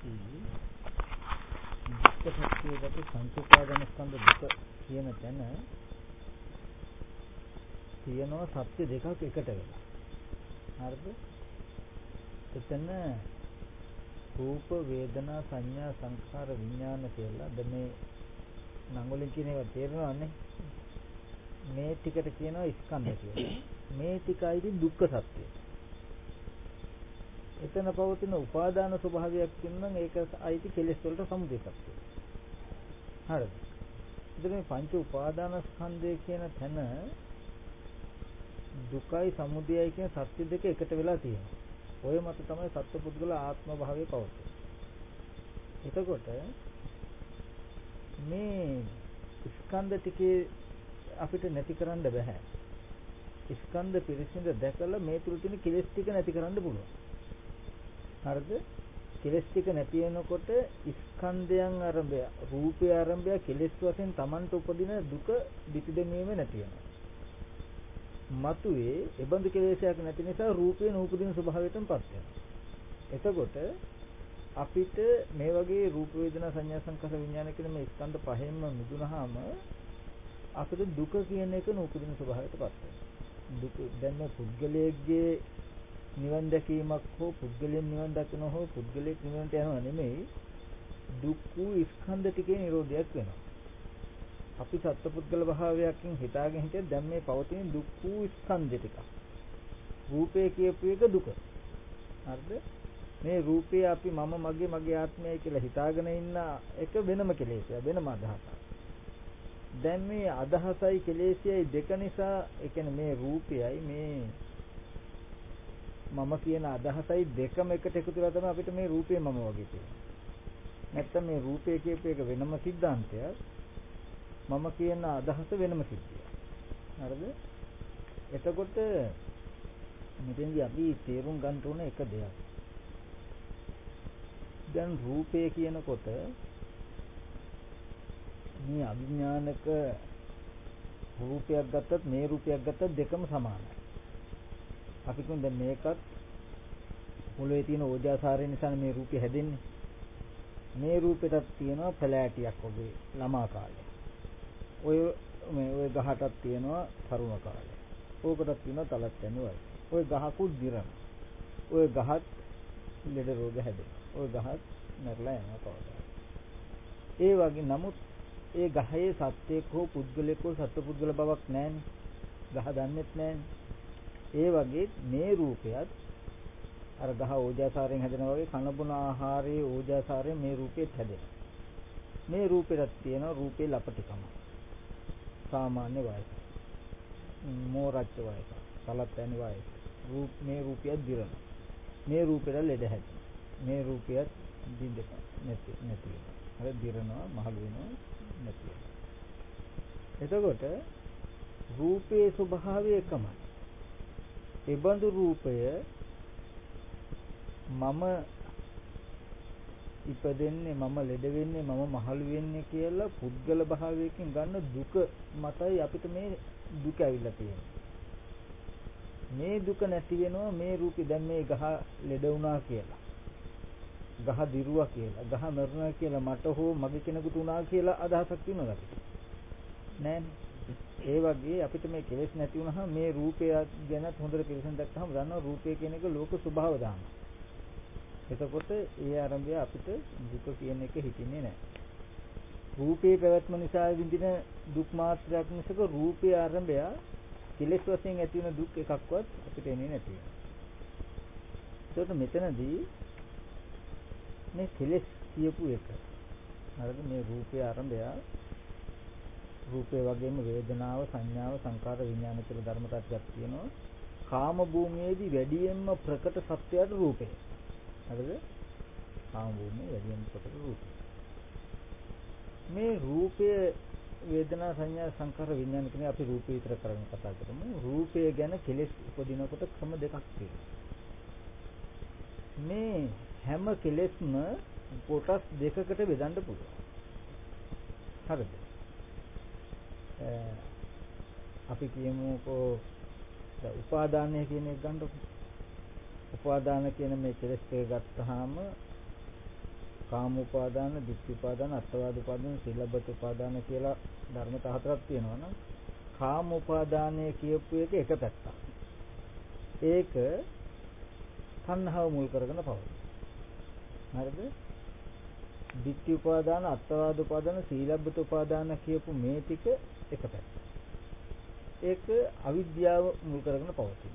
අපි දුක්ඛ සත්‍යයට සංසුපාදන ස්කන්ධ දුක කියන තැන තියෙනවා සත්‍ය දෙකක් එකට වෙලා. හරිද? එතන රූප වේදනා සංඥා සංඛාර විඥාන කියලා දැන් මේ නම් වලින් කියන ඒවා තේරෙනවන්නේ මේ ටිකට කියනවා ස්කන්ධ කියලා. මේ ටිකයි දුක්ඛ සත්‍යය. එතන පවතින උපාදාන ස්වභාවයක් කියනනම් ඒක අයිති කෙලෙස් වලට සමුදය සත්‍යය. හරිද? ඉතින් මේ පංච උපාදාන ස්කන්ධය කියන තැන දුකයි සමුදයයි කියන සත්‍ය දෙක එකට වෙලා තියෙනවා. ඔය මත තමයි සත්පුද්ගල ආත්ම භාවය පවතින්නේ. එතකොට මේ ස්කන්ධ ටිකේ අපිට නැති කරන්න බෑ. ස්කන්ධ පිරිසිඳ දැකලා මේ තුල තියෙන කෙලෙස් ටික නැති කරන්න පුළුවන්. හරිද? කෙලෙස් ටික නැති වෙනකොට ස්කන්ධයන් ආරම්භය, රූපය ආරම්භය කෙලෙස් වශයෙන් Tamanට උපදින දුක දිටිදෙමීම නැති වෙනවා. මතුවේ එබඳු කෙලෙසයක් නැති නිසා රූපේ නූපදින ස්වභාවයටමපත් වෙනවා. එතකොට අපිට මේ වගේ රූප වේදනා සංඥා සංකාර විඥාන කියන මේ ස්කන්ධ පහෙන්ම මිදුනහම අපිට දුක කියන එක නූපදින ස්වභාවයටපත් වෙනවා. දුක දැන් මේ පුද්ගලයේ නිවන් දැකීමක් හෝ පුද්ගලයන් නිවන් දකින හෝ පුද්ගලයෙක් නිවනට යනවා නෙමෙයි දුක් වූ ස්කන්ධ ටිකේ නිරෝධයක් වෙනවා. අපි සත්පුද්ගල භාවයකින් හිතාගෙන හිටියත් දැන් මේ පවතින දුක් වූ ස්කන්ධ ටික. රූපය කියපු එක දුක. හරිද? මේ රූපය අපි මම මගේ මගේ ආත්මයයි කියලා හිතාගෙන ඉන්න එක වෙනම කෙලෙසයක් වෙනම අදහසක්. දැන් මේ අදහසයි කෙලෙසයයි දෙක නිසා ඒ කියන්නේ මේ රූපයයි මේ මම කියන අදහසයි දෙකම එකට එකතු වෙලා තමයි අපිට මේ රූපේ මම වගේ තියෙන්නේ. නැත්තම් මේ රූපේ කියපු එක වෙනම સિદ્ધාන්තයක්. මම කියන අදහස වෙනම સિદ્ધියක්. හරිද? එතකොට මෙතෙන්දී අපි තේරුම් ගන්න ඕන එක දෙයක්. දැන් රූපය කියනකොට මේ අවිඥානික රූපයක් ගත්තත් මේ රූපයක් ගත්තත් දෙකම සමානයි. අපි කියමු දැන් මේකත් පොළවේ තියෙන ඕජාසාරය නිසා මේ රූපය හැදෙන්නේ. මේ රූපෙටත් තියෙනවා පැලෑටියක් වගේ ළමා කාලේ. ඔය මේ ඔය ගහටත් තියෙනවා තරුණ කාලේ. ඕකටත් තියෙනවා තලත් යනවා. ඔය ගහකුත් දිරන. ඔය ගහත් ලෙඩ රෝග හැදෙනවා. ඔය ගහත් මැරලා යනවා කවදා. ඒ වගේ නමුත් ඒ ගහේ සත්‍යයක් හෝ පුද්ගලයෙක් හෝ සත්පුද්ගල බවක් නැහැනේ. ගහ දන්නෙත් නැහැනේ. ඒ වගේ මේ රූපයත් අර ගහ ඕජාසාරයෙන් හැදෙනා වගේ කන බොන ආහාරයේ ඕජාසාරයෙන් මේ රූපෙත් හැදෙනවා. මේ රූපෙට තියෙන රූපේ ලපටිකම. සාමාන්‍ය වයස. මෝරච්ච වයස. සලත් යන වයස. රූප මේ රූපියක් දිරන. මේ රූපෙට ලෙඩ හැදෙනවා. මේ රූපියත් බින්දක නැති නැති වෙනවා. අර දිරනවා මහලු වෙනවා නැති වෙනවා. එතකොට රූපයේ ස්වභාවය එකමයි. ඒබඳු රූපය මම ඉපදෙන්නේ මම ලෙඩ වෙන්නේ මම මහලු වෙන්නේ කියලා පුද්ගල භාවයකින් ගන්න දුක මතයි අපිට මේ දුක ඇවිල්ලා තියෙන්නේ. මේ දුක නැති වෙනවා මේ රූපේ දැන් මේ ගහ ලෙඩ වුණා කියලා. ගහ දිරුවා කියලා, ගහ මරුණා කියලා මට හෝ මගේ කෙනෙකුට වුණා කියලා අදහසක් තියෙනවද අපිට? නෑනේ. ඒ වගේ අපිට මේ කෙලෙස් නැති වුණාම මේ රූපය ගැන හොඳට පිළිසඳ දැක්කම දන්නවා රූපය කියන එක ලෝක ස්වභාව දාන. එතකොට ඒ ආරම්භය අපිට දුක කියන එක හිතින්නේ නැහැ. රූපේ පැවැත්ම නිසා විඳින දුක් මාත්‍රයක් මිසක රූපේ ආරම්භය කෙලෙස් වශයෙන් ඇති වෙන දුක් එකක්වත් අපිට එන්නේ නැති වෙනවා. ඒකට මෙතනදී මේ කෙලෙස් කියපු එක හරිද මේ රූපේ ආරම්භය රූපේ වගේම වේදනාව සංඥාව සංකාර විඥාන කියලා ධර්ම tattයක් තියෙනවා. කාම භූමියේදී වැඩියෙන්ම ප්‍රකට සත්‍යයට රූපය. හරිද? කාම භූමියේ වැඩියෙන්ම ප්‍රකට රූපය. මේ රූපය වේදනා සංඥා සංකාර විඥාන කියන අපි රූපය විතර කරගෙන කතා කරමු. රූපය ගැන කෙලෙස් උපදිනකොට ක්‍රම දෙකක් තියෙනවා. මේ හැම කෙලෙස්ම කොටස් දෙකකට බෙදන්න පුළුවන්. හරිද? අපි කියමුකෝ උපාදානය කියන එක ගන්නකො. උපාදාන කියන මේ කෙලස් එක ගත්තාම කාම උපාදාන, ditthi උපාදාන, අත්වාද උපාදාන, සීලබ්බත උපාදාන කියලා ධර්මතා හතරක් තියෙනවා නම් කාම උපාදානය කියපු එක එක පැත්තක්. ඒක තණ්හාව මුල් කරගෙන පවතී. හරිද? ditthi උපාදාන, අත්වාද උපාදාන, සීලබ්බත උපාදාන කියපු මේ ටික එක පැත්තක්. ඒක අවිද්‍යාව මුල් කරගෙන පවතී.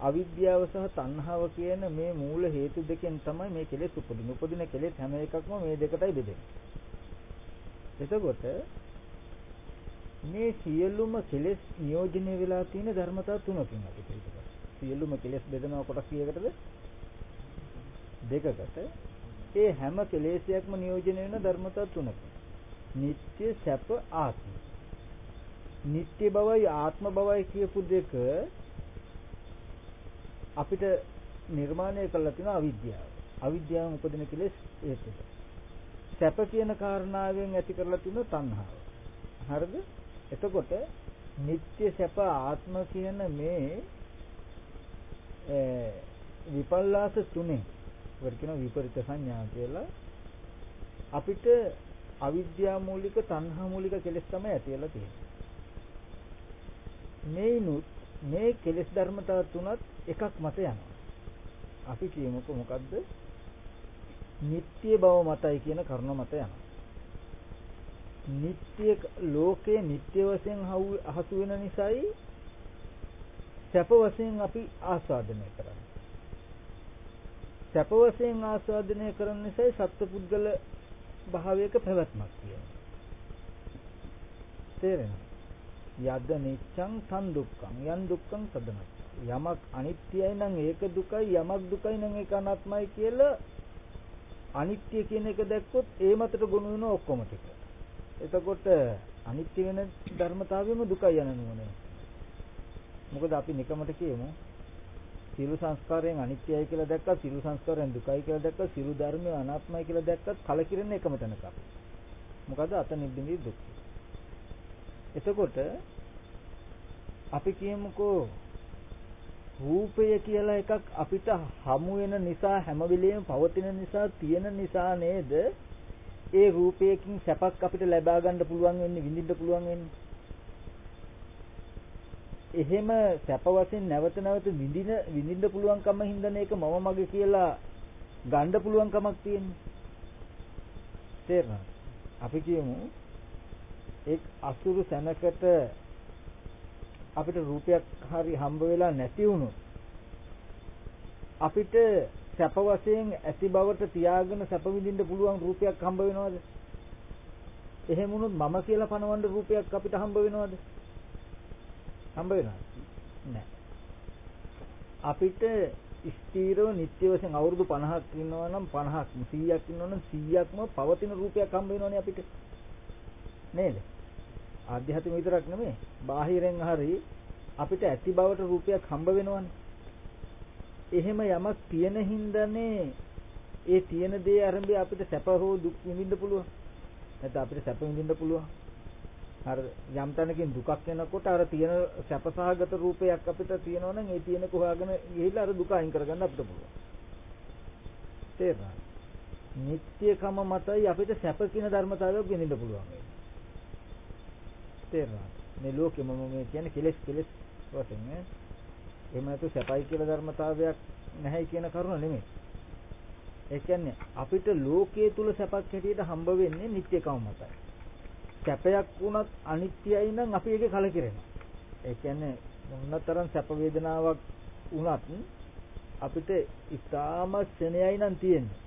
අවිද්‍යාව සහ තණ්හාව කියන මේ මූල හේතු දෙකෙන් තමයි මේ කෙලෙස් උපදින. උපදින කෙලෙස් හැම එකක්ම මේ දෙකටයි බෙදෙන්නේ. එතකොට මේ සියලුම කෙලෙස් නියෝජනය වෙලා තියෙන ධර්මතා තුනකින් අපි කියනවා. සියලුම කෙලෙස් බෙදනවා කොටස් කීයකටද? දෙකකට. ඒ හැම කෙලෙසයක්ම නියෝජනය වෙන ධර්මතා තුනක. නিত্য සැප ආත්ම. නිත්‍ය බවයි ආත්ම බවයි කියපු දෙක අපිට නිර්මාණය කරලා තියෙන අවිද්‍යාව. අවිද්‍යාවෙන් උපදින කෙලෙස් ඒක. සැප කියන කාරණාවෙන් ඇති කරලා තියෙන තණ්හාව. හරිද? එතකොට නිත්‍ය සැප ආත්ම කියන මේ විපල්ලාස තුනේ ඒකට කියන විපරිත සංඥා කියලා අපිට අවිද්‍යා මූලික තණ්හා මූලික කෙලෙස් තමයි ඇතිලා තියෙන්නේ. මේිනුත් මේ කෙලෙස් ධර්මතා තුනත් එකක් මත යනවා. අපි කියමුකෝ මොකද්ද? නিত্য බව මතයි කියන කරුණ මත යනවා. නিত্য ලෝකයේ නিত্য වශයෙන් අහසු වෙන නිසායි සැප වශයෙන් අපි ආස්වාදනය කරන්නේ. සැප වශයෙන් ආස්වාදනය කරන නිසායි සත්පුද්ගල භාවයක පැවැත්මක් තියෙනවා. තේරෙනවද? යද්ද නිච්ඡං තන් දුක්ඛං යන් දුක්ඛං සදනත් යමක් අනිත්‍යයි නම් ඒක දුකයි යමක් දුකයි නම් ඒක අනාත්මයි කියලා අනිත්‍ය කියන එක දැක්කොත් ඒ මතට ගොනු වෙන ඔක්කොම ටික. එතකොට අනිත්‍ය වෙන ධර්මතාවයම දුකයි යන නුවණ. මොකද අපි නිකමට කියමු සියලු සංස්කාරයෙන් අනිත්‍යයි කියලා දැක්කත් සියලු සංස්කාරයෙන් දුකයි කියලා දැක්කත් සියලු ධර්මය අනාත්මයි කියලා දැක්කත් කලකිරෙන එකම තැනක. මොකද අත නිබ්බින්දී දුක්. එතකොට අපි කියමුකෝ රූපය කියලා එකක් අපිට හමු වෙන නිසා හැම වෙලෙම පවතින නිසා තියෙන නිසා නේද? ඒ රූපයකින් සැපක් අපිට ලබා ගන්න පුළුවන් වෙන්නේ විඳින්න පුළුවන් වෙන්නේ. එහෙම සැප වශයෙන් නැවත නැවත විඳින විඳින්න පුළුවන්කම හින්දා මේක මම මගේ කියලා ගන්න පුළුවන් කමක් තියෙන්නේ. තේරෙනවද අපි කියමු එක් අසුරු සැනකට අපිට රූපයක් හරි හම්බ වෙලා නැති වුණොත් අපිට සැප වශයෙන් ඇති බවට තියාගෙන සැප විඳින්න පුළුවන් රූපයක් හම්බ වෙනවද? එහෙම වුණොත් මම කියලා පනවන්න රූපයක් අපිට හම්බ වෙනවද? හම්බ වෙනවද? නැහැ. අපිට ස්ථීරව නිත්‍ය වශයෙන් අවුරුදු 50ක් ඉන්නවා නම් 50ක් 100ක් ඉන්නවා නම් 100ක්ම පවතින රූපයක් හම්බ වෙනවනේ අපිට. නේද? ආධ්‍යාත්මික විතරක් නෙමෙයි බාහිරෙන් හරි අපිට ඇති බවට රූපයක් හම්බ වෙනවනේ. එහෙම යමක් තියෙන හින්දානේ ඒ තියෙන දේ අරඹය අපිට සැප හෝ දුක් විඳින්න පුළුවන්. නැත්නම් අපිට සැප විඳින්න පුළුවන්. අර යම් තැනකින් දුකක් එනකොට අර තියෙන සැපසහගත රූපයක් අපිට තියෙනවා නම් ඒ තියෙන කොහාගෙන ගිහිල්ලා අර දුක අයින් කරගන්න අපිට පුළුවන්. තේරුණාද? නිත්‍යකම මතයි අපිට සැප කියන ධර්මතාවයක් විඳින්න පුළුවන්. තේරෙනවා. මේ ලෝකෙ මම මේ කියන්නේ කෙලෙස් කෙලෙස් වශයෙන් නේ. එහෙම නැතු සැපයි කියලා ධර්මතාවයක් නැහැ කියන කරුණ නෙමෙයි. ඒ කියන්නේ අපිට ලෝකයේ තුල සැපක් හැටියට හම්බ වෙන්නේ නිත්‍යකම මතයි. සැපයක් වුණත් අනිත්‍යයි නම් අපි ඒකේ කලකිරෙනවා. ඒ කියන්නේ මොනතරම් සැප වේදනාවක් වුණත් අපිට ඊටාම ශනේයයි නම් තියෙන්නේ.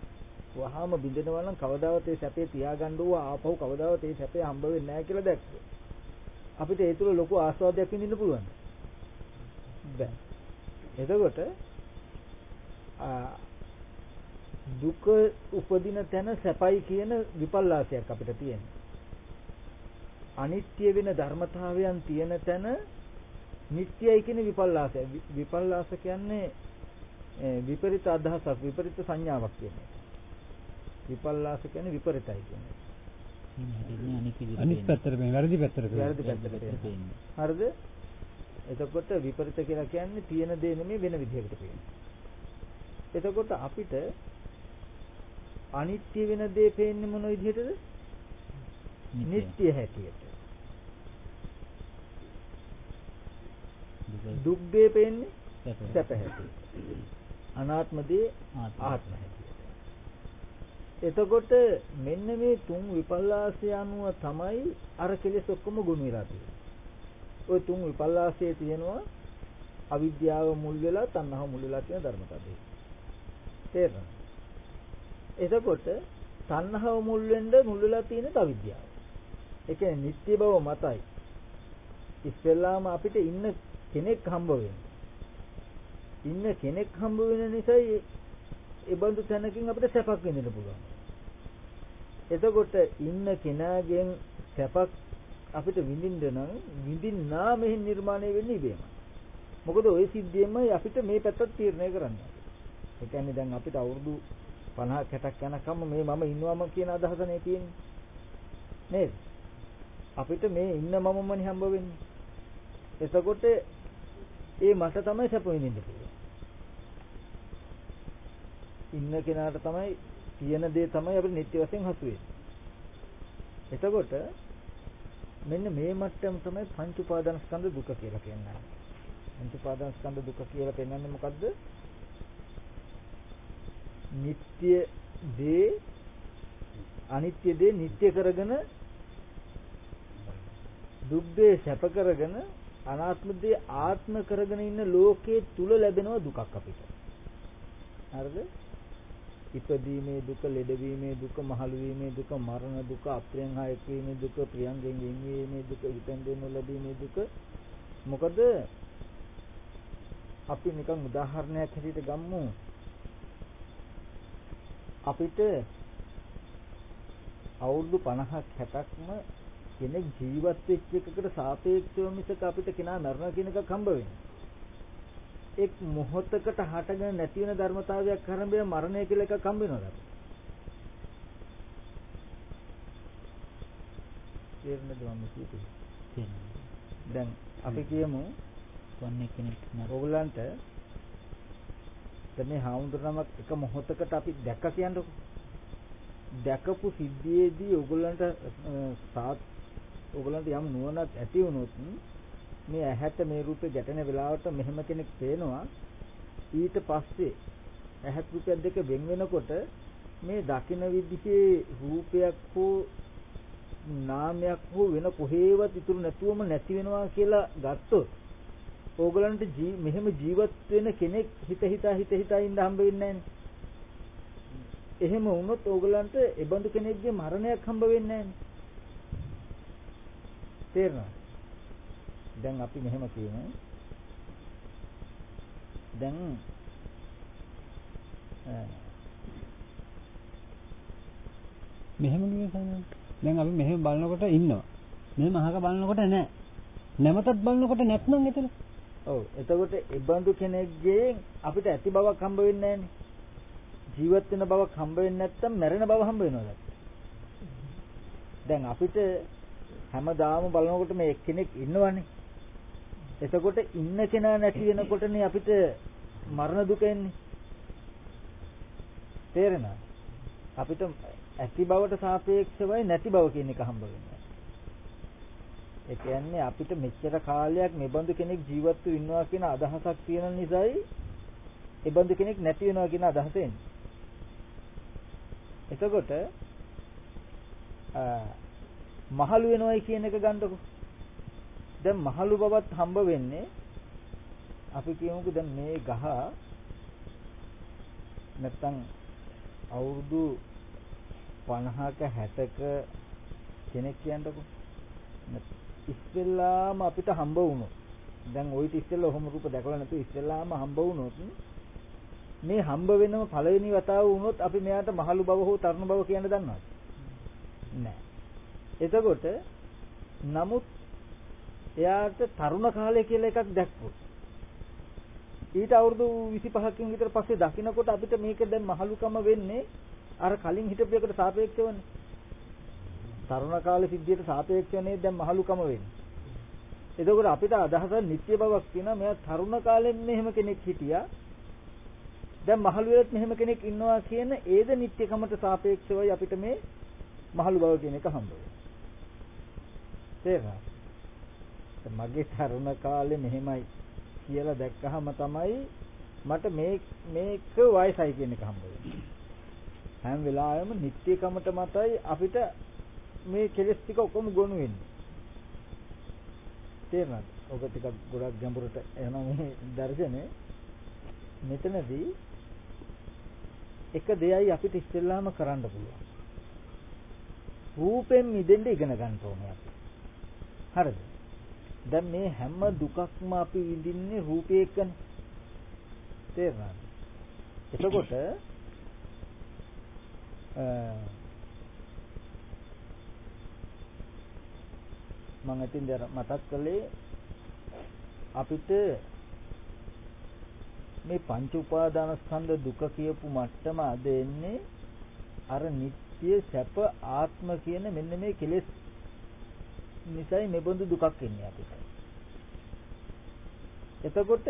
වහාම බින්දනවා නම් කවදාවත් ඒ සැපේ තියාගන්න ඕවා ආපහු කවදාවත් ඒ සැපේ හම්බ වෙන්නේ නැහැ කියලා දැක්කේ. අපිට ඒ තුල ලොකු ආස්වාදයක් විඳින්න පුළුවන්. බෑ. එතකොට දුක උපදින තැන සැපයි කියන විපල්ලාසයක් අපිට තියෙනවා. අනිත්‍ය වෙන ධර්මතාවයන් තියෙන තැන නිට්ටයයි කියන විපල්ලාසය. විපල්ලාස කියන්නේ විපරිත අදහසක් විපරිත සංඥාවක් කියන්නේ. විපල්ලාස කියන්නේ විපරිතයි කියන්නේ. අනිත් පැත්තට මේ වැරදි පැත්තට වැරදි පැත්තට හරිද? එතකොට විපරිත කියලා කියන්නේ තියෙන දේ නෙමෙයි වෙන විදිහකට පේනවා. එතකොට අපිට අනිත්‍ය වෙන දේ පේන්නේ මොන විදිහටද? නිට්ටය හැටියට. දුක් දේ පේන්නේ සැප හැටියට. අනාත්ම දේ ආත්ම හැටියට. එතකොට මෙන්න මේ තුන් විපල්ලාසය අනුව තමයි අර කෙලෙස් ඔක්කොම ගොනු වෙලා තියෙන්නේ. ওই තුන් විපල්ලාසයේ තියෙනවා අවිද්‍යාව මුල් වෙලා තණ්හාව මුල් වෙලා තියෙන ධර්මතා දෙක. තේරෙනවද? එතකොට තණ්හාව මුල් වෙන්න මුල් වෙලා තියෙන අවිද්‍යාව. ඒ කියන්නේ නිත්‍ය බව මතයි. ඉස්සෙල්ලාම අපිට ඉන්න කෙනෙක් හම්බ ඉන්න කෙනෙක් හම්බ වෙන නිසායි ඒ බඳු තැනකින් අපිට සැපක් විඳින්න පුළුවන්. එතකොට ඉන්න කෙනාගෙන් සැපක් අපිට විඳින්න නම් විඳින්නා මෙහි නිර්මාණය වෙන්නේ ඉබේම. මොකද ওই සිද්ධියෙන්මයි අපිට මේ පැත්තත් තීරණය කරන්න. ඒ කියන්නේ දැන් අපිට අවුරුදු 50 60ක් යනකම් මේ මම ඉන්නවම කියන අදහසනේ තියෙන්නේ. නේද? අපිට මේ ඉන්න මමමනේ හම්බ වෙන්නේ. එතකොට ඒ මට තමයි සැප විඳින්න පුළුවන්. ඉන්න කෙනාට තමයි කියන දේ තමයි අපිට නිත්‍ය වශයෙන් හසු වෙන්නේ. එතකොට මෙන්න මේ මට්ටම තමයි පංච උපාදානස්කන්ධ දුක කියලා කියන්නේ. පංච උපාදානස්කන්ධ දුක කියලා කියන්නේ මොකද්ද? නිත්‍ය දේ අනිත්‍ය දේ නිත්‍ය කරගෙන දුක් දේ සැප කරගෙන අනාත්ම දේ ආත්ම කරගෙන ඉන්න ලෝකයේ තුල ලැබෙනවා දුකක් අපිට. හරිද? ඉපදීමේ දුක, ලෙඩවීමේ දුක, මහලු වීමේ දුක, මරණ දුක, අප්‍රියන් හා එක්වීමේ දුක, ප්‍රියන්ගෙන් වෙන්වීමේ දුක, හිතෙන් දෙනු ලැබීමේ දුක. මොකද අපි නිකන් උදාහරණයක් හැටියට ගමු. අපිට අවුරුදු 50ක් 60ක්ම කෙනෙක් ජීවත් වෙච්ච එකකට සාපේක්ෂව මිසක අපිට කෙනා මරණ කියන එකක් හම්බ වෙන්නේ. එක් මොහොතකට හටගෙන නැති වෙන ධර්මතාවයක් කරඹේ මරණය කියලා එකක් හම්බ වෙනවද අපිට? තේරෙන්නද මම කියන්නේ? දැන් අපි කියමු වන්නේ කෙනෙක් නේද? ඕගලන්ට මේ හාමුදුරනමක් එක මොහොතකට අපි දැක්ක කියන්නකො. දැකපු සිද්ධියේදී ඕගලන්ට සාත් ඕගලන්ට යම් නුවණක් ඇති වුණොත් මේ ඇහැට මේ රූපේ ගැටෙන වෙලාවට මෙහෙම කෙනෙක් පේනවා ඊට පස්සේ ඇහත් රූපයක් දෙක වෙන් වෙනකොට මේ දකින විදිහේ රූපයක් හෝ නාමයක් හෝ වෙන කොහේවත් ඉතුරු නැතුවම නැති වෙනවා කියලා ගත්තොත් ඕගලන්ට මෙහෙම ජීවත් වෙන කෙනෙක් හිත හිතා හිත හිතා ඉන්න හම්බ වෙන්නේ එහෙම වුණොත් ඕගලන්ට ඒ බඳු කෙනෙක්ගේ මරණයක් හම්බ වෙන්නේ නැහැ. තේරෙනවද? දැන් අපි මෙහෙම කියමු. දැන් මෙහෙම කියනවා දැන් අපි මෙහෙම බලනකොට ඉන්නවා. මෙහෙම අහක බලනකොට නැහැ. නැවතත් බලනකොට නැත්නම් එතන. ඔව්. එතකොට ඉබඳු කෙනෙක්ගේ අපිට ඇති බවක් හම්බ වෙන්නේ ජීවත් වෙන බවක් හම්බ වෙන්නේ නැත්නම් මැරෙන බව හම්බ වෙනවද? දැන් අපිට හැමදාම බලනකොට මේ එක්කෙනෙක් ඉන්නවනේ. එතකොට ඉන්න කෙනා නැති වෙනකොටනේ අපිට මරණ දුක එන්නේ. තේරෙනවද? අපිට ඇති බවට සාපේක්ෂවයි නැති බව කියන එක හම්බ වෙන්නේ. ඒ කියන්නේ අපිට මෙච්චර කාලයක් මෙබඳු කෙනෙක් ජීවත් වෙ ඉන්නවා කියන අදහසක් තියෙන නිසායි එබඳු කෙනෙක් නැති වෙනවා කියන අදහස එන්නේ. එතකොට මහලු වෙනවයි කියන එක ගන්නකො. දැන් මහලු බවත් හම්බ වෙන්නේ අපි කියමුකෝ දැන් මේ ගහ නැත්තම් අවුරුදු 50ක 60ක කෙනෙක් කියන්නකො. ඉස්සෙල්ලාම අපිට හම්බ වුණොත් දැන් ওইට ඉස්සෙල්ලා ඔහොම රූප දැකලා නැතුව ඉස්සෙල්ලාම හම්බ වුණොත් මේ හම්බ වෙනම පළවෙනි වතාව වුණොත් අපි මෙයාට මහලු බව හෝ තරුණ බව කියන්න දන්නවද? නැහැ. එතකොට නමුත් එයාට තරුණ කාලය කියලා එකක් දැක්කොත් ඊට අවුරුදු 25කින් විතර පස්සේ දකින්නකොට අපිට මේක දැන් මහලුකම වෙන්නේ අර කලින් හිටපු එකට සාපේක්ෂවනේ. තරුණ කාලේ සිද්ධියට සාපේක්ෂවනේ දැන් මහලුකම වෙන්නේ. එතකොට අපිට අදහස නිත්‍ය බවක් තියෙනවා මෙයා තරුණ කාලෙත් මෙහෙම කෙනෙක් හිටියා. දැන් මහලු වෙලත් මෙහෙම කෙනෙක් ඉන්නවා කියන ඒද නිත්‍යකමට සාපේක්ෂවයි අපිට මේ මහලු බව කියන එක හම්බ වෙන්නේ. තේරුණාද? මගේ තරුණ කාලේ මෙහෙමයි කියලා දැක්කහම තමයි මට මේ මේක වයසයි කියන එක හම්බ වෙන්නේ. හැම වෙලාවෙම නිත්‍යකමට මතයි අපිට මේ කෙලස් ටික ඔක්කොම ගොනු වෙන්නේ. තේරුණාද? ඔක ටිකක් ගොඩක් ගැඹුරට යනවා මේ දර්ශනේ. මෙතනදී එක දෙයයි අපිට ඉස්සෙල්ලාම කරන්න පුළුවන්. රූපෙන් මිදෙන්න ඉගෙන ගන්න ඕනේ අපි. හරිද? දැන් මේ හැම දුකක්ම අපි විඳින්නේ රූපේ එක්කනේ. තේරුණාද? එතකොට මම ඉතින් දැන් මතක් කළේ අපිට මේ පංච උපාදාන ස්කන්ධ දුක කියපු මට්ටම අද එන්නේ අර නিত্য සැප ආත්ම කියන මෙන්න මේ කෙලෙස් නිසයි මෙබඳු දුකක් එන්නේ අපිට. එතකොට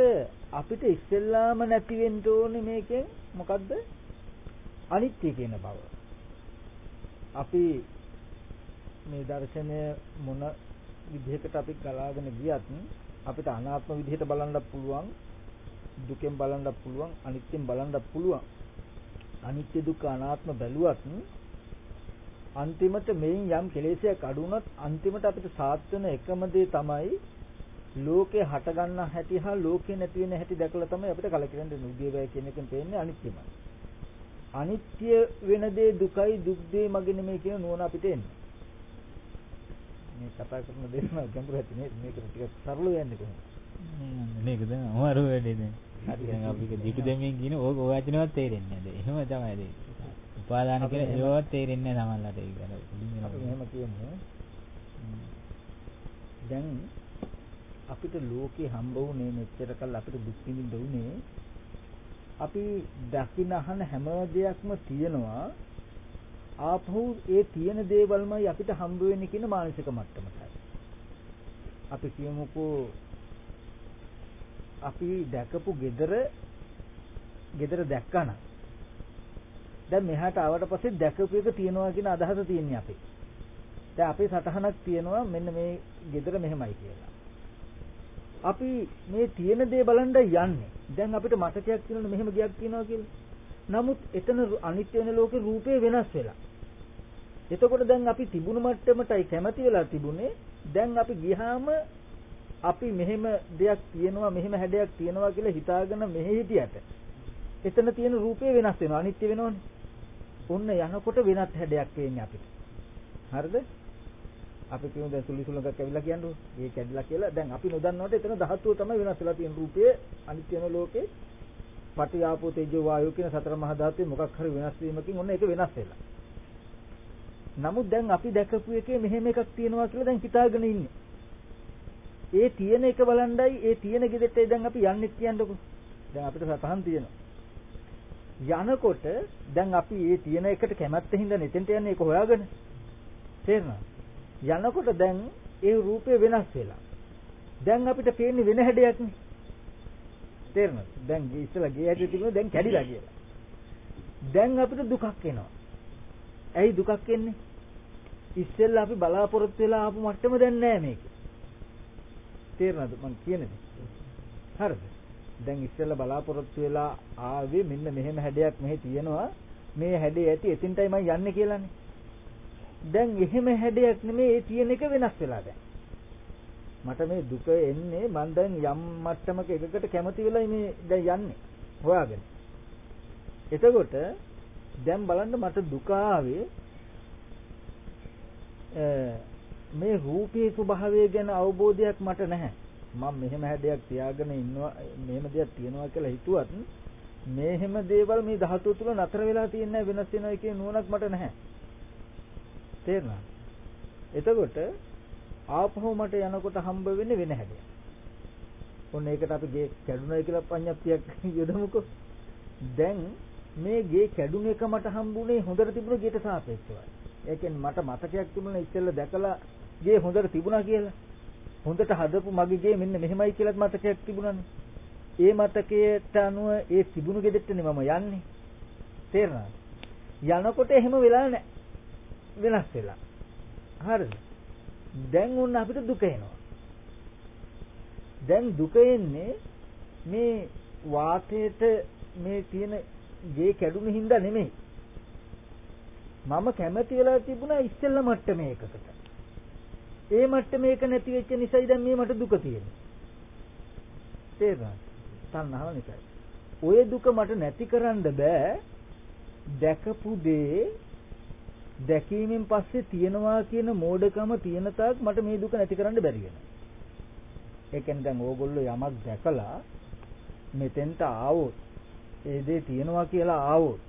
අපිට ඉස්සෙල්ලාම නැති වෙන්න ඕනේ මේකෙන් මොකද්ද? අනිත්‍ය කියන බව. අපි මේ දර්ශනය මොන විදිහකට අපි ගලාගෙන ගියත් අපිට අනාත්ම විදිහට බලන්නත් පුළුවන් දුකෙන් බලන්නත් පුළුවන් අනිත්‍යෙන් බලන්නත් පුළුවන් අනිත්‍ය දුක්ඛ අනාත්ම බැලුවත් අන්තිමට මේන් යම් කෙලෙසයක් අඩු වුණොත් අන්තිමට අපිට සාත් වෙන එකම දේ තමයි ලෝකේ හට ගන්න හැටි හා ලෝකේ නැති වෙන හැටි දැකලා තමයි අපිට කලකිරෙන්න උදේවැය කියන එකෙන් පේන්නේ අනිත්‍යමයි. අනිත්‍ය වෙන දේ දුකයි දුක් දේ මගේ නෙමෙයි කියන නුවණ අපිට එන්නේ. මේ කතා කරන දේ නම් ගැඹුරු ඇති නේද? මේක ටිකක් සරල වෙන්නේ කොහොමද? මේක දැන් අමාරු වැඩේ දැන්. හරි දැන් අපි දීපු දෙමින් කියන ඕක ඔය වචනවත් තේරෙන්නේ නැහැ. එහෙම තමයි දෙන්නේ. උපාදාන කියලා ඒවත් තේරෙන්නේ නැහැ සමහරවිට ඒක. අපි මෙහෙම කියන්නේ. දැන් අපිට ලෝකේ හම්බ වුණේ මෙච්චර කල් අපිට දුක් විඳින්න උනේ අපි දකින අහන හැම දෙයක්ම තියෙනවා ආපහු ඒ තියෙන දේවල්මයි අපිට හම්බ වෙන්නේ කියන මානසික මට්ටමටයි. අපි කියමුකෝ අපි දැකපු gedara gedara දැක්කනම් දැන් මෙහාට ආවට පස්සේ දැකපු එක තියනවා කියන අදහස තියෙන්නේ අපි. දැන් අපේ සටහනක් තියෙනවා මෙන්න මේ gedara මෙහෙමයි කියලා. අපි මේ තියෙන දේ බලන්න යන්නේ. දැන් අපිට මතකයක් තියෙනවා මෙහෙම ගියක් තියෙනවා කියලා. නමුත් එතන අනිත්‍ය වෙන ලෝකේ රූපේ වෙනස් වෙලා. එතකොට දැන් අපි තිබුණු මට්ටමටයි කැමති වෙලා තිබුණේ. දැන් අපි ගියාම අපි මෙහෙම දෙයක් තියෙනවා මෙහෙම හැඩයක් තියෙනවා කියලා හිතාගෙන මෙහෙ හිටියට එතන තියෙන රූපේ වෙනස් වෙනවා අනිත්‍ය වෙනවනේ. ඔන්න යනකොට වෙනත් හැඩයක් පේන්නේ අපිට. හරිද? අපි කියමු දැන් සුලි සුලඟක් ඇවිල්ලා කියන්නේ මේ කැඩිලා කියලා. දැන් අපි නොදන්නවට එතන ධාතුව තමයි වෙනස් වෙලා තියෙන රූපයේ අනිත්‍ය වෙන ලෝකේ පටි ආපෝ තේජෝ වායෝ කියන සතර මහා ධාතුවේ මොකක් හරි වෙනස් වීමකින් ඔන්න ඒක වෙනස් වෙලා. නමුත් දැන් අපි දැකපු එකේ මෙහෙම එකක් තියෙනවා කියලා දැන් හිතාගෙන ඉන්නේ. ඒ තියෙන එක බලන්ඩයි ඒ තියෙන ගෙදෙට්ටේ දැන් අපි යන්නේ කියන්නකො. දැන් අපිට සතහන් තියෙනවා. යනකොට දැන් අපි ඒ තියෙන එකට කැමැත්ත හින්දා neතෙන්ට යන්නේ ඒක හොයාගෙන. තේරෙනවද? යනකොට දැන් ඒ රූපේ වෙනස් වෙලා. දැන් අපිට පේන්නේ වෙන හැඩයක් නේ. තේරෙනවද? දැන් ඉස්සලා ගේ හැටි තිබුණා දැන් කැඩිලා කියලා. දැන් අපිට දුකක් එනවා. ඇයි දුකක් එන්නේ? ඉස්සෙල්ලා අපි බලාපොරොත්තු වෙලා ආපු මට්ටම දැන් නෑ මේක. තේරෙනවද මං කියන්නේ? හරිද? දැන් ඉස්සෙල්ලා බලාපොරොත්තු වෙලා ආවේ මෙන්න මෙහෙම හැඩයක් මෙහි තියෙනවා. මේ හැඩේ ඇති එතින්ටයි මම යන්නේ කියලානේ. දැන් එහෙම හැඩයක් නෙමෙයි ඒ තියෙන එක වෙනස් වෙලා දැන්. මට මේ දුක එන්නේ මං දැන් යම් මට්ටමක එකකට කැමති වෙලයි මේ දැන් යන්නේ. හොයාගෙන. එතකොට දැන් බලන්න මට දුක ආවේ මේ රූපී ස්වභාවය ගැන අවබෝධයක් මට නැහැ. මම මෙහෙම හැඩයක් තියාගෙන ඉන්නවා මෙහෙම දෙයක් තියනවා කියලා හිතුවත් මෙහෙම දේවල් මේ ධාතුව තුල නතර වෙලා තියෙන වෙනස් වෙනවා කියන නුවණක් මට නැහැ. තේරුණා? එතකොට ආපහු මට යනකොට හම්බ වෙන්නේ වෙන හැඩයක්. ඔන්න ඒකට අපි ගේ කැඩුනයි කියලා පඤ්ඤප්තියක් යොදමුකෝ. දැන් මේ ගේ කැඩුන එක මට හම්බුනේ හොඳට තිබුණ ගෙට සාපේක්ෂවයි. ඒ කියන්නේ මට මතකයක් තිබුණා ඉස්සෙල්ලා දැකලා ගේ හොඳට තිබුණා කියලා. හොඳට හදපු මගේ ගේ මෙන්න මෙහෙමයි කියලාත් මතකයක් තිබුණානේ. ඒ මතකයට අනුව ඒ තිබුණු ගෙදෙට්ටනේ මම යන්නේ. තේරෙනවද? යනකොට එහෙම වෙලා නැහැ. වෙනස් වෙලා. හරිද? දැන් උන් අපිට දුක එනවා. දැන් දුක එන්නේ මේ වාතයට මේ තියෙන ගේ කැඩුණු හින්දා නෙමෙයි. මම කැමති වෙලා තිබුණා ඉස්සෙල්ල මට්ටමේ එකකට. ඒ මට්ටමේ එක නැති වෙච්ච නිසායි දැන් මේ මට දුක තියෙන්නේ. තේරුණාද? තණ්හාව නිසායි. ඔය දුක මට නැති කරන්න බෑ. දැකපු දේ දැකීමෙන් පස්සේ තියනවා කියන මෝඩකම තියෙන තාක් මට මේ දුක නැති කරන්න බැරි වෙනවා. ඒ කියන්නේ දැන් ඕගොල්ලෝ යමක් දැකලා මෙතෙන්ට ආවොත් ඒ දේ තියනවා කියලා ආවොත්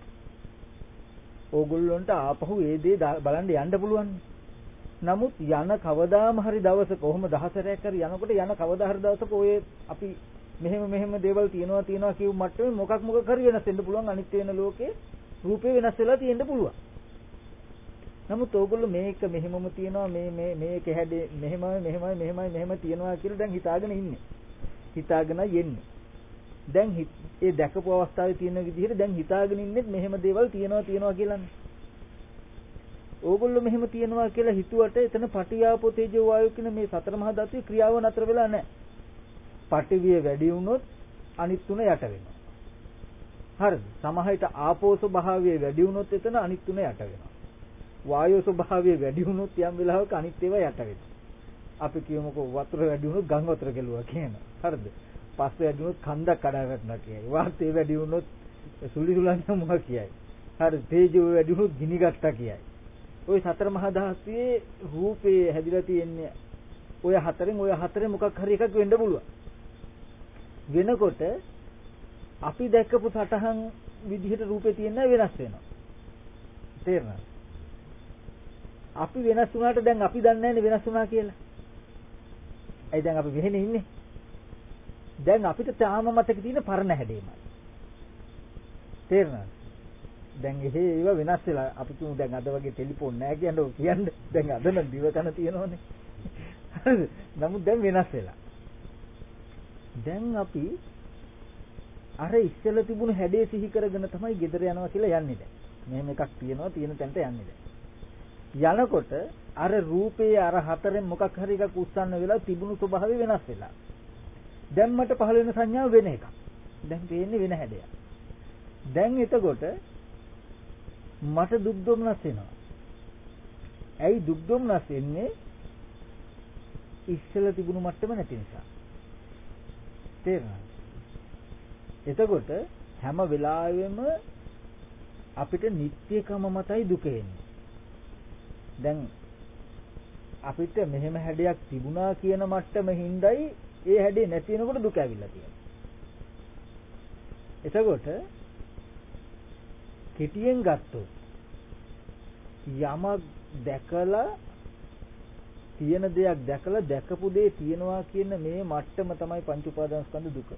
ඕගොල්ලන්ට ආපහු ඒ දේ බලන්න යන්න පුළුවන්. නමුත් යන කවදාම හරි දවසක කොහොම දහසරයක් හරි යනකොට යන කවදා හරි දවසක ඔය අපි මෙහෙම මෙහෙම දේවල් තියනවා තියනවා කියු මට්ටමේ මොකක් මොකක් හරි වෙනස් වෙන්න පුළුවන් අනිත් වෙන ලෝකේ රූපේ වෙනස් වෙලා තියෙන්න පුළුවන්. නමුත් ඕගොල්ලෝ මේක මෙහෙමම තියනවා මේ මේ මේක හැදේ මෙහෙමයි මෙහෙමයි මෙහෙමයි මෙහෙම තියනවා කියලා දැන් හිතාගෙන ඉන්නේ. හිතාගෙන යන්නේ. දැන් ඒ දැකපු අවස්ථාවේ තියෙන විදිහට දැන් හිතාගෙන ඉන්නේ මෙහෙම දේවල් තියනවා තියනවා කියලානේ. ඕගොල්ලෝ මෙහෙම තියනවා කියලා හිතුවට එතන පටිආපෝ තේජෝ වායු කියන මේ සතර මහා ධාතුවේ ක්‍රියාව නතර වෙලා නැහැ. පටිවිය වැඩි වුණොත් අනිත් තුන යට වෙනවා. හරිද? සමහරට ආපෝ ස්වභාවය වැඩි වුණොත් එතන අනිත් තුන යට වෙනවා. වායෝ ස්වභාවය වැඩි වුණොත් යම් වෙලාවක අනිත් ඒවා යට වෙනවා. අපි කියමුකෝ වතුර වැඩි වුණොත් ගම් වතුර ගැලුවා කියන. හරිද? පස් වැඩි වුණොත් කන්දක් කඩා වැටෙනවා කියයි. වාතය වැඩි වුණොත් සුලි සුලන්නේ මොකක් කියයි. හරි තේජෝ වැඩි වුණොත් ගිනි ගත්තා කියයි. ওই සතර මහා දහස්යේ රූපේ හැදිලා තියෙන්නේ ඔය හතරෙන් ඔය හතරේ මොකක් හරි එකක් වෙන්න පුළුවන්. වෙනකොට අපි දැක්කපු සටහන් විදිහට රූපේ තියෙන වෙනස් වෙනවා. තේරෙනවද? අපි වෙනස් වුණාට දැන් අපි දන්නේ නැහැ වෙනස් වුණා කියලා. ඇයි දැන් අපි මෙහෙම ඉන්නේ? දැන් අපිට තාම මතක තියෙන පරණ හැඩේමයි. තේරෙනවද? දැන් එහෙ ඒව වෙනස් වෙලා අපි තුමු දැන් අද වගේ ටෙලිෆෝන් නැහැ කියන්නේ කියන්නේ දැන් අද නම් දිව කන තියෙනවනේ. හරිද? නමුත් දැන් වෙනස් වෙලා. දැන් අපි අර ඉස්සෙල්ල තිබුණු හැඩේ සිහි කරගෙන තමයි ගෙදර යනවා කියලා යන්නේ දැන්. මෙහෙම එකක් තියෙනවා තියෙන තැනට යන්නේ දැන්. යනකොට අර රූපේ අර හතරෙන් මොකක් හරි එකක් උස්සන්න වෙලා තිබුණු ස්වභාවය වෙනස් වෙලා. දැන් මට පහළ වෙන සංඥාව වෙන එකක්. දැන් පේන්නේ වෙන හැඩයක්. දැන් එතකොට මට දුක් දුම්නස් වෙනවා. ඇයි දුක් දුම්නස් වෙන්නේ? ඉස්සෙල්ලා තිබුණු මට්ටම නැති නිසා. තේරෙනවද? එතකොට හැම වෙලාවෙම අපිට නිත්‍යකම මතයි දුක එන්නේ. දැන් අපිට මෙහෙම හැඩයක් තිබුණා කියන මට්ටම හිඳයි ඒ හැඩේ නැති වෙනකොට දුක ඇවිල්ලා තියෙනවා. එතකොට කෙටියෙන් ගත්තොත් යමක් දැකලා තියෙන දෙයක් දැකලා දැකපු දේ තියෙනවා කියන මේ මට්ටම තමයි පංච උපාදානස්කන්ධ දුක.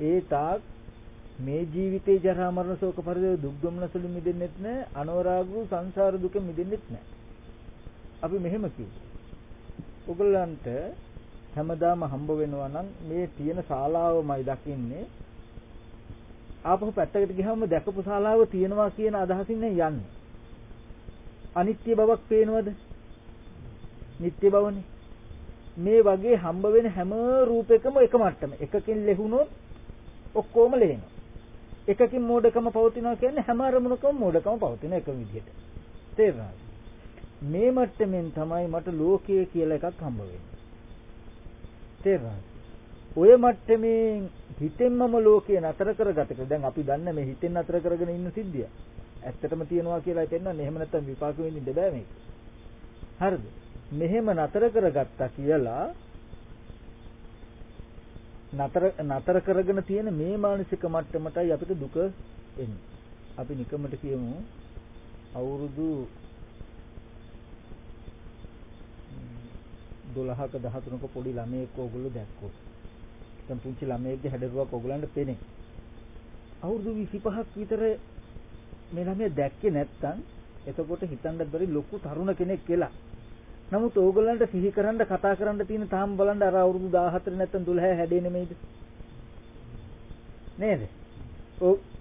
ඒ තාක් මේ ජීවිතේ ජරා මරණ ශෝක පරිදේ දුක් දුම්නසලු මිදෙන්නෙත් නැහැ අනවරාගු සංසාර දුක මිදෙන්නෙත් නැහැ. අපි මෙහෙම කිව්වා. ඔයගලන්ට හැමදාම හම්බ වෙනවා නම් මේ තියෙන ශාලාවමයි දකින්නේ ආපහු පැත්තකට ගියාම දැකපු ශාලාව තියෙනවා කියන අදහසින් යන්නේ. අනිත්‍ය බවක් පේනවද? නිට්ටය බවනේ. මේ වගේ හම්බ වෙන හැම රූපයකම එක මට්ටම. එකකින් ලැබුණොත් ඔක්කොම ලෙහෙනවා. එකකින් මෝඩකම පවතිනවා කියන්නේ හැම අරමුණකම මෝඩකම පවතින එක විදිහට. තේරුණාද? මේ මට්ටමින් තමයි මට ලෝකය කියලා එකක් හම්බ වෙන්නේ. තේරුණාද? ඔය මට්ටමේ හිතෙන්මම ලෝකේ නතර කරගතක දැන් අපි දන්නේ මේ හිතෙන් නතර කරගෙන ඉන්න සිද්ධිය. ඇත්තටම තියනවා කියලා පෙන්වන්නේ එහෙම නැත්නම් විපාක වෙන්නේ බෑ මේක. හරිද? මෙහෙම නතර කරගත්තා කියලා නතර නතර කරගෙන තියෙන මේ මානසික මට්ටමටයි අපිට දුක එන්නේ. අපි නිකමට කියමු අවුරුදු 12ක 13ක පොඩි ළමයෙක් ඕගොල්ලෝ දැක්කොත් දැන් පුංචි ළමයෙක්ගේ හැඩරුවක් ඕගොල්ලන්ට පේන්නේ අවුරුදු 25ක් විතර මේ ළමයා දැක්කේ නැත්තම් එතකොට හිතන්නත් බැරි ලොකු තරුණ කෙනෙක් කියලා නමුත් ඕගොල්ලන්ට සිහි කරන්න කතා කරන්න තියෙන තාම බලන්න අර අවුරුදු 14 නැත්තම් 12 හැඩේ නෙමෙයිද නේද?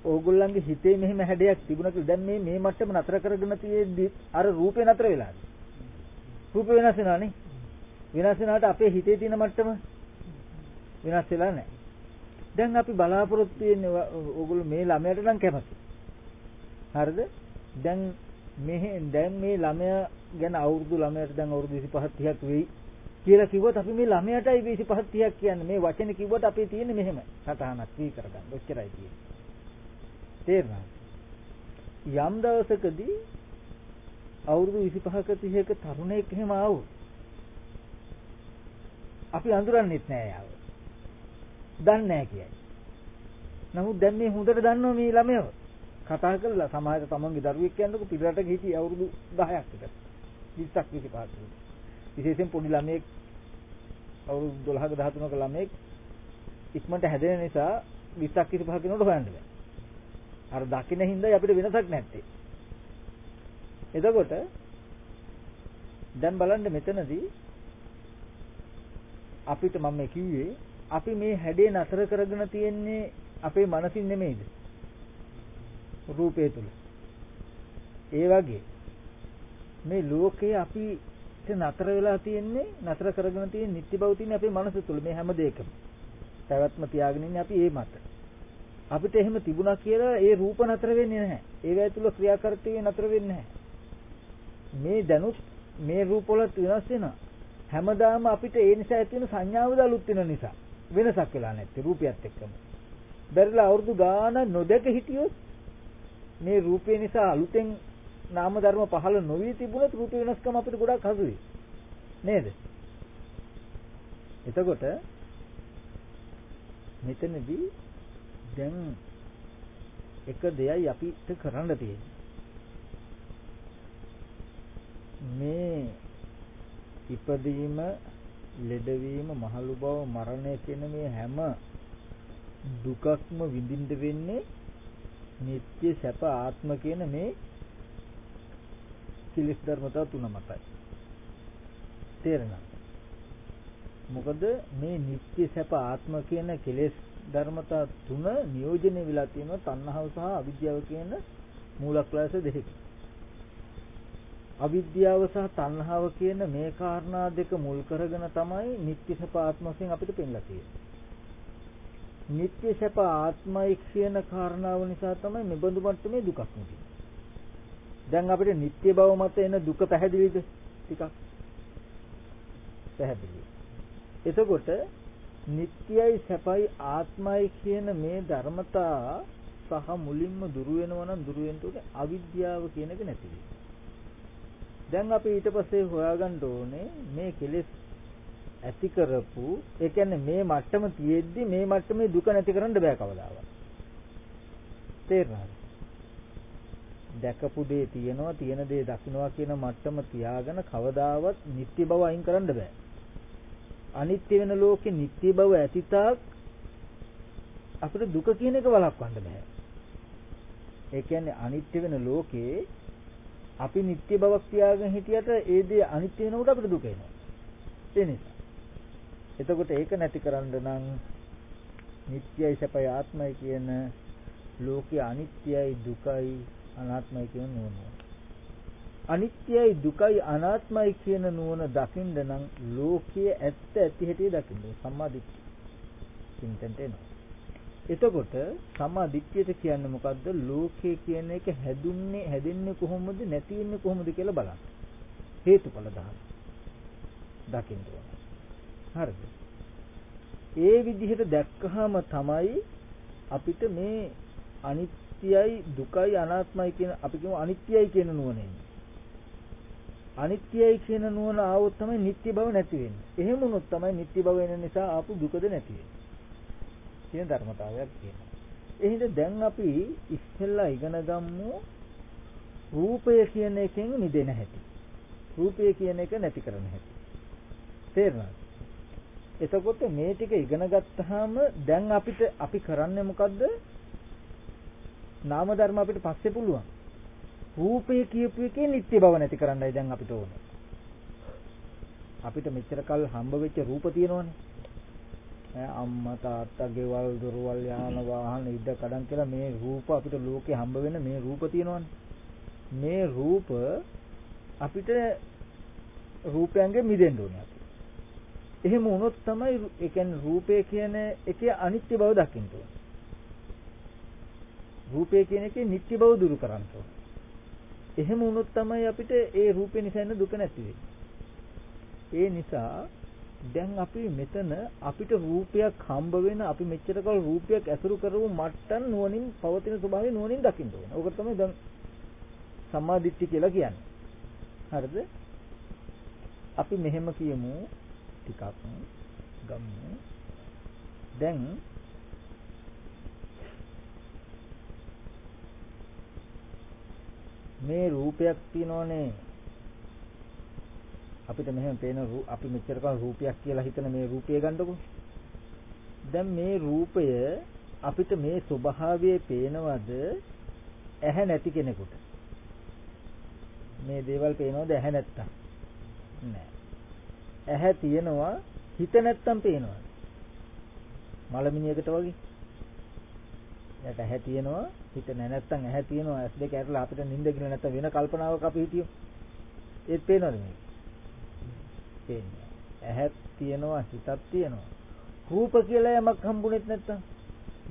ඕගොල්ලන්ගේ හිතේ මෙහෙම හැඩයක් තිබුණා කියලා දැන් මේ මේ මට්ටම නතර කරගෙන තියෙද්දි අර රූපේ නතර වෙලාද? රූපේ වෙනස් වෙනානේ. වෙනස් වෙනාට අපේ හිතේ තියෙන මට්ටම වෙනස් වෙලා නැහැ. දැන් අපි බලාපොරොත්තු වෙන්නේ ඕගොල්ලෝ මේ ළමයට නම් කැමති. හරිද? දැන් මෙහෙ දැන් මේ ළමයා ගැන අවුරුදු ළමයට දැන් අවුරුදු 25 30ක් වෙයි කියලා කිව්වොත් අපි මේ ළමයටයි 25 30ක් කියන්නේ මේ වචනේ කිව්වට අපේ තියෙන්නේ මෙහෙම සටහනක් වී කරගන්න. ඔච්චරයි තියෙන්නේ. තේරුණාද? යම් දවසකදී අවුරුදු 25ක 30ක තරුණයෙක් එහෙම ආවොත් අපි අඳුරන්නෙත් නෑ යාව. දන්නේ නෑ කියයි. නමුත් දැන් මේ හොඳට දන්නවා මේ ළමයව. කතා කරලා සමාජයට තමන්ගේ දරුවෙක් කියනකොට පිටරටක හිටිය අවුරුදු 10ක් විතර 20ක් 25ක් විශේෂයෙන් පොඩි ළමයෙක් අවුරුදු 12ක 13ක ළමයෙක් ඉක්මනට හැදෙන නිසා 20ක් 25ක කෙනෙකුට හොයන්න බෑ අර දකින්න හින්දා අපිට වෙනසක් නැත්තේ එතකොට දැන් බලන්න මෙතනදී අපිට මම කිව්වේ අපි මේ හැඩේ නතර කරගෙන තියෙන්නේ අපේ මනසින් නෙමෙයිද රූපය තුල. ඒ වගේ මේ ලෝකේ අපිට නතර වෙලා තියෙන්නේ නතර කරගෙන තියෙන නිත්‍ය බව තියෙන අපේ මනස තුල මේ හැම දෙයකම. පැවැත්ම තියාගෙන ඉන්නේ අපි ඒ මත. අපිට එහෙම තිබුණා කියලා ඒ රූප නතර වෙන්නේ නැහැ. ඒවැය තුල ක්‍රියාකාරීත්වය නතර වෙන්නේ නැහැ. මේ දැනුත් මේ රූප වල වෙනස් වෙනවා. හැමදාම අපිට ඒ නිසා ඇති වෙන සංඥාවද අලුත් වෙන නිසා වෙනසක් වෙලා නැත්තේ රූපයත් එක්කම. බැරිලා අවුරුදු ගාන නොදක හිටියොත් මේ රූපේ නිසා අලුතෙන් නාම ධර්ම පහළ නොවී තිබුණත් රූප වෙනස්කම අපිට ගොඩක් හසුයි. නේද? එතකොට මෙතනදී දැන් එක දෙයයි අපිට කරන්න තියෙන්නේ. මේ ඉපදීම, ලෙඩවීම, මහලු බව, මරණය කියන මේ හැම දුකක්ම විඳින්න වෙන්නේ නিত্য සැප ආත්ම කියන මේ කිලිස් ධර්මතා තුන මතයි. තේරෙනවද? මොකද මේ නিত্য සැප ආත්ම කියන කෙලෙස් ධර්මතා තුන නියෝජනය වෙලා තියෙනවා තණ්හාව සහ අවිද්‍යාව කියන මූලක්ලාස දෙකකින්. අවිද්‍යාව සහ තණ්හාව කියන මේ කාරණා දෙක මුල් කරගෙන තමයි නිත්‍ය සප ආත්ම වශයෙන් අපිට පෙන්ලා තියෙන්නේ. නිත්‍ය සප ආත්මයි කියන කාරණාව නිසා තමයි මෙබඳු මට්ටමේ දුකක් නැති. දැන් අපිට නිත්‍ය බව මත එන දුක පැහැදිලිද? ටිකක්. පැහැදිලි. එතකොට නිට්ටයයි සැපයි ආත්මයි කියන මේ ධර්මතා සහ මුලින්ම දුරු වෙනවා නම් දුරු වෙන්න උනේ අවිද්‍යාව කියන එක නැති වෙනවා. දැන් අපි ඊට පස්සේ හොයාගන්න ඕනේ මේ කෙලෙස් ඇති කරපු ඒ කියන්නේ මේ මට්ටම තියෙද්දි මේ මට්ටමේ දුක නැති කරන්න බෑ කවදාවත්. තේරුණාද? දැකපු දේ තියෙනවා තියෙන දේ දකින්නවා කියන මට්ටම තියාගෙන කවදාවත් නිත්‍ය බව අයින් කරන්න බෑ. අනිත්‍ය වෙන ලෝකේ නිත්‍ය බව ඇතිතාක් අපිට දුක කියන එක වළක්වන්න බෑ. ඒ කියන්නේ අනිත්‍ය වෙන ලෝකේ අපි නිත්‍ය බවක් තියාගෙන හිටියට ඒ දේ අනිත්‍ය වෙනකොට අපිට දුක එනවා. ඒ නිසා එතකොට ඒක නැති කරන්න නම් නිට්ටයයි සැපයි ආත්මයි කියන ලෝකයේ අනිත්‍යයි දුකයි අනාත්මයි කියන නුවණ. අනිත්‍යයි දුකයි අනාත්මයි කියන නුවණ දකින්න නම් ලෝකයේ ඇත්ත ඇති හැටි දකින්න සම්මාදිට්ඨිය. චින්තනට එනවා. එතකොට සම්මා දිට්ඨියට කියන්නේ මොකද්ද? ලෝකය කියන එක හැදුන්නේ හැදෙන්නේ කොහොමද නැති වෙන්නේ කොහොමද කියලා බලන්න. හේතුඵල ධර්ම. දකින්න ඕන. හරිද? ඒ විදිහට දැක්කහම තමයි අපිට මේ අනිත්‍යයි දුකයි අනාත්මයි කියන අපි කියමු අනිත්‍යයි කියන නුවණ එන්නේ. අනිත්‍යයි කියන නුවණ ආවොත් තමයි නිට්ටය බව නැති වෙන්නේ. එහෙම වුණොත් තමයි නිට්ටය බව එන නිසා ආපු දුකද නැති වෙන්නේ. කියන ධර්මතාවයක් කියනවා. එහෙනම් දැන් අපි ඉස්සෙල්ලා ඉගෙන ගමු රූපය කියන එකෙන් මිදෙන හැටි. රූපය කියන එක නැති කරන හැටි. තේරුණාද? එතකොට මේ ටික ඉගෙන ගත්තාම දැන් අපිට අපි කරන්නේ මොකද්ද? නාම ධර්ම අපිට පස්සේ පුළුවන්. රූපය කියපු එකේ නිත්‍ය බව නැති කරන්නයි දැන් අපිට ඕනේ. අපිට මෙච්චර කල් හම්බ වෙච්ච රූප තියෙනවනේ. අම්මා තාත්තා ගෙවල් දොරවල් යාන වාහන ඉඩ කඩන් කියලා මේ රූප අපිට ලෝකේ හම්බ වෙන මේ රූප තියෙනවනේ මේ රූප අපිට රූපයන්ගෙන් මිදෙන්න ඕනේ අපි. එහෙම වුණොත් තමයි ඒ කියන්නේ රූපය කියන එකේ අනිත්‍ය බව දකින්න ඕනේ. රූපය කියන එකේ නිට්ටය බව දුරු කරන්න ඕනේ. එහෙම වුණොත් තමයි අපිට ඒ රූපේ නිසා එන දුක නැති ඒ නිසා දැන් අපි මෙතන අපිට රූපයක් හම්බ වෙන අපි මෙච්චර කල් රූපයක් ඇසුරු කරපු මට්ටම් නුවණින් පවතින ස්වභාවය නුවණින් දකින්න ඕනේ. ඕක තමයි දැන් සම්මාදිට්ඨිය කියලා කියන්නේ. හරිද? අපි මෙහෙම කියමු ටිකක් ගමු. දැන් මේ රූපයක් තියෙනවනේ අපිට මෙහෙම පේන අපි මෙච්චර කාල රූපයක් කියලා හිතන මේ රූපය ගන්නකො. දැන් මේ රූපය අපිට මේ ස්වභාවයේ පේනවද? ඇහැ නැති කෙනෙකුට. මේ දේවල් පේනවද? ඇහැ නැත්තම්. නෑ. ඇහැ තියෙනවා හිත නැත්තම් පේනවා. මලමිනියකට වගේ. එයාට ඇහැ තියෙනවා හිත නැත්තම් ඇහැ තියෙනවා. ඇස් දෙක ඇරලා අපිට නිින්ද ගිල නැත්තම් වෙන කල්පනාවක අපි හිටියෝ ඒත් පේනවද මේ පේන්නේ ඇහැ තියෙනවා හිතක් තියෙනවා. රූප කියලා යමක් හම්බුනේත් නැත්තම්.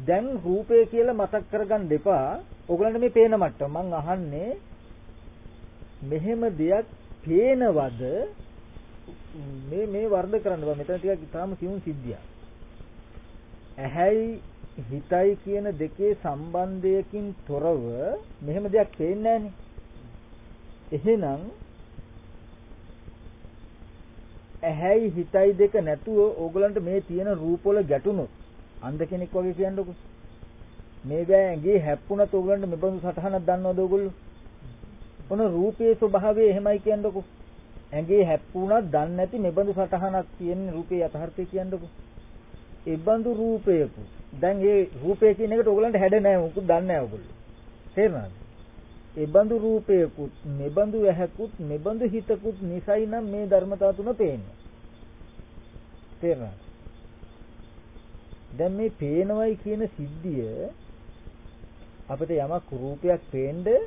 දැන් රූපය කියලා මතක් කරගන්න එපා. ඔයගලන්ට මේ පේන මට්ටම. මං අහන්නේ මෙහෙම දෙයක් පේනවද? මේ මේ වර්ධ කරන්න බෑ. මෙතන ටිකක් ඉතාම සියුම් සිද්ධියක්. ඇහැයි හිතයි කියන දෙකේ සම්බන්ධයකින් තොරව මෙහෙම දෙයක් පේන්නේ එහෙනම් ඇහැයි හිතයි දෙක නැතුව ඕගලන්ට මේ තියෙන රූපවල ගැටුණොත් අන්ධ කෙනෙක් වගේ කියන්නකො මේ බෑ ඇඟේ හැප්පුණත් ඕගලන්ට මෙබඳු සටහනක් දන්නවද ඕගොල්ලෝ ඔන රූපයේ ස්වභාවය එහෙමයි කියන්නකො. ඇඟේ හැප්පුණා දන්නේ නැති මෙබඳු සටහනක් තියෙන රූපේ යථාර්ථය කියන්නකො. ඒ බඳු රූපයක. දැන් ඒ රූපය කියන එකට ඕගලන්ට හැඩ නැහැ මොකුත් දන්නේ නැහැ ඕගොල්ලෝ. තේරුණාද? ඒ බඳු රූපයකුත්, මෙබඳු ඇහැකුත්, මෙබඳු හිතකුත් නිසයි නම් මේ ධර්මතාව තුන පේන්නේ. තේරුණාද? දැන් මේ පේනවයි කියන සිද්ධිය අපිට යමක් රූපයක් පේන්නේ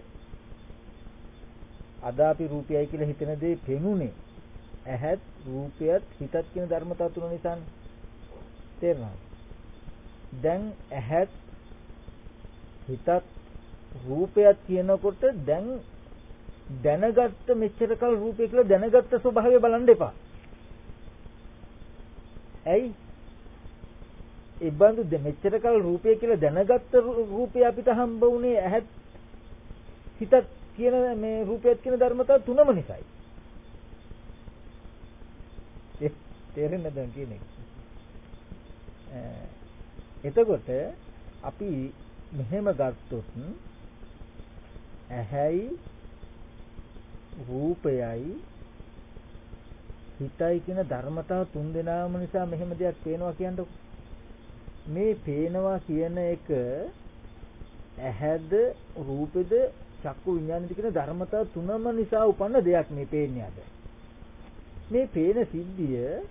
අද අපි රූපයයි කියලා හිතන දේ පෙනුනේ ඇහත් රූපයත් හිතත් කියන ධර්මතාව තුන නිසානේ තේරෙනවද දැන් ඇහත් හිතත් රූපයත් කියනකොට දැන් දැනගත්ත මෙච්චර කල රූපය කියලා දැනගත්ත ස්වභාවය බලන්න එපා ඇයි ඒ බඳු මෙච්චර කල රූපය කියලා දැනගත්ත රූපය අපිට හම්බ වුණේ ඇහත් හිතත් කියන මේ රූපයත් කියන ධර්මතාව තුනම නිසායි. ඒ තේරෙන්නේ දැන් කියන්නේ. එතකොට අපි මෙහෙම ගත්තොත් ඇහැයි රූපයයි හිතයි කියන ධර්මතාව තුන් දෙනාම නිසා මෙහෙම දෙයක් පේනවා කියන්නකො. මේ පේනවා කියන එක ඇහැද රූපෙද චක්කු විඥානෙද කියන ධර්මතා තුනම නිසා උපන්න දෙයක් මේ පේන්නේ අද. මේ පේන සිද්ධිය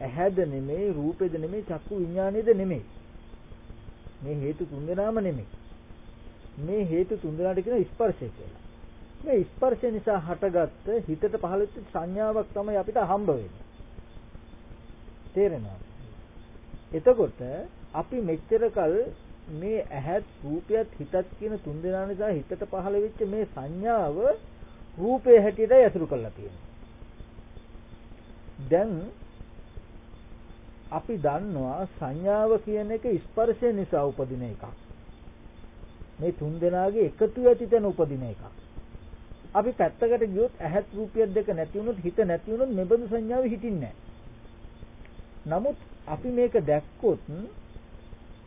ඇහැද නෙමෙයි රූපෙද නෙමෙයි චක්කු විඥානෙද නෙමෙයි. මේ හේතු තුන්දෙනාම නෙමෙයි. මේ හේතු තුන්දෙනාට කියන ස්පර්ශය කියලා. මේ ස්පර්ශය නිසා හටගත්ත හිතට පහළ වෙච්ච සංඥාවක් තමයි අපිට හම්බ වෙන්නේ. තේරෙනවද? එතකොට අපි මෙච්චර කල් මේ ඇහත් රූපයත් හිතත් කියන තුන් දෙනා නිසා හිතට පහළ වෙච්ච මේ සංඥාව රූපේ හැටියට ඇසුරු කරලා තියෙනවා. දැන් අපි දන්නවා සංඥාව කියන එක ස්පර්ශය නිසා උපදින එකක්. මේ තුන් දෙනාගේ එකතු ඇති තැන උපදින එකක්. අපි පැත්තකට ගියොත් ඇහත් රූපියක් දෙක නැති වුණොත් හිත නැති වුණොත් මෙබඳු සංඥාව හිටින්නේ නමුත් අපි මේක දැක්කොත්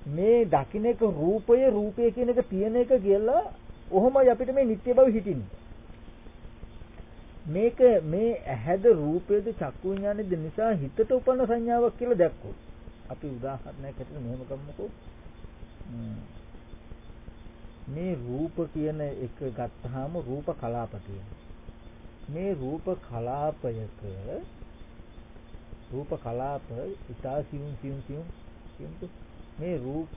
මේ දකින්න එක රූපය රූපය කියන එක තියෙන එක කියලා ඔහොමයි අපිට මේ නිත්‍ය බව හිටින්නේ. මේක මේ ඇහැද රූපයද චක්කු විඥානේද නිසා හිතට උපන්න සංඥාවක් කියලා දැක්කොත් අපි උදාහරණයක් ඇතුළේ මෙහෙම ගමුකෝ මේ රූප කියන එක ගත්තාම රූප කලාප මේ රූප කලාපයක රූප කලාප ඉතා සියුම් සියුම් සියුම් සියුම් මේ රූප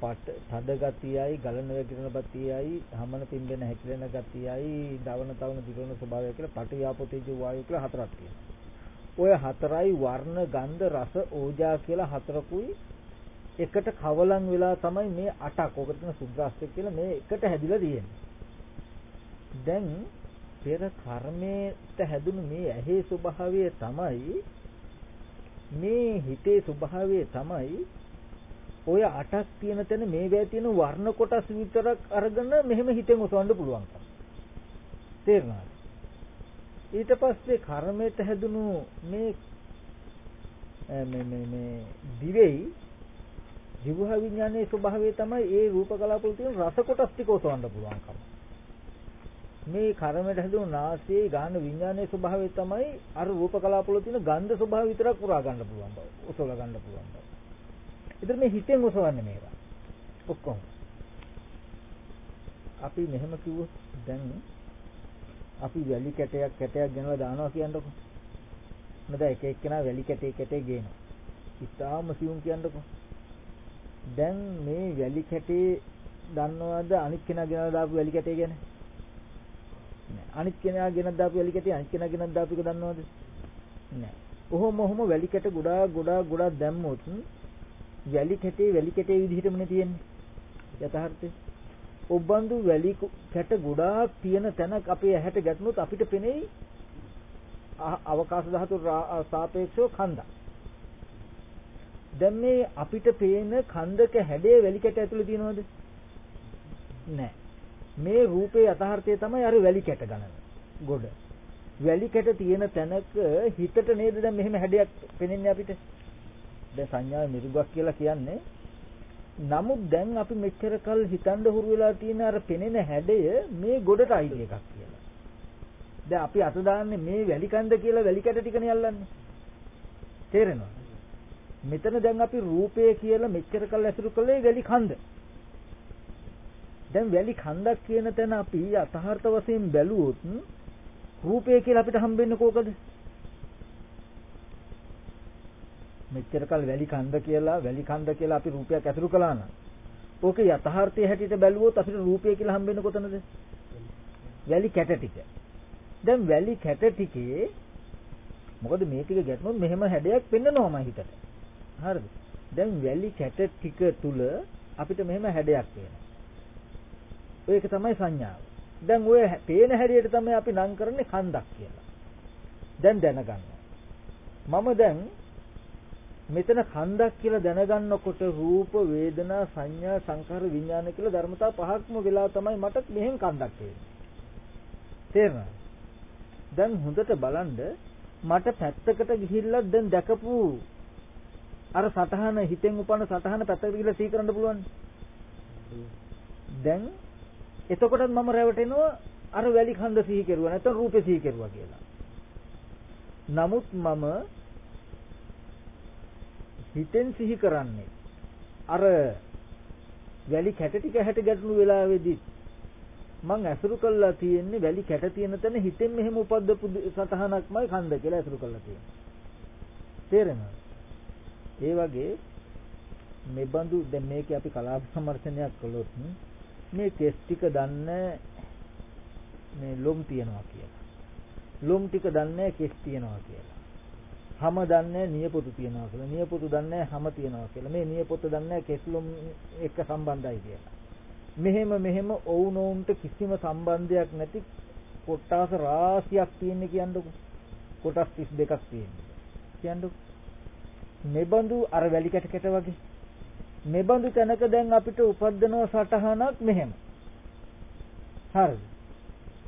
පට තද ගතියයි ගලන වැగిරෙන ගතියයි හමන පිම්බෙන හැකිලෙන ගතියයි දවන තවන දිරවන ස්වභාවය කියලා පට ව්‍යාපෝතේජ වායු කියලා හතරක් තියෙනවා. ඔය හතරයි වර්ණ ගන්ධ රස ඕජා කියලා හතරකුයි එකට කවලම් වෙලා තමයි මේ අටක් ඔකට කියන සුද්දාස්ත්‍ය කියලා මේ එකට හැදිලා තියෙන්නේ. දැන් පෙර කර්මයට හැදුණු මේ ඇහි ස්වභාවය තමයි මේ හිතේ ස්වභාවය තමයි ඔය අටක් තියෙන තැන මේ වේ තියෙන වර්ණ කොටස් විතරක් අරගෙන මෙහෙම හිතෙන් ඔසවන්න පුළුවන්. තේරුණාද? ඊට පස්සේ කර්මයට හැදුණු මේ මේ මේ මේ දිවෙයි ජීවහ විඥානයේ ස්වභාවය තමයි ඒ රූප කලාපවල තියෙන රස කොටස් ටික ඔසවන්න පුළුවන්කම. මේ කර්මයට හැදුණු නාසයේ ගාන විඥානයේ ස්වභාවය තමයි අර රූප කලාපවල තියෙන ගන්ධ ස්වභාවය විතරක් පුරා ගන්න පුළුවන් බව. ඔසවලා ගන්න පුළුවන් බව. ඒතර මේ හිතෙන් ඔසවන්නේ මේවා. ඔක්කොම. අපි මෙහෙම කිව්වොත් දැන් අපි වැලි කැටයක් කැටයක් ගෙනලා දානවා කියන්නකො. නේද එක එක්කෙනා වැලි කැටේ කැටේ ගේනවා. ඉතාලම සියුම් කියන්නකො. දැන් මේ වැලි කැටේ දන්නවද අනිත් කෙනා ගෙනලා දාපු වැලි කැටේ ගැන? නෑ. අනිත් කෙනා ගෙනත් දාපු වැලි කැටේ අනිත් කෙනා ගෙනත් දාපු එක දන්නවද? නෑ. ඔහොම ඔහොම වැලි කැට ගොඩාක් ගොඩාක් ගොඩාක් දැම්මොත් වැලි කැටේ වැලි කැටේ විදිහටමනේ තියෙන්නේ. යථාර්ථය. ඔබ්බන්දු වැලි කැට ගොඩාක් තියෙන තැනක් අපේ ඇහැට ගැටුණොත් අපිට පෙනෙයි අවකාශ ධාතු සාපේක්ෂව කන්දක්. දැන් මේ අපිට පේන කන්දක හැඩය වැලි කැට ඇතුලේ තියෙනවද? නැහැ. මේ රූපේ යථාර්ථය තමයි අර වැලි කැට ගණන. ගොඩ. වැලි කැට තියෙන තැනක හිතට නේද දැන් මෙහෙම හැඩයක් පෙනෙන්නේ අපිට? දැන් සංඥාවේ මිරුගක් කියලා කියන්නේ නමුත් දැන් අපි මෙච්චර කල් හිතන්න හුරු වෙලා තියෙන අර පෙනෙන හැඩය මේ ගොඩට අයිති එකක් කියලා. දැන් අපි අත දාන්නේ මේ වැලි කන්ද කියලා වැලි කැට ටිකනේ අල්ලන්නේ. තේරෙනවද? මෙතන දැන් අපි රූපය කියලා මෙච්චර කල් ඇසුරු කළේ වැලි කන්ද. දැන් වැලි කන්දක් කියන තැන අපි යථාර්ථ වශයෙන් බැලුවොත් රූපය කියලා අපිට හම්බෙන්නේ කෝකද? මෙච්චර කල් වැලි කන්ද කියලා වැලි කන්ද කියලා අපි රූපයක් ඇසුරු කළා නම් ඕකේ යථාර්ථයේ හැටියට බැලුවොත් අපිට රූපය කියලා හම්බෙන්නේ කොතනද? වැලි කැට ටික. දැන් වැලි කැට ටිකේ මොකද මේ ටික ගැටුනොත් මෙහෙම හැඩයක් පෙන්නනවාම හිතට. හරිද? දැන් වැලි කැට ටික තුල අපිට මෙහෙම හැඩයක් පේනවා. ඒක තමයි සංඥාව. දැන් ඔය පේන හැඩයට තමයි අපි නම් කරන්නේ කන්දක් කියලා. දැන් දැනගන්න. මම දැන් මෙතන කන්දක් කියලා දැනගන්නකොට රූප වේදනා සංඥා සංකාර විඥාන කියලා ධර්මතා පහක්ම වෙලා තමයි මට මෙහෙන් කන්දක් තේරෙන්නේ. තේරෙනවද? දැන් හොඳට බලන්න මට පැත්තකට ගිහිල්ලා දැන් දැකපු අර සටහන හිතෙන් උපන්න සටහන පැත්තකට ගිහිල්ලා සී කරන්න පුළුවන්. දැන් එතකොටත් මම රැවටෙනවා අර වැලි කන්ද සිහි කෙරුවා නැත්නම් රූපේ සිහි කෙරුවා කියලා. නමුත් මම හිතෙන් සිහි කරන්නේ අර වැලි කැට ටික හැට ගැටුණු වෙලාවේදී මං ඇසුරු කළා තියෙන්නේ වැලි කැට තියෙන තැන හිතෙන් මෙහෙම උපද්දපු සතහනක්මයි කන්ද කියලා ඇසුරු කළා තියෙන්නේ. තේරෙනවද? ඒ වගේ මේ බඳු දැන් මේකේ අපි කලාප සම්මර්ෂණයක් කළොත් මේ කෙස් ටික දන්න මේ ලොම් තියනවා කියලා. ලොම් ටික දන්නේ කෙස් තියනවා කියලා. හැම දන්නේ නියපොතු තියනවා කියලා. නියපොතු දන්නේ හැම තියනවා කියලා. මේ නියපොතු දන්නේ කෙස්ලොම් එක්ක සම්බන්ධයි කියලා. මෙහෙම මෙහෙම ඔවුනොවුන්ට කිසිම සම්බන්ධයක් නැති කොටස් රාශියක් තියෙන්නේ කියන්නකො. කොටස් 32ක් තියෙන්නේ. කියන්නකො. මෙබඳු අර වැලි කැට කැට වගේ. මෙබඳු තැනක දැන් අපිට උපද්දනව සටහනක් මෙහෙම. හරිද?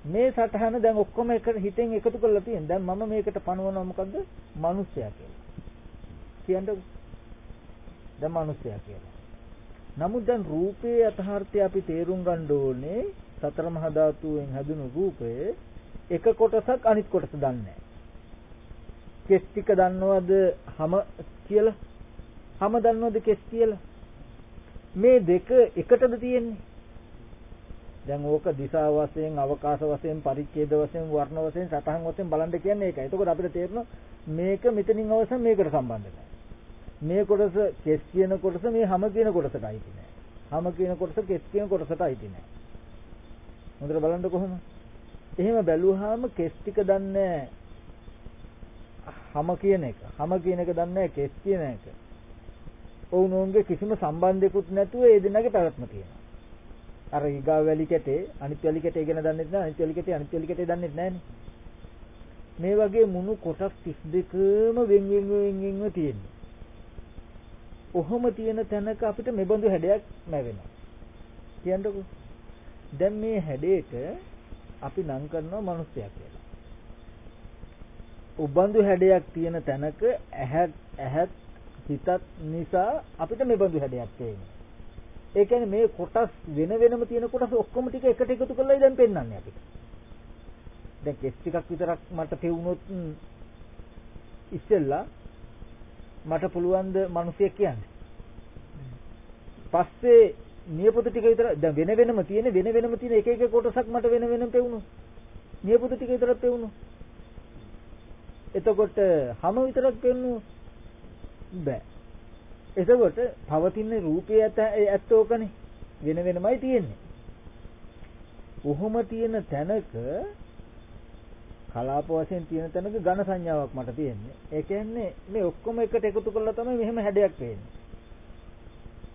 මේ සටහන දැන් ඔක්කොම එක හිතෙන් එකතු කරලා තියෙන. දැන් මම මේකට පනවනවා මොකද්ද? මිනිස්සයා කියලා. කියන්නේ දැන් මිනිස්සයා කියලා. නමුත් දැන් රූපයේ යථාර්ථය අපි තේරුම් ගන්න ඕනේ සතර මහා ධාතුවෙන් හැදුණු රූපය එක කොටසක් අනිත් කොටස දන්නේ නැහැ. කෙස් ටික දන්නවද හැම කියලා? හැම දන්නවද කෙස් කියලා? මේ දෙක එකටද තියෙන්නේ? දැන් ඕක දිශා වශයෙන්, අවකාශ වශයෙන්, පරිච්ඡේද වශයෙන්, වර්ණ වශයෙන්, සතහන් වශයෙන් බලන්න කියන්නේ ඒකයි. එතකොට අපිට තේරෙනවා මේක මෙතනින් අවසන් මේකට සම්බන්ධ නැහැ. මේ කොටස කෙස් කියන කොටස මේ හැම කියන කොටසට අයිති නැහැ. හැම කියන කොටස කෙස් කියන කොටසට අයිති නැහැ. හොඳට බලන්න කොහොම? එහෙම බැලුවාම කෙස් ටික දන්නේ හැම කියන එක. හැම කියන එක දන්නේ කෙස් කියන එක. ඔවුනෝන්ගේ කිසිම සම්බන්ධයක්වත් නැතුව ඒ දෙන්නගේ පැවැත්ම තියෙනවා. අර ඊගා වැලි කැටේ අනිත් වැලි කැටේ ගැන දන්නේ නැහැ අනිත් වැලි කැටේ අනිත් වැලි කැටේ දන්නේ නැහනේ. මේ වගේ මුණු කොටස් 32ම වෙන් වෙන් වෙන් වෙන්ව තියෙනවා. ඔහොම තියෙන තැනක අපිට මෙබඳු හැඩයක් ලැබෙනවා. කියන්නකෝ. දැන් මේ හැඩයට අපි නම් කරනවා මිනිස්සයා කියලා. උබඳු හැඩයක් තියෙන තැනක ඇහත් ඇහත් හිතත් නිසා අපිට මෙබඳු හැඩයක් පේන්නේ. ඒ කියන්නේ මේ කොටස් වෙන වෙනම තියෙන කොටස් ඔක්කොම ටික එකට එකතු කරලා දැන් පෙන්වන්නේ අපිට. දැන් කෙස් ටිකක් විතරක් මට පෙවුනොත් ඉස්සෙල්ලා මට පුළුවන් ද මිනිසියෙක් කියන්නේ. පස්සේ නියපොතු ටික විතර දැන් වෙන වෙනම තියෙන වෙන වෙනම තියෙන එක එක කොටසක් මට වෙන වෙනම පෙවුණු. නියපොතු ටික විතරක් පෙවුණු. එතකොට හැම විතරක් පෙවුණු බෑ. එතකොට පවතින රූපය ඇත්ත ඕකනේ වෙන වෙනමයි තියෙන්නේ. කොහොම තියෙන තැනක කලාප වශයෙන් තියෙන තැනක ඝන සංඥාවක් මට තියෙන්නේ. ඒ කියන්නේ මේ ඔක්කොම එකට එකතු කරලා තමයි මෙහෙම හැඩයක් පේන්නේ.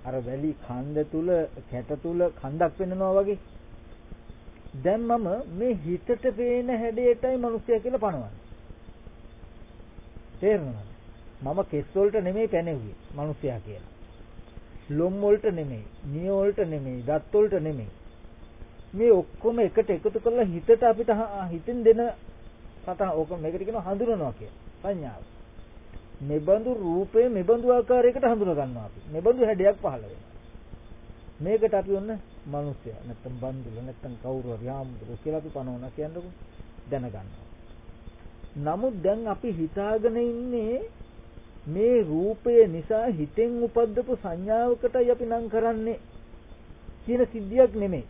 අර වැලි කන්ද තුල කැට තුල කන්දක් වෙන්නනවා වගේ. දැන් මම මේ හිතට පේන හැඩයටයි මිනිස්සයා කියලා පනවන්නේ. තේරෙනවද? මම කෙස් වලට නෙමෙයි පැනෙව්වේ මිනිස්සයා කියලා. ලොම් වලට නෙමෙයි, නිය වලට නෙමෙයි, දත් වලට නෙමෙයි. මේ ඔක්කොම එකට එකතු කරලා හිතට අපිට හිතෙන් දෙන සතහ ඕක මේකට කියනවා හඳුනනවා කියලා. සංඥාව. මෙබඳු රූපේ මෙබඳු ආකාරයකට හඳුන ගන්නවා අපි. මෙබඳු හැඩයක් පහළ වෙනවා. මේකට අපි ඔන්න මිනිස්සයා නැත්තම් බන්දුල නැත්තම් කවුරු හරි ආමුදුර කියලා අපි පනවනවා කියන්නකො දැනගන්නවා. නමුත් දැන් අපි හිතාගෙන ඉන්නේ මේ රූපය නිසා හිතෙන් උපද්දපු සංඥාවකටයි අපි නම් කරන්නේ කියන සිද්ධියක් නෙමෙයි.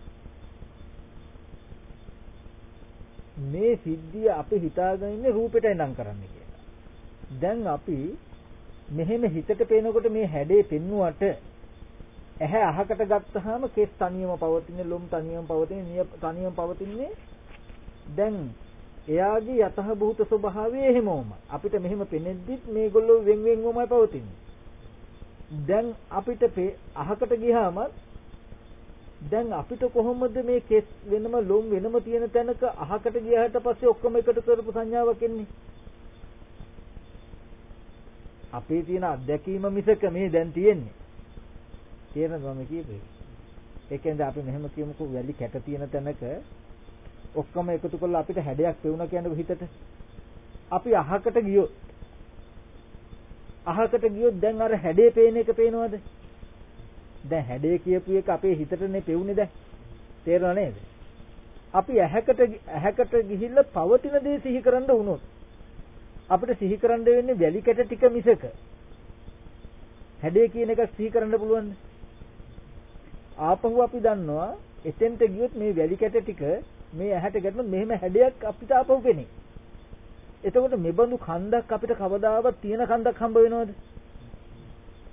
මේ සිද්ධිය අපි හිතාගෙන ඉන්නේ රූපෙටයි නම් කරන්නේ කියලා. දැන් අපි මෙහෙම හිතට පේනකොට මේ හැඩේ පෙන්නුවට ඇහැ අහකට ගත්තාම කෙස් තනියම පවතින ලොම් තනියම පවතින නිය තනියම පවතින්නේ දැන් එයාගේ යතහ භූත ස්වභාවය එහෙමම අපිට මෙහෙම පෙනෙද්දිත් මේගොල්ලෝ වෙන් වෙන්වමයි පවතින්නේ. දැන් අපිට අහකට ගියාම දැන් අපිට කොහොමද මේ කෙස් වෙනම ලොම් වෙනම තියෙන තැනක අහකට ගියාට පස්සේ ඔක්කොම එකට කරපු සංඥාවක් එන්නේ? අපේ තියෙන අත්දැකීම මිසක මේ දැන් තියෙන්නේ. තේරෙනවද මම කියපේ? ඒ කියන්නේ අපි මෙහෙම කියමුකෝ වැලි කැට තියෙන තැනක ඔක්කොම එකතු කරලා අපිට හැඩයක් පෙවුණා කියන්නේ හිතට. අපි අහකට ගියොත් අහකට ගියොත් දැන් අර හැඩේ පේන එක පේනවද? දැන් හැඩේ කියපු එක අපේ හිතටනේ පෙවුනේ දැන්. තේරෙනව නේද? අපි ඇහැකට ඇහැකට ගිහිල්ලා පවතින දේ සිහි කරන්න වුණොත් අපිට සිහි කරන්න වෙන්නේ වැලි කැට ටික මිසක. හැඩේ කියන එකක් සිහි කරන්න පුළුවන්ද? ආපහු අපි දන්නවා එතෙන්ට ගියොත් මේ වැලි කැට ටික මේ ඇහැට ගැටුනොත් මෙහෙම හැඩයක් අපිට ආපහු පෙනේ. එතකොට මෙබඳු කන්දක් අපිට කවදාවත් තියෙන කන්දක් හම්බ වෙනවද?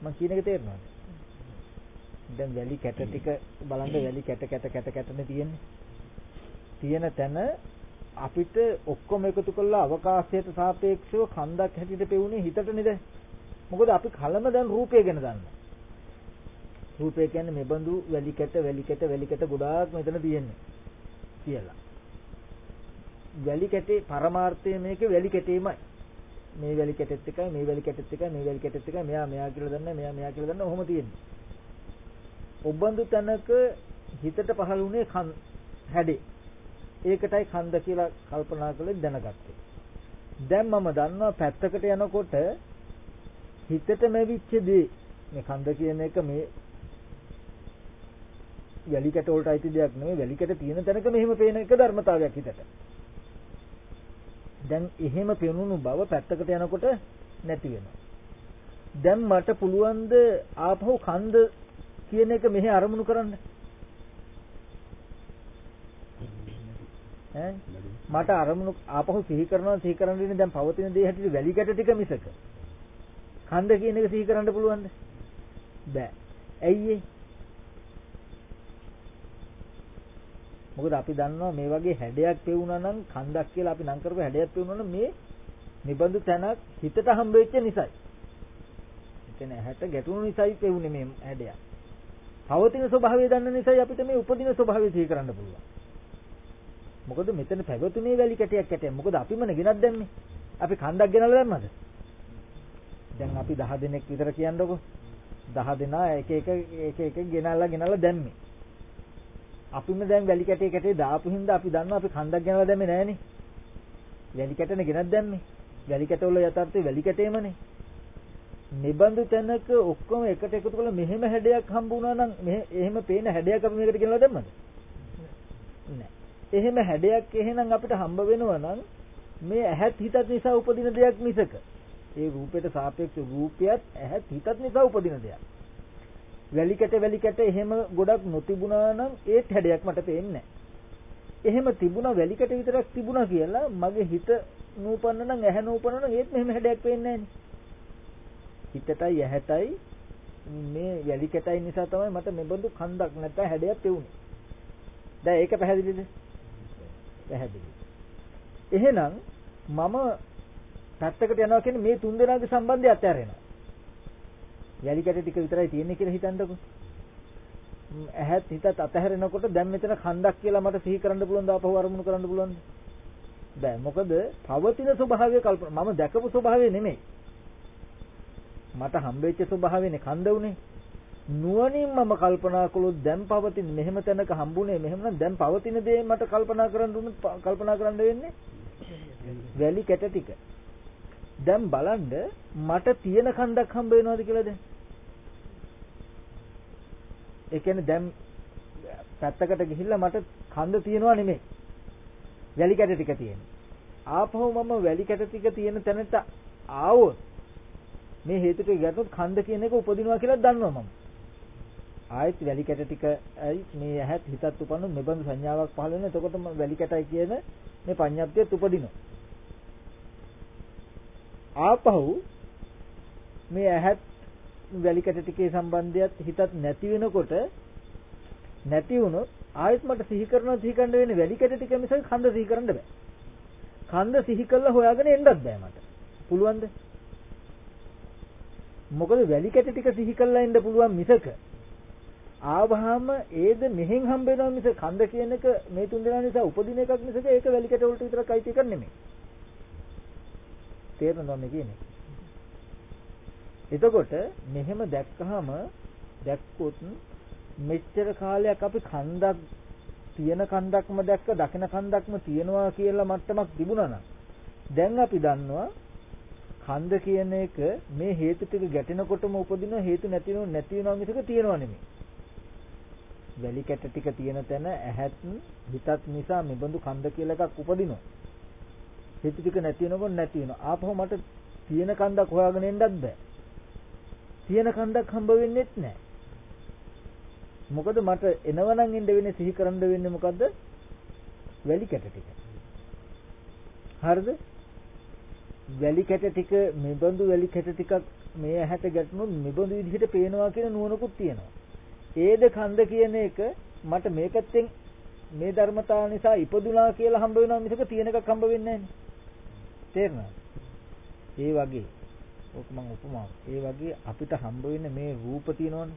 මම කියන එක තේරෙනවද? දැන් වැලි කැට ටික බලන්න වැලි කැට කැට කැට කැටනේ තියෙන්නේ. තියෙන තැන අපිට ඔක්කොම එකතු කරලා අවකාශයට සාපේක්ෂව කන්දක් හැටියට පෙවුනේ හිතට නේද? මොකද අපි කලම දැන් රූපය ගැන දන්නවා. රූපය කියන්නේ මෙබඳු වැලි කැට වැලි කැට වැලි කැට ගොඩාක් මෙතන තියෙන්නේ කියලා. වැලි කැටේ පරමාර්ථය මේකේ වැලි කැටේමයි. මේ වැලි කැටෙත් එකයි මේ වැලි කැටෙත් එකයි මේ වැලි කැටෙත් එකයි මෙයා මෙයා කියලා දන්නේ මෙයා මෙයා කියලා දන්නේ ඔහොම තියෙන්නේ. ඔබඳු තැනක හිතට පහළ වුණේ කන් හැඩේ. ඒකටයි කන්ද කියලා කල්පනා කළේ දැනගත්තේ. දැන් මම දන්නවා පැත්තකට යනකොට හිතට ලැබිච්ච දේ මේ කන්ද කියන එක මේ වැලි කැට වලට අයිති දෙයක් නෙවෙයි වැලි කැට තියෙන තැනක මෙහෙම පේන එක ධර්මතාවයක් හිතට. දැන් එහෙම පෙනුණු බව පැත්තකට යනකොට නැති වෙනවා. දැන් මට පුළුවන් ද ආපහු කන්ද කියන එක මෙහි අරමුණු කරන්න. ඈ මට අරමුණු ආපහු සිහි කරනවා සිහි කරන්න ඉන්නේ දැන් පවතින දේ හැටියට වැලි කැට ටික මිසක කන්ද කියන එක සිහි කරන්න පුළුවන්ද බෑ ඇයි ඒ මොකද අපි දන්නවා මේ වගේ හැඩයක් පෙවුනා නම් කන්දක් කියලා අපි නම් කරපු හැඩයක් පෙවුනා නම් මේ නිබඳු තැනක් හිතට හම්බ වෙච්ච නිසායි. ඒ කියන්නේ ඇහැට ගැටුණු නිසායි පෙවුනේ මේ හැඩයක්. පවතින ස්වභාවය දන්න නිසායි අපිට මේ උපදින ස්වභාවය සිහි කරන්න පුළුවන්. මොකද මෙතන පැවතුනේ වැලි කැටයක් කැටයක්. මොකද අපිමනේ ගෙනත් දැම්මේ. අපි කන්දක් ගෙනල්ලා දැම්මද? දැන් අපි 10 දෙනෙක් විතර කියන්නකො. 10 දෙනා එක එක එක එක ගෙනල්ලා ගෙනල්ලා දැම්මේ. අපිම දැන් වැලි කැටේ කැටේ දාපු හින්දා අපි දන්නවා අපි කන්දක් ගෙනලා දැම්මේ නෑනේ. වැලි කැටනේ ගෙනත් දැම්මේ. වැලි කැටවල යථාර්ථය වැලි කැටේමනේ. නිබඳු තැනක ඔක්කොම එකට එකතු කරලා මෙහෙම හැඩයක් හම්බ වුණා නම් මෙහෙ එහෙම පේන හැඩයක් අපි මේකට ගෙනලා දැම්මද? නෑ. එහෙම හැඩයක් එහෙනම් අපිට හම්බ වෙනවා නම් මේ ඇහත් හිතත් නිසා උපදින දෙයක් මිසක ඒ රූපයට සාපේක්ෂ රූපයත් ඇහත් හිතත් නිසා උපදින දෙයක්. වැලි කැට වැලි කැට එහෙම ගොඩක් නොතිබුණා නම් ඒත් හැඩයක් මට පේන්නේ එහෙම තිබුණා වැලි කැට විතරක් තිබුණා කියලා මගේ හිත නූපන්න නම් ඇහැ නූපන්න නම් ඒත් මෙහෙම හැඩයක් පේන්නේ හිතටයි ඇහැටයි මේ වැලි කැටයි නිසා තමයි මට මෙබඳු කන්දක් නැත්නම් හැඩයක් පෙවුනේ. දැන් ඒක පැහැදිලිද? පැහැදිලි. එහෙනම් මම පැත්තකට යනවා කියන්නේ මේ තුන් දෙනාගේ සම්බන්ධය අත්හැරෙනවා. යලි කැට ටික විතරයි තියෙන්නේ කියලා හිතන්නකො. ඇහත් හිතත් අතහැරෙනකොට දැන් මෙතන කන්දක් කියලා මට සිහි කරන්න පුළුවන් ද ආපහු අරමුණු කරන්න පුළුවන්ද? බෑ. මොකද පවතින ස්වභාවය කල්පනා මම දැකපු ස්වභාවය නෙමෙයි. මට හම්බෙච්ච ස්වභාවයනේ කන්ද උනේ. නුවණින් මම කල්පනා කළොත් දැන් පවතින මෙහෙම තැනක හම්බුනේ මෙහෙමනම් දැන් පවතින දේ මට කල්පනා කරන්න උනොත් කල්පනා කරන්න වෙන්නේ වැලි කැට ටික. දැන් බලන්න මට තියෙන කන්දක් හම්බ වෙනවද කියලා දැන්? ඒ කියන්නේ දැන් පැත්තකට ගිහිල්ලා මට කන්ද තියනවා නෙමෙයි. වැලි කැට ටික තියෙනවා. ආපහු මම වැලි කැට ටික තියෙන තැනට ආවොත් මේ හේතු ටික ගැටුත් කන්ද කියන එක උපදිනවා කියලා දන්නවා මම. ආයෙත් වැලි කැට ටිකයි මේ ඇහත් හිතත් උපන්න මෙබඳු සංඥාවක් පහළ වෙන එතකොට වැලි කැටයි කියන මේ පඤ්ඤාප්තියත් උපදිනවා. ආපහු මේ ඇහත් වැලි කැට ටිකේ සම්බන්ධයත් හිතත් නැති වෙනකොට නැති වුණොත් ආයෙත් මට සිහි කරනවා සිහි කරන්න වෙන්නේ වැලි කැට ටික මිසක් කන්ද සිහි කරන්න බෑ. කන්ද සිහි කළා හොයාගෙන එන්නත් බෑ මට. පුළුවන්ද? මොකද වැලි කැට ටික සිහි කළා එන්න පුළුවන් මිසක ආවහම ඒද මෙහෙන් හම්බ වෙනවා මිස කන්ද කියන එක මේ තුන් දෙනා නිසා උපදින එකක් මිසක ඒක වැලි කැට වලට විතරක් අයිති එකක් නෙමෙයි. තේරෙනවද මේ කියන්නේ? එතකොට මෙහෙම දැක්කහම දැක්කොත් මෙච්චර කාලයක් අපි කන්දක් තියෙන කන්දක්ම දැක්ක දකින කන්දක්ම තියෙනවා කියලා මට්ටමක් තිබුණා නම් දැන් අපි දන්නවා කන්ද කියන එක මේ හේතු ටික ගැටෙනකොටම උපදින හේතු නැතිනව නැති වෙනවා මිසක තියෙනව නෙමෙයි. වැලි කැට ටික තියෙන තැන ඇහත් හිතත් නිසා මෙබඳු කන්ද කියලා එකක් උපදිනවා. හේතු ටික නැති වෙනකොට නැති වෙනවා. ආපහු මට තියෙන කන්දක් හොයාගෙන එන්නත් බෑ. තියෙන කන්දක් හම්බ වෙන්නේත් නැහැ. මොකද මට එනවනම් එන්න වෙන්නේ සිහි කරන්න වෙන්නේ මොකද්ද? වැලි කැට ටික. හරිද? වැලි කැට ටික මෙබඳු වැලි කැට ටිකක් මේ ඇහැට ගැටුණොත් මෙබඳු විදිහට පේනවා කියන නුවණකුත් තියෙනවා. ඒද කන්ද කියන එක මට මේ පැත්තෙන් මේ ධර්මතාව නිසා ඉපදුනා කියලා හම්බ වෙනවා මිසක තියෙන එකක් හම්බ වෙන්නේ නැහැ. තේරෙනවද? ඒ වගේ ඕක මම උපමාවක්. ඒ වගේ අපිට හම්බ වෙන්නේ මේ රූප තියෙනවනේ.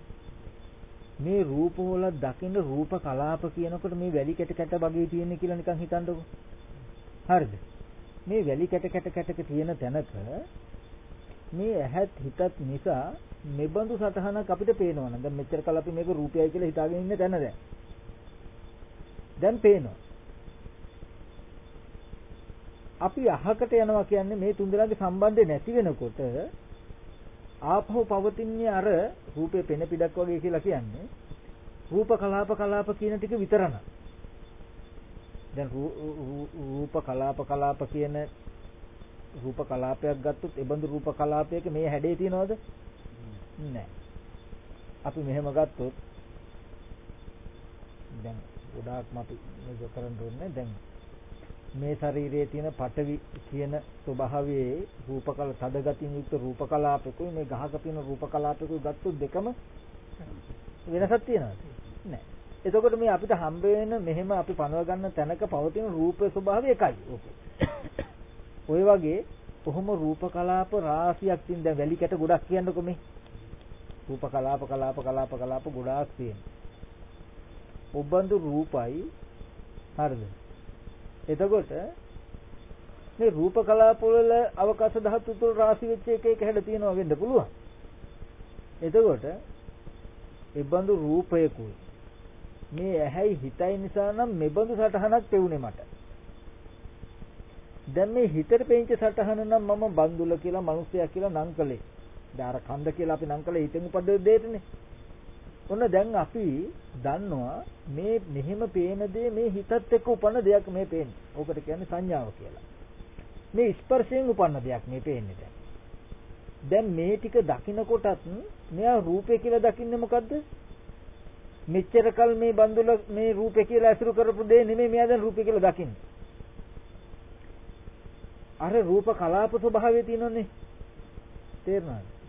මේ රූප වල දකින්න රූප කලාප කියනකොට මේ වැලි කැට කැට වගේ තියෙන්නේ කියලා නිකන් හිතන්නකෝ. හරිද? මේ වැලි කැට කැට කැටක තියෙන තැනක මේ ඇහත් හිතත් නිසා මෙබඳු සටහනක් අපිට පේනවා නම් දැන් මෙච්චර කල අපි මේක රූපයයි කියලා හිතාගෙන ඉන්න තැන දැන්. දැන් පේනවා. අපි අහකට යනවා කියන්නේ මේ තුන්දෙනාගේ සම්බන්ධය නැති වෙනකොට ආපහු පවතින්නේ අර රූපේ පෙන පිටක් වගේ කියලා කියන්නේ රූප කලාප කලාප කියන ටික විතරන. දැන් රූප කලාප කලාප කියන රූප කලාපයක් ගත්තොත් ඒ බඳු රූප කලාපයක මේ හැඩේ තියනවද? නැහැ. අපි මෙහෙම ගත්තොත් දැන් ගොඩාක්ම අපි මේක කරන්න ඕනේ. දැන් මේ ශරීරයේ තියෙන පටවි කියන ස්වභාවයේ රූපකල තදගතින් යුක්ත රූපකලාපකුයි. මේ ගහක තියෙන රූපකලාපකුයි ගත්තොත් දෙකම වෙනසක් තියෙනවද නැහැ එතකොට මේ අපිට හම්බ වෙන මෙහෙම අපි පනව ගන්න තැනක පවතින රූපේ ස්වභාවය එකයි. ඔය වගේ කොහොම රූප කලාප රාශියක් තියෙන දැන් වැලි කැට ගොඩක් කියන්නකො මේ. රූප කලාප කලාප කලාප කලාප ගොඩාක් තියෙන. ඔබ්බන්දු රූපයි හරිද? එතකොට මේ රූප කලාප වල අවකාශ ධාතු තුල රාශි වෙච්ච එක එක හැඩ තියෙනවා වෙන්න පුළුවන්. එතකොට එබඳු රූපයකුයි මේ ඇහැයි හිතයි නිසා නම් මෙබඳු සටහනක් පෙවුනේ මට. දැන් මේ හිතට පෙන්ච සටහන නම් මම බන්දුල කියලා මිනිසයා කියලා නම් කළේ. දාර කන්ද කියලා අපි නම් කළේ හිතෙන් උපද්ද දෙයටනේ. ඔන්න දැන් අපි දන්නවා මේ මෙහෙම පේන දේ මේ හිතත් එක්ක උපන්න දෙයක් මේ පේන්නේ. ඕකට කියන්නේ සංඥාව කියලා. මේ ස්පර්ශයෙන් උපන්න දෙයක් මේ පේන්නේ දැන්. දැන් මේ ටික දකිනකොටත් මෙයා රූපය කියලා දකින්නේ මොකද්ද? මෙච්චර කල් මේ බන්දුල මේ රූපේ කියලා අසුරු කරපු දේ නෙමෙයි මෙයා දැන් රූපේ කියලා දකින්නේ. අර රූප කලාප ස්වභාවය තියෙනවනේ. තේරෙනවද?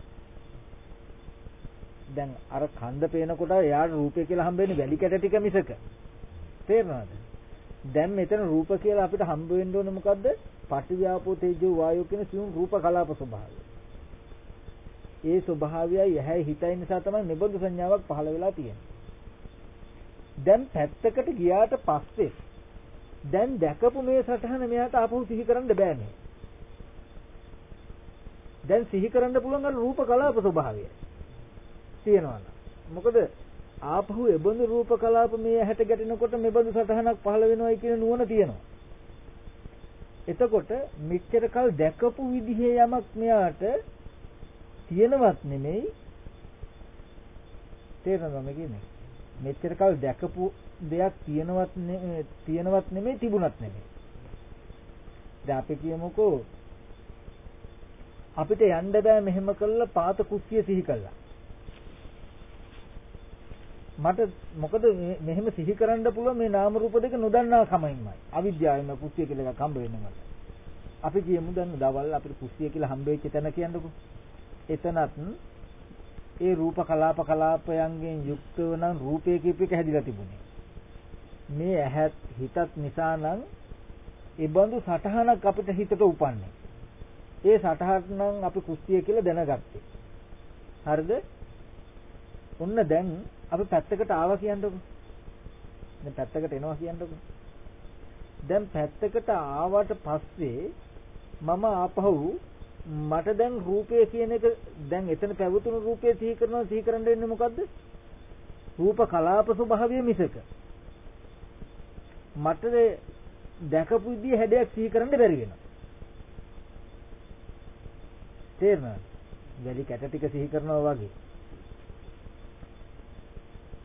දැන් අර කන්ද පේනකොට එයාට රූපය කියලා හම්බෙන්නේ වැලි කැට ටික මිසක. තේරෙනවද? දැන් මෙතන රූප කියලා අපිට හම්බ වෙන්න ඕනේ මොකද්ද? පටිව්‍යාපෝ තේජෝ වායෝ කියන සියුම් රූප කලාප ස්වභාවය. ඒ ස්වභාවයයි යහයි හිතයි නිසා තමයි නිබඳු සංඥාවක් පහළ වෙලා තියෙන්නේ. දැන් පැත්තකට ගියාට පස්සේ දැන් දැකපු මේ සටහන මෙයාට ආපහු සිහි කරන්න බෑ මේ. දැන් සිහි කරන්න පුළුවන් අර රූප කලාප ස්වභාවය. තියෙනවා මොකද ආපහු එබඳු රූප කලාප මේ ඇහැට ගැටෙනකොට මෙබඳු සටහනක් පහළ වෙනවයි කියන නුවණ තියෙනවා. එතකොට මෙච්චර කල් දැකපු විදිහේ යමක් මෙයාට තියෙනවත් නෙමෙයි තේරෙනවද මේ කියන්නේ? මෙච්චර කල් දැකපු දෙයක් තියෙනවත් තියෙනවත් නෙමෙයි තිබුණත් නෙමෙයි. දැන් අපි කියමුකෝ අපිට යන්න බෑ මෙහෙම කළා පාත කුස්සිය සිහි කළා. මට මොකද මෙහෙම සිහි කරන්න පුළුවන් මේ නාම රූප දෙක නොදන්නා කමින්මයි. අවිද්‍යාවෙන්ම කුස්සිය කියලා එකක් හම්බ වෙන්නේ මට. අපි කියමු දැන් දවල් අපිට කුස්සිය කියලා හම්බ වෙච්ච තැන කියන්නකෝ. එතනත් ඒ රූප කලාප කලාපයන්ගෙන් යුක්තව නම් රූපය කියප එක හැදිලා තිබුණේ. මේ ඇහත් හිතත් නිසා නම් ඒ බඳු සටහනක් අපිට හිතට උපන්නේ. ඒ සටහන නම් අපි කුස්තිය කියලා දැනගත්තේ. හරිද? ඔන්න දැන් අපි පැත්තකට ආවා කියන්නකො. දැන් පැත්තකට එනවා කියන්නකො. දැන් පැත්තකට ආවට පස්සේ මම ආපහු මට දැන් රූපය කියන එක දැන් එතන පැවතුණු රූපය සිහි කරනවා සිහි කරන්න වෙන්නේ මොකද්ද? රූප කලාප ස්වභාවය මිසක. මට දැකපු විදිහ හැඩයක් සිහි කරන්න බැරි වෙනවා. තේරෙනවද? වැලි කැට ටික සිහි කරනවා වගේ.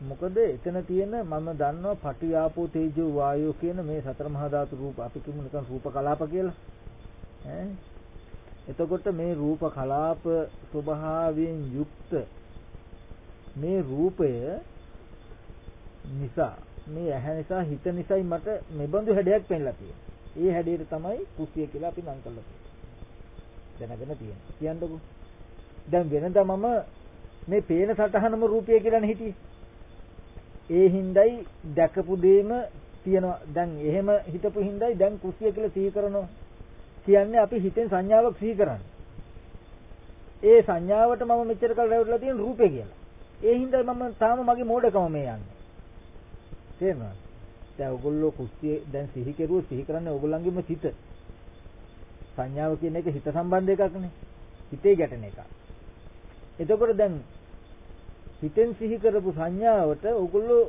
මොකද එතන තියෙන මම දන්නවා පටි ආපෝ තේජෝ වායෝ කියන මේ සතර මහා ධාතු රූප අපි කියමු නිකන් රූප කලාප කියලා. ඈ එතකොට මේ රූප කලාප ස්වභාවයෙන් යුක්ත මේ රූපය නිසා මේ ඇහැ නිසා හිත නිසායි මට මෙබඳු හැඩයක් පෙන්ලා තියෙන්නේ. ඒ හැඩයට තමයි කුසිය කියලා අපි නම් කරලා තියෙන්නේ. දැනගෙන තියෙන්නේ. කියන්නකෝ. දැන් වෙනදා මම මේ පේන සටහනම රූපය කියලානේ හිටියේ. ඒ හිඳයි දැකපු දෙයම තියෙනවා. දැන් එහෙම හිතපු හිඳයි දැන් කුසිය කියලා සිහි කරනවා. කියන්නේ අපි හිතෙන් සංඥාවක් සිහි කරන්නේ. ඒ සංඥාවට මම මෙච්චර කල් රැවටලා තියෙන රූපේ කියලා. ඒ හින්දා මම තාම මගේ මෝඩකම මේ යන්නේ. තේරෙනවද? දැන් ඔයගොල්ලෝ කුස්සිය දැන් සිහි කෙරුවෝ සිහි කරන්නේ ඔයගොල්ලන්ගේම සිත. සංඥාව කියන එක හිත සම්බන්ධ එකක්නේ. හිතේ ගැටෙන එකක්. එතකොට දැන් හිතෙන් සිහි කරපු සංඥාවට ඔයගොල්ලෝ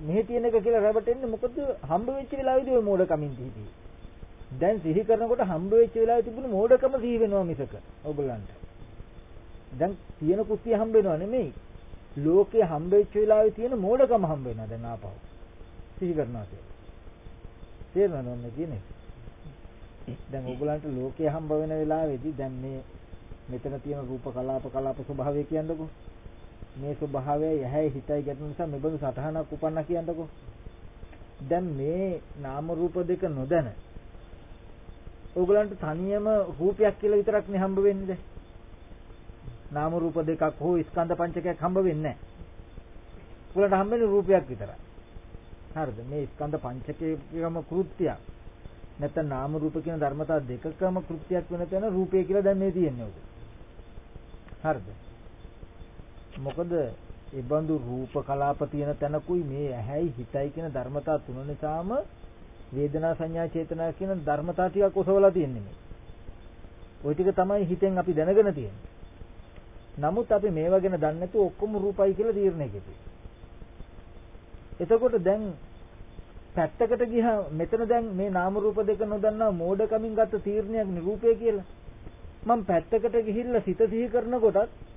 මෙහි තියෙන එක කියලා රැවටෙන්නේ මොකද හම්බ වෙච්ච වෙලාවේදී ඔය මෝඩකමින් තිහිදී. දැන් සිහි කරනකොට හම්බ වෙච්ච වෙලාවේ තිබුණු මෝඩකම සිහි වෙනවා මිසක ඕගොල්ලන්ට. දැන් තියෙන කුස්සිය හම්බ වෙනව නෙමෙයි. ලෝකේ හම්බ වෙච්ච වෙලාවේ තියෙන මෝඩකම හම්බ වෙනවා දැන් ආපහු. සිහි කරනවා කියන්නේ. තේරෙනවද ඔන්න කියන්නේ? දැන් ඕගොල්ලන්ට ලෝකයේ හම්බ වෙන වෙලාවේදී දැන් මේ මෙතන තියෙන රූප කලාප කලාප ස්වභාවය කියන්නකෝ. මේ ස්වභාවය යහයි හිතයි ගැටෙන නිසා මෙබඳු සටහනක් උපන්නා කියන්නකෝ. දැන් මේ නාම රූප දෙක නොදැන ඕගලන්ට තනියම රූපයක් කියලා විතරක් නේ හම්බ වෙන්නේ. නාම රූප දෙකක් හෝ ස්කන්ධ පංචකයක් හම්බ වෙන්නේ නැහැ. ඔයගලන්ට හම්බෙන්නේ රූපයක් විතරයි. හරිද? මේ ස්කන්ධ පංචකයේම කෘත්‍යයක්. නැත්නම් නාම රූප කියන ධර්මතා දෙකකම කෘත්‍යයක් වෙන තැන රූපය කියලා දැන් මේ තියෙන්නේ ඔක. හරිද? මොකද ඒ බඳු රූප කලාප තියෙන තැනකුයි මේ ඇහැයි හිතයි කියන ධර්මතා තුන නිසාම වේදනා සංඥා චේතනා කියන ධර්මතා ටිකක් ඔසවලා තියෙන්නේ මේ. ওই ටික තමයි හිතෙන් අපි දැනගෙන තියෙන්නේ. නමුත් අපි මේවා ගැන දන්නේ නැතුව ඔක්කොම රූපයි කියලා තීරණය කෙරුවා. එතකොට දැන් පැත්තකට ගියා මෙතන දැන් මේ නාම රූප දෙක නොදන්නා මෝඩකමින් ගත්ත තීරණයක් නිරූපය කියලා. මම පැත්තකට ගිහිල්ලා සිත සිහි කරනකොටත්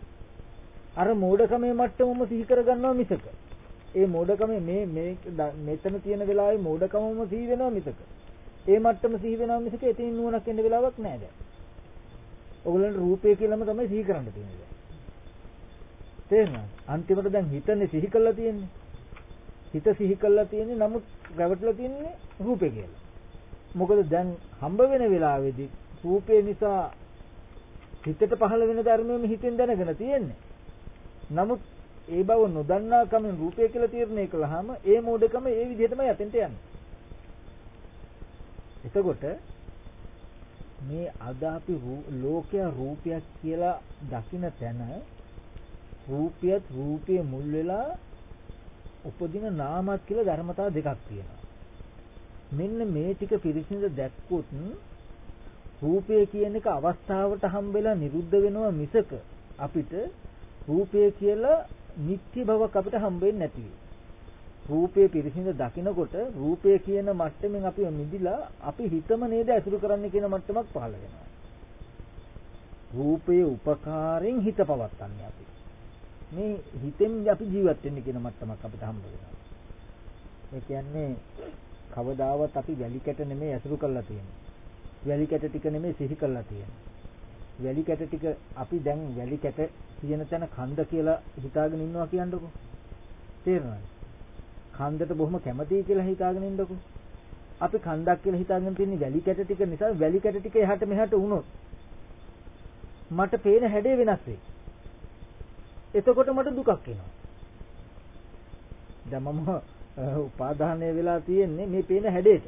අර මෝඩකමේ මට්ටමම සිහි කරගන්නවා මිසක ඒ මෝඩකමේ මේ මේ මෙතන තියෙන වෙලාවේ මෝඩකමම සිහි වෙනවා මිසක ඒ මට්ටම සිහි වෙනවා මිසක එතනින් නුවණක් එන්න වෙලාවක් නැහැ දැන්. ඔයගොල්ලන්ට රූපය කියලාම තමයි සිහි කරන්න තියෙන්නේ. තේරෙනවද? අන්තිමට දැන් හිතන්නේ සිහි කළා තියෙන්නේ. හිත සිහි කළා තියෙන්නේ නමුත් රැවටලා තියෙන්නේ රූපේ කියලා. මොකද දැන් හම්බ වෙන වෙලාවේදී රූපේ නිසා හිතට පහළ වෙන ධර්මයෙන් හිතෙන් දැනගෙන තියෙන්නේ. නමුත් ඒ බව නොදන්නා කමෙන් රූපය කියලා තීරණය කළාම ඒ මෝඩකම ඒ විදිහටමයි අතෙන්ට යන්නේ. එතකොට මේ අද අපි ලෝකයා රූපයක් කියලා දකින තැන රූපියත් රූපයේ මුල් වෙලා උපදින නාමත් කියලා ධර්මතා දෙකක් තියෙනවා. මෙන්න මේ ටික පිරිසිදු දැක්කොත් රූපය කියන එක අවස්ථාවට හම්බෙලා නිරුද්ධ වෙනවා මිසක අපිට රූපය කියලා නිත්‍ය බවක් අපිට හම්බෙන්නේ නැති රූපය පිරිසිඳ දකිනකොට රූපය කියන මට්ටමින් අපි මිදිලා අපි හිතම නේද ඇසුරු කරන්න කියන මට්ටමක් පහළ වෙනවා. රූපයේ උපකාරයෙන් හිත පවත්න්නේ අපි. මේ හිතෙන් අපි ජීවත් වෙන්නේ කියන මට්ටමක් අපිට හම්බ වෙනවා. ඒ කියන්නේ කවදාවත් අපි වැලි කැට නෙමෙයි ඇසුරු කරලා තියෙන්නේ. වැලි කැට ටික නෙමෙයි සිහි කරලා තියෙන්නේ. වැලි කැට ටික අපි දැන් වැලි කැට තියෙන තැන කන්ද කියලා හිතාගෙන ඉන්නවා කියන්නකො. තේරෙනවද? කන්දට බොහොම කැමතියි කියලා හිතාගෙන ඉන්නකො. අපි කන්දක් කියලා හිතාගෙන තින්නේ වැලි කැට ටික නිසා වැලි කැට ටික එහාට මෙහාට වුණොත් මට පේන හැඩේ වෙනස් වෙයි. එතකොට මට දුකක් එනවා. දැන් මම උපාදානය වෙලා තියෙන්නේ මේ පේන හැඩේට.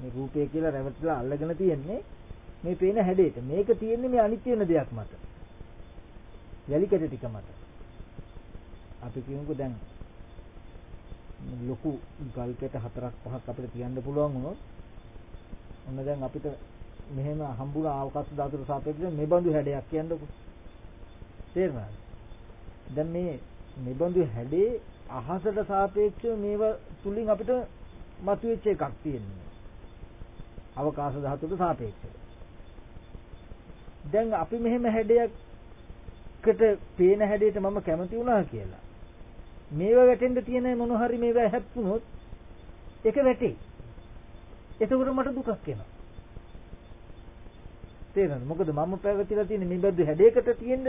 මේ රූපය කියලා රැවටිලා අල්ලගෙන තියෙන්නේ මේ පේන හැඩේට. මේක තියෙන්නේ මේ අනිත්‍ය වෙන දෙයක් මත. වැලි කැට ටික මත. අපි කියමුකෝ දැන් ලොකු ගල් කැට හතරක් පහක් අපිට තියන්න පුළුවන් වුණොත් ඔන්න දැන් අපිට මෙහෙම හම්බුන ආකාශ ධාතුට සාපේක්ෂව මේ බඳු හැඩයක් කියන්නකො තේරෙනවද දැන් මේ මේ බඳු හැඩේ අහසට සාපේක්ෂව මේව තුලින් අපිට මතුවෙච්ච එකක් තියෙනවා අවකාශ ධාතුට සාපේක්ෂව දැන් අපි මෙහෙම හැඩයක්කට පේන හැඩයට මම කැමති වුණා කියලා මේව වැටෙන්න තියෙන මොන හරි මේව හැප්පුණොත් ඒක වැටේ. එතකොට මට දුකක් එනවා. තේරෙනවද? මොකද මම පැවතිලා තියෙන මේ බද්ද හැඩයකට තියෙන්නද?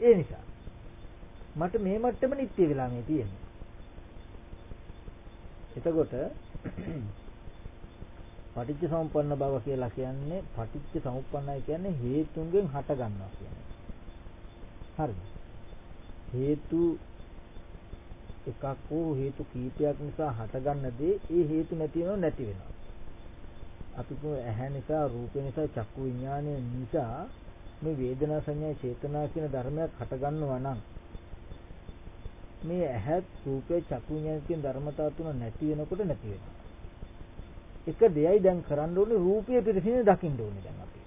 ඒ නිසා මට මේ මට්ටම නිත්‍ය වෙලා මේ තියෙන්නේ. එතකොට පටිච්ච සමුප්පන්න බව කියලා කියන්නේ පටිච්ච සමුප්පන්නයි කියන්නේ හේතුන්ගෙන් හට ගන්නවා කියන්නේ. හරිද? හේතු එකක් හෝ හේතු කීපයක් නිසා හටගන්න දේ ඒ හේතු නැති වෙනව නැති වෙනවා. අපි කො ඇහැ නිසා රූප නිසා චක්කු විඥානය නිසා මේ වේදනා සංඥා චේතනා කියන ධර්මයක් හටගන්නවා නම් මේ ඇහත් රූපේ චක්කු විඥාන කියන ධර්මතාව තුන නැති වෙනකොට නැති වෙනවා. එක දෙයයි දැන් කරන්න ඕනේ රූපය පිළිසින දකින්න ඕනේ දැන් අපි.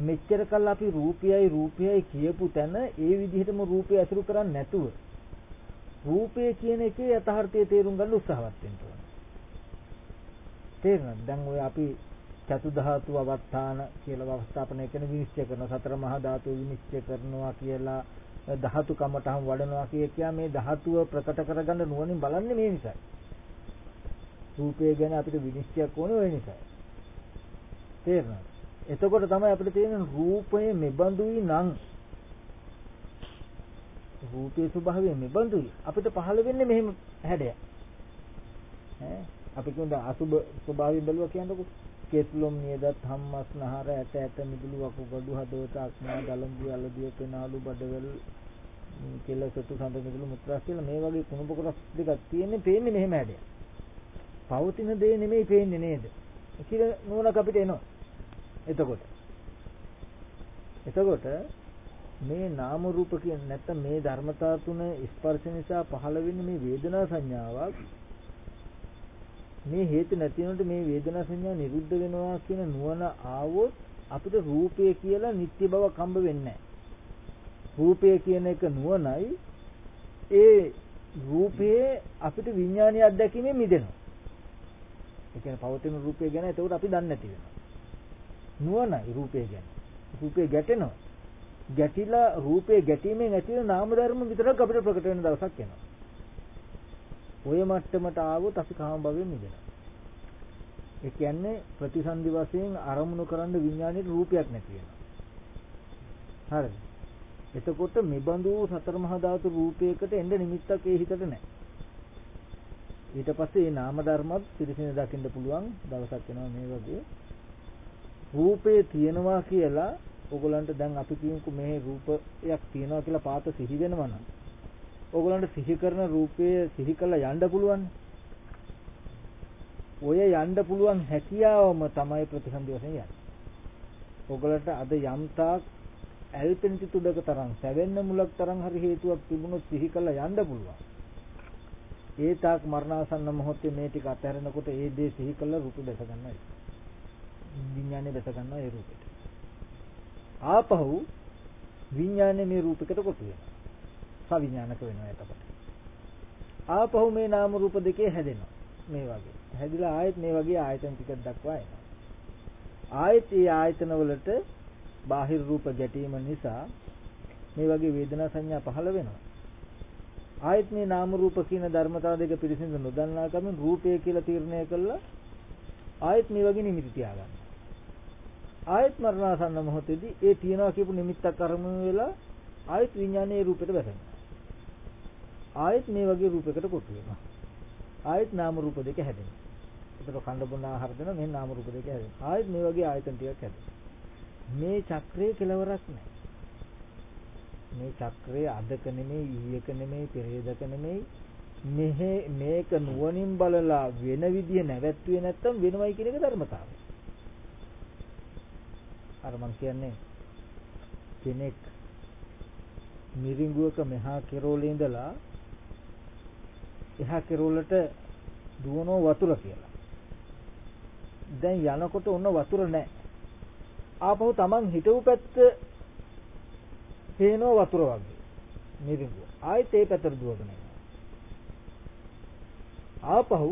මෙච්චර කල් අපි රූපයයි රූපයයි කියපු තැන ඒ විදිහටම රූපය අසුරු කරන්නේ නැතුව රූපය කියන එකේ යථාර්ථය තේරුම් ගන්න උත්සාහවත් වෙන්න ඕනේ. තේරෙනවද? දැන් ඔය අපි චතු ධාතු අවස්ථාන කියලා අවස්ථාපනය කරන විනිශ්චය කරන සතර මහා ධාතු විනිශ්චය කරනවා කියලා ධාතු කමටහම් වඩනවා කිය මේ ධාතුව ප්‍රකට කරගන්න නුවණින් බලන්නේ මේ නිසායි. රූපය ගැන අපිට විනිශ්චයක් ඕනේ ওই නිසායි. තේරෙනවද? එතකොට තමයි අපිට තේරෙන රූපය මෙබඳුයි නම් රූපයේ ස්වභාවය මෙබඳුයි අපිට පහළ වෙන්නේ මෙහෙම හැඩයක් ඈ අපි කියමු දැන් අසුබ ස්වභාවය බැලුවා කියන්නකො. කෙස්ලොම් නියදත් හම්මස් නහර ඇට ඇට මිදුළු වකුගඩු හදවත අක්මා දලඹු යලදිය පෙනාලු බඩවැල් කෙල සතු සඳ මිදුළු මුත්‍රාස් කියලා මේ වගේ කුණප කොටස් දෙකක් තියෙන්නේ පේන්නේ මෙහෙම හැඩයක්. පවතින දේ නෙමෙයි පේන්නේ නේද? කියලා නුවණක් අපිට එනවා. එතකොට එතකොට මේ නාම රූප කියන නැත්නම් මේ ධර්මතා තුන ස්පර්ශ නිසා පහළ වෙන්නේ මේ වේදනා සංඥාවක් මේ හේතු නැති වෙනකොට මේ වේදනා සංඥා නිරුද්ධ වෙනවා කියන නුවණ ආවොත් අපිට රූපය කියලා නිත්‍ය බව කම්බ වෙන්නේ රූපය කියන එක නුවණයි ඒ රූපයේ අපිට විඥානීය අත්දැකීමෙන් මිදෙනවා. ඒ කියන්නේ පවතින රූපය ගැන එතකොට අපි දන්නේ නැති වෙනවා. නුවණයි රූපය ගැන. රූපේ ගැටෙනවා. ගැටිලා රූපේ ගැටීමෙන් ඇති වෙන නාම ධර්ම විතරක් අපිට ප්‍රකට වෙන දවසක් එනවා. ඔය මට්ටමට ආවොත් අපි කාම භවෙන් මිදෙනවා. ඒ කියන්නේ ප්‍රතිසන්දි වශයෙන් අරමුණු කරන්න විඥානයේ රූපයක් නැති වෙනවා. හරිද? එතකොට මෙබඳු සතර මහා ධාතු රූපයකට එන්න නිමිත්තක් ඒ හිතට නැහැ. ඊට පස්සේ මේ නාම ධර්මත් පිරිසිදු දකින්න පුළුවන් දවසක් එනවා මේ වගේ. රූපේ තියෙනවා කියලා ඕගොල්ලන්ට දැන් අපි කියමුකෝ මේ රූපයක් තියෙනවා කියලා පාත සිහි වෙනවා නම් ඕගොල්ලන්ට සිහි කරන රූපය සිහි කරලා යන්න පුළුවන්. ඔය යන්න පුළුවන් හැකියාවම තමයි ප්‍රතිසන්දි වශයෙන් යන්නේ. ඕගොල්ලන්ට අද යම් තාක් ඇල්පෙන්ති තුඩක තරම් සැවෙන්න මුලක් තරම් හරි හේතුවක් තිබුණොත් සිහි කරලා යන්න පුළුවන්. ඒ තාක් මරණාසන්න මොහොතේ මේ ටික අතහැරෙනකොට ඒ දේ සිහි කරලා රූප දැක ගන්නයි. විඥානේ දැක ගන්නවා ඒ රූපෙට. ආපහු විඥානේ මේ රූපයකට කොටු වෙනවා. සවිඥානික වෙනවා එතකොට. ආපහු මේ නාම රූප දෙකේ හැදෙනවා. මේ වගේ. හැදිලා ආයෙත් මේ වගේ ආයතන ටිකක් දක්වා එනවා. ආයෙත් මේ ආයතන වලට බාහිර රූප ගැටීම නිසා මේ වගේ වේදනා සංඥා පහළ වෙනවා. ආයෙත් මේ නාම රූප කියන ධර්මතාව දෙක පිරිසිදු නොදන්නා කමින් රූපය කියලා තීරණය කළා ආයෙත් මේ වගේ නිමිති තියාගන්න. ආයෙත් මරණාසන්න මොහොතේදී ඒ තියනවා කියපු නිමිත්තක් අරමුණු වෙලා ආයෙත් විඥානයේ රූපෙට වැටෙනවා. ආයෙත් මේ වගේ රූපයකට කොටු වෙනවා. ආයෙත් නාම රූප දෙක හැදෙනවා. ඒතර කණ්ඩ බොන ආහාර දෙනවා මේ නාම රූප දෙක හැදෙනවා. ආයෙත් මේ වගේ ආයතන ටිකක් හැදෙනවා. මේ චක්‍රයේ කෙලවරක් නැහැ. මේ චක්‍රයේ අදක නෙමෙයි ඊයක නෙමෙයි පෙරේදක නෙමෙයි මෙහෙ මේක නුවණින් බලලා වෙන විදිය නැවැත්තුවේ නැත්තම් වෙනවයි කියන එක ධර්මතාවය. අර මං කියන්නේ කෙනෙක් මිරිඟුවක මෙහා කෙරෝලේ ඉඳලා එහා කෙරෝලට දුවනෝ වතුර කියලා. දැන් යනකොට ඔන්න වතුර නැහැ. ආපහු Taman හිටවු පැත්ත පේනෝ වතුර වගේ. මිරිඟුව. ආයෙත් ඒ පැත්තට දුවගෙන ආපහු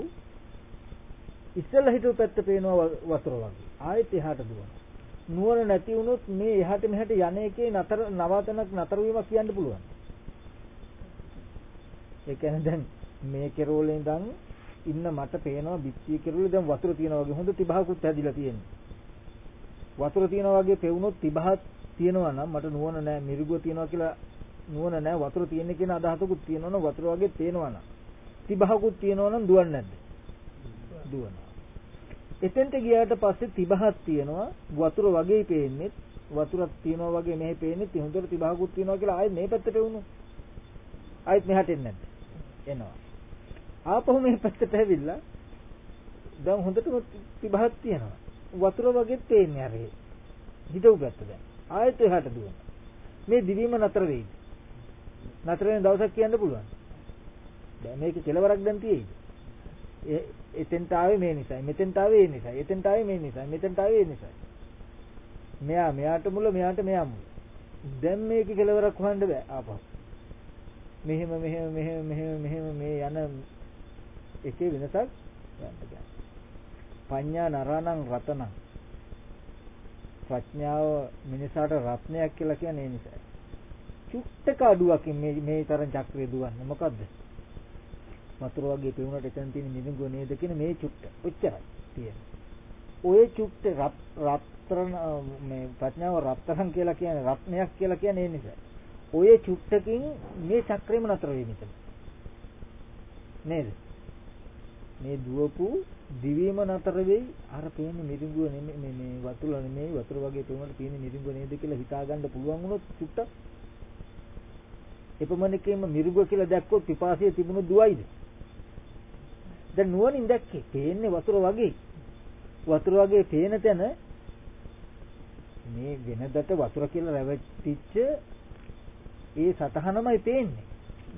ඉස්සෙල්ලා හිටවු පැත්ත පේනවා වතුර වගේ. ආයෙත් එහාට දුවනවා. නුවණ නැති වුණොත් මේ එහාට මෙහාට යන එකේ නතර නවතනක් නතර වීමක් කියන්න පුළුවන්. ඒ කියන්නේ දැන් මේ කෙරෝලේ ඉඳන් ඉන්න මට පේනවා බිත්තිය කෙරෝලේ දැන් වතුර තියෙනවා වගේ හොඳ තිබහකුත් හැදිලා තියෙනවා. වතුර තියෙනවා වගේ පෙවුනොත් තිබහක් තියෙනවා නම් මට නුවණ නැහැ මිරිගුව තියෙනවා කියලා නුවණ නැහැ වතුර තියෙන කියන අදහසකුත් තියෙනවා නම් වතුර වගේ පේනවා නම් තිබහකුත් තියෙනවා නම් දුවන්නේ නැද්ද? දුවනවා. එතෙන්ට ගියාට පස්සේ තිබහක් තියෙනවා වතුර වගේ පේන්නේ වතුරක් තියෙනවා වගේ මෙහි පේන්නේ හොඳට තිබහකුත් තියෙනවා කියලා ආයෙත් මේ පැත්තට වුණා. ආයෙත් මෙහාට එන්නේ නැද්ද? එනවා. ආපහු මේ පැත්තට ඇවිල්ලා දැන් හොඳටම තිබහක් තියෙනවා. වතුර වගේ පේන්නේ අර හිතව පැත්ත දැන්. ආයෙත් එහාට දුවනවා. මේ දිවීම නතර වෙයිද? නතර වෙන දවසක් කියන්න පුළුවන්. දැන් මේක කෙලවරක් දැන් තියෙයිද? එතෙන්ට ආවේ මේ නිසයි මෙතෙන්ට ආවේ ඒ නිසයි එතෙන්ට ආවේ මේ නිසයි මෙතෙන්ට ආවේ ඒ නිසයි මෙයා මෙයාට මුල මෙයාට මෙයා මුල දැන් මේක කෙලවරක් හොයන්න බෑ ආපහු මෙහෙම මෙහෙම මෙහෙම මෙහෙම මෙහෙම මේ යන එකේ වෙනසක් යන්න බෑ පඤ්ඤා නරණං රතනං ප්‍රඥාව මිනිසාට රත්නයක් කියලා කියන්නේ ඒ නිසයි චුට්ටක අඩුවකින් මේ මේ තරම් චක්‍රය දුවන්නේ මොකද්ද වතුර වගේ පෙවුනට එතන තියෙන මිදුඟුව නේද කියන මේ චුට්ට ඔච්චරයි තියෙන්නේ. ඔය චුට්ට රත්තරන් මේ ප්‍රඥාව රත්තරන් කියලා කියන්නේ රත්නයක් කියලා කියන්නේ ඒ නිසා. ඔය චුට්ටකින් මේ චක්‍රෙම නතර වෙයි මෙතන. නේද? මේ දුවපු දිවීම නතර වෙයි. අර පේන්නේ මිරිඟුව නෙමෙයි මේ මේ වතුර නෙමෙයි. වතුර වගේ පේනකොට පේන්නේ මිරිඟුව නේද කියලා හිතාගන්න පුළුවන් වුණොත් චුට්ටක් එපමණකෙම මිරිඟුව කියලා දැක්කොත් පිපාසය තිබුණු දුවයිද? දැන් නුවණින් දැක්කේ පේන්නේ වතුර වගේ. වතුර වගේ පේන තැන මේ වෙනදට වතුර කියලා රැවටිච්ච ඒ සතහනමයි පේන්නේ.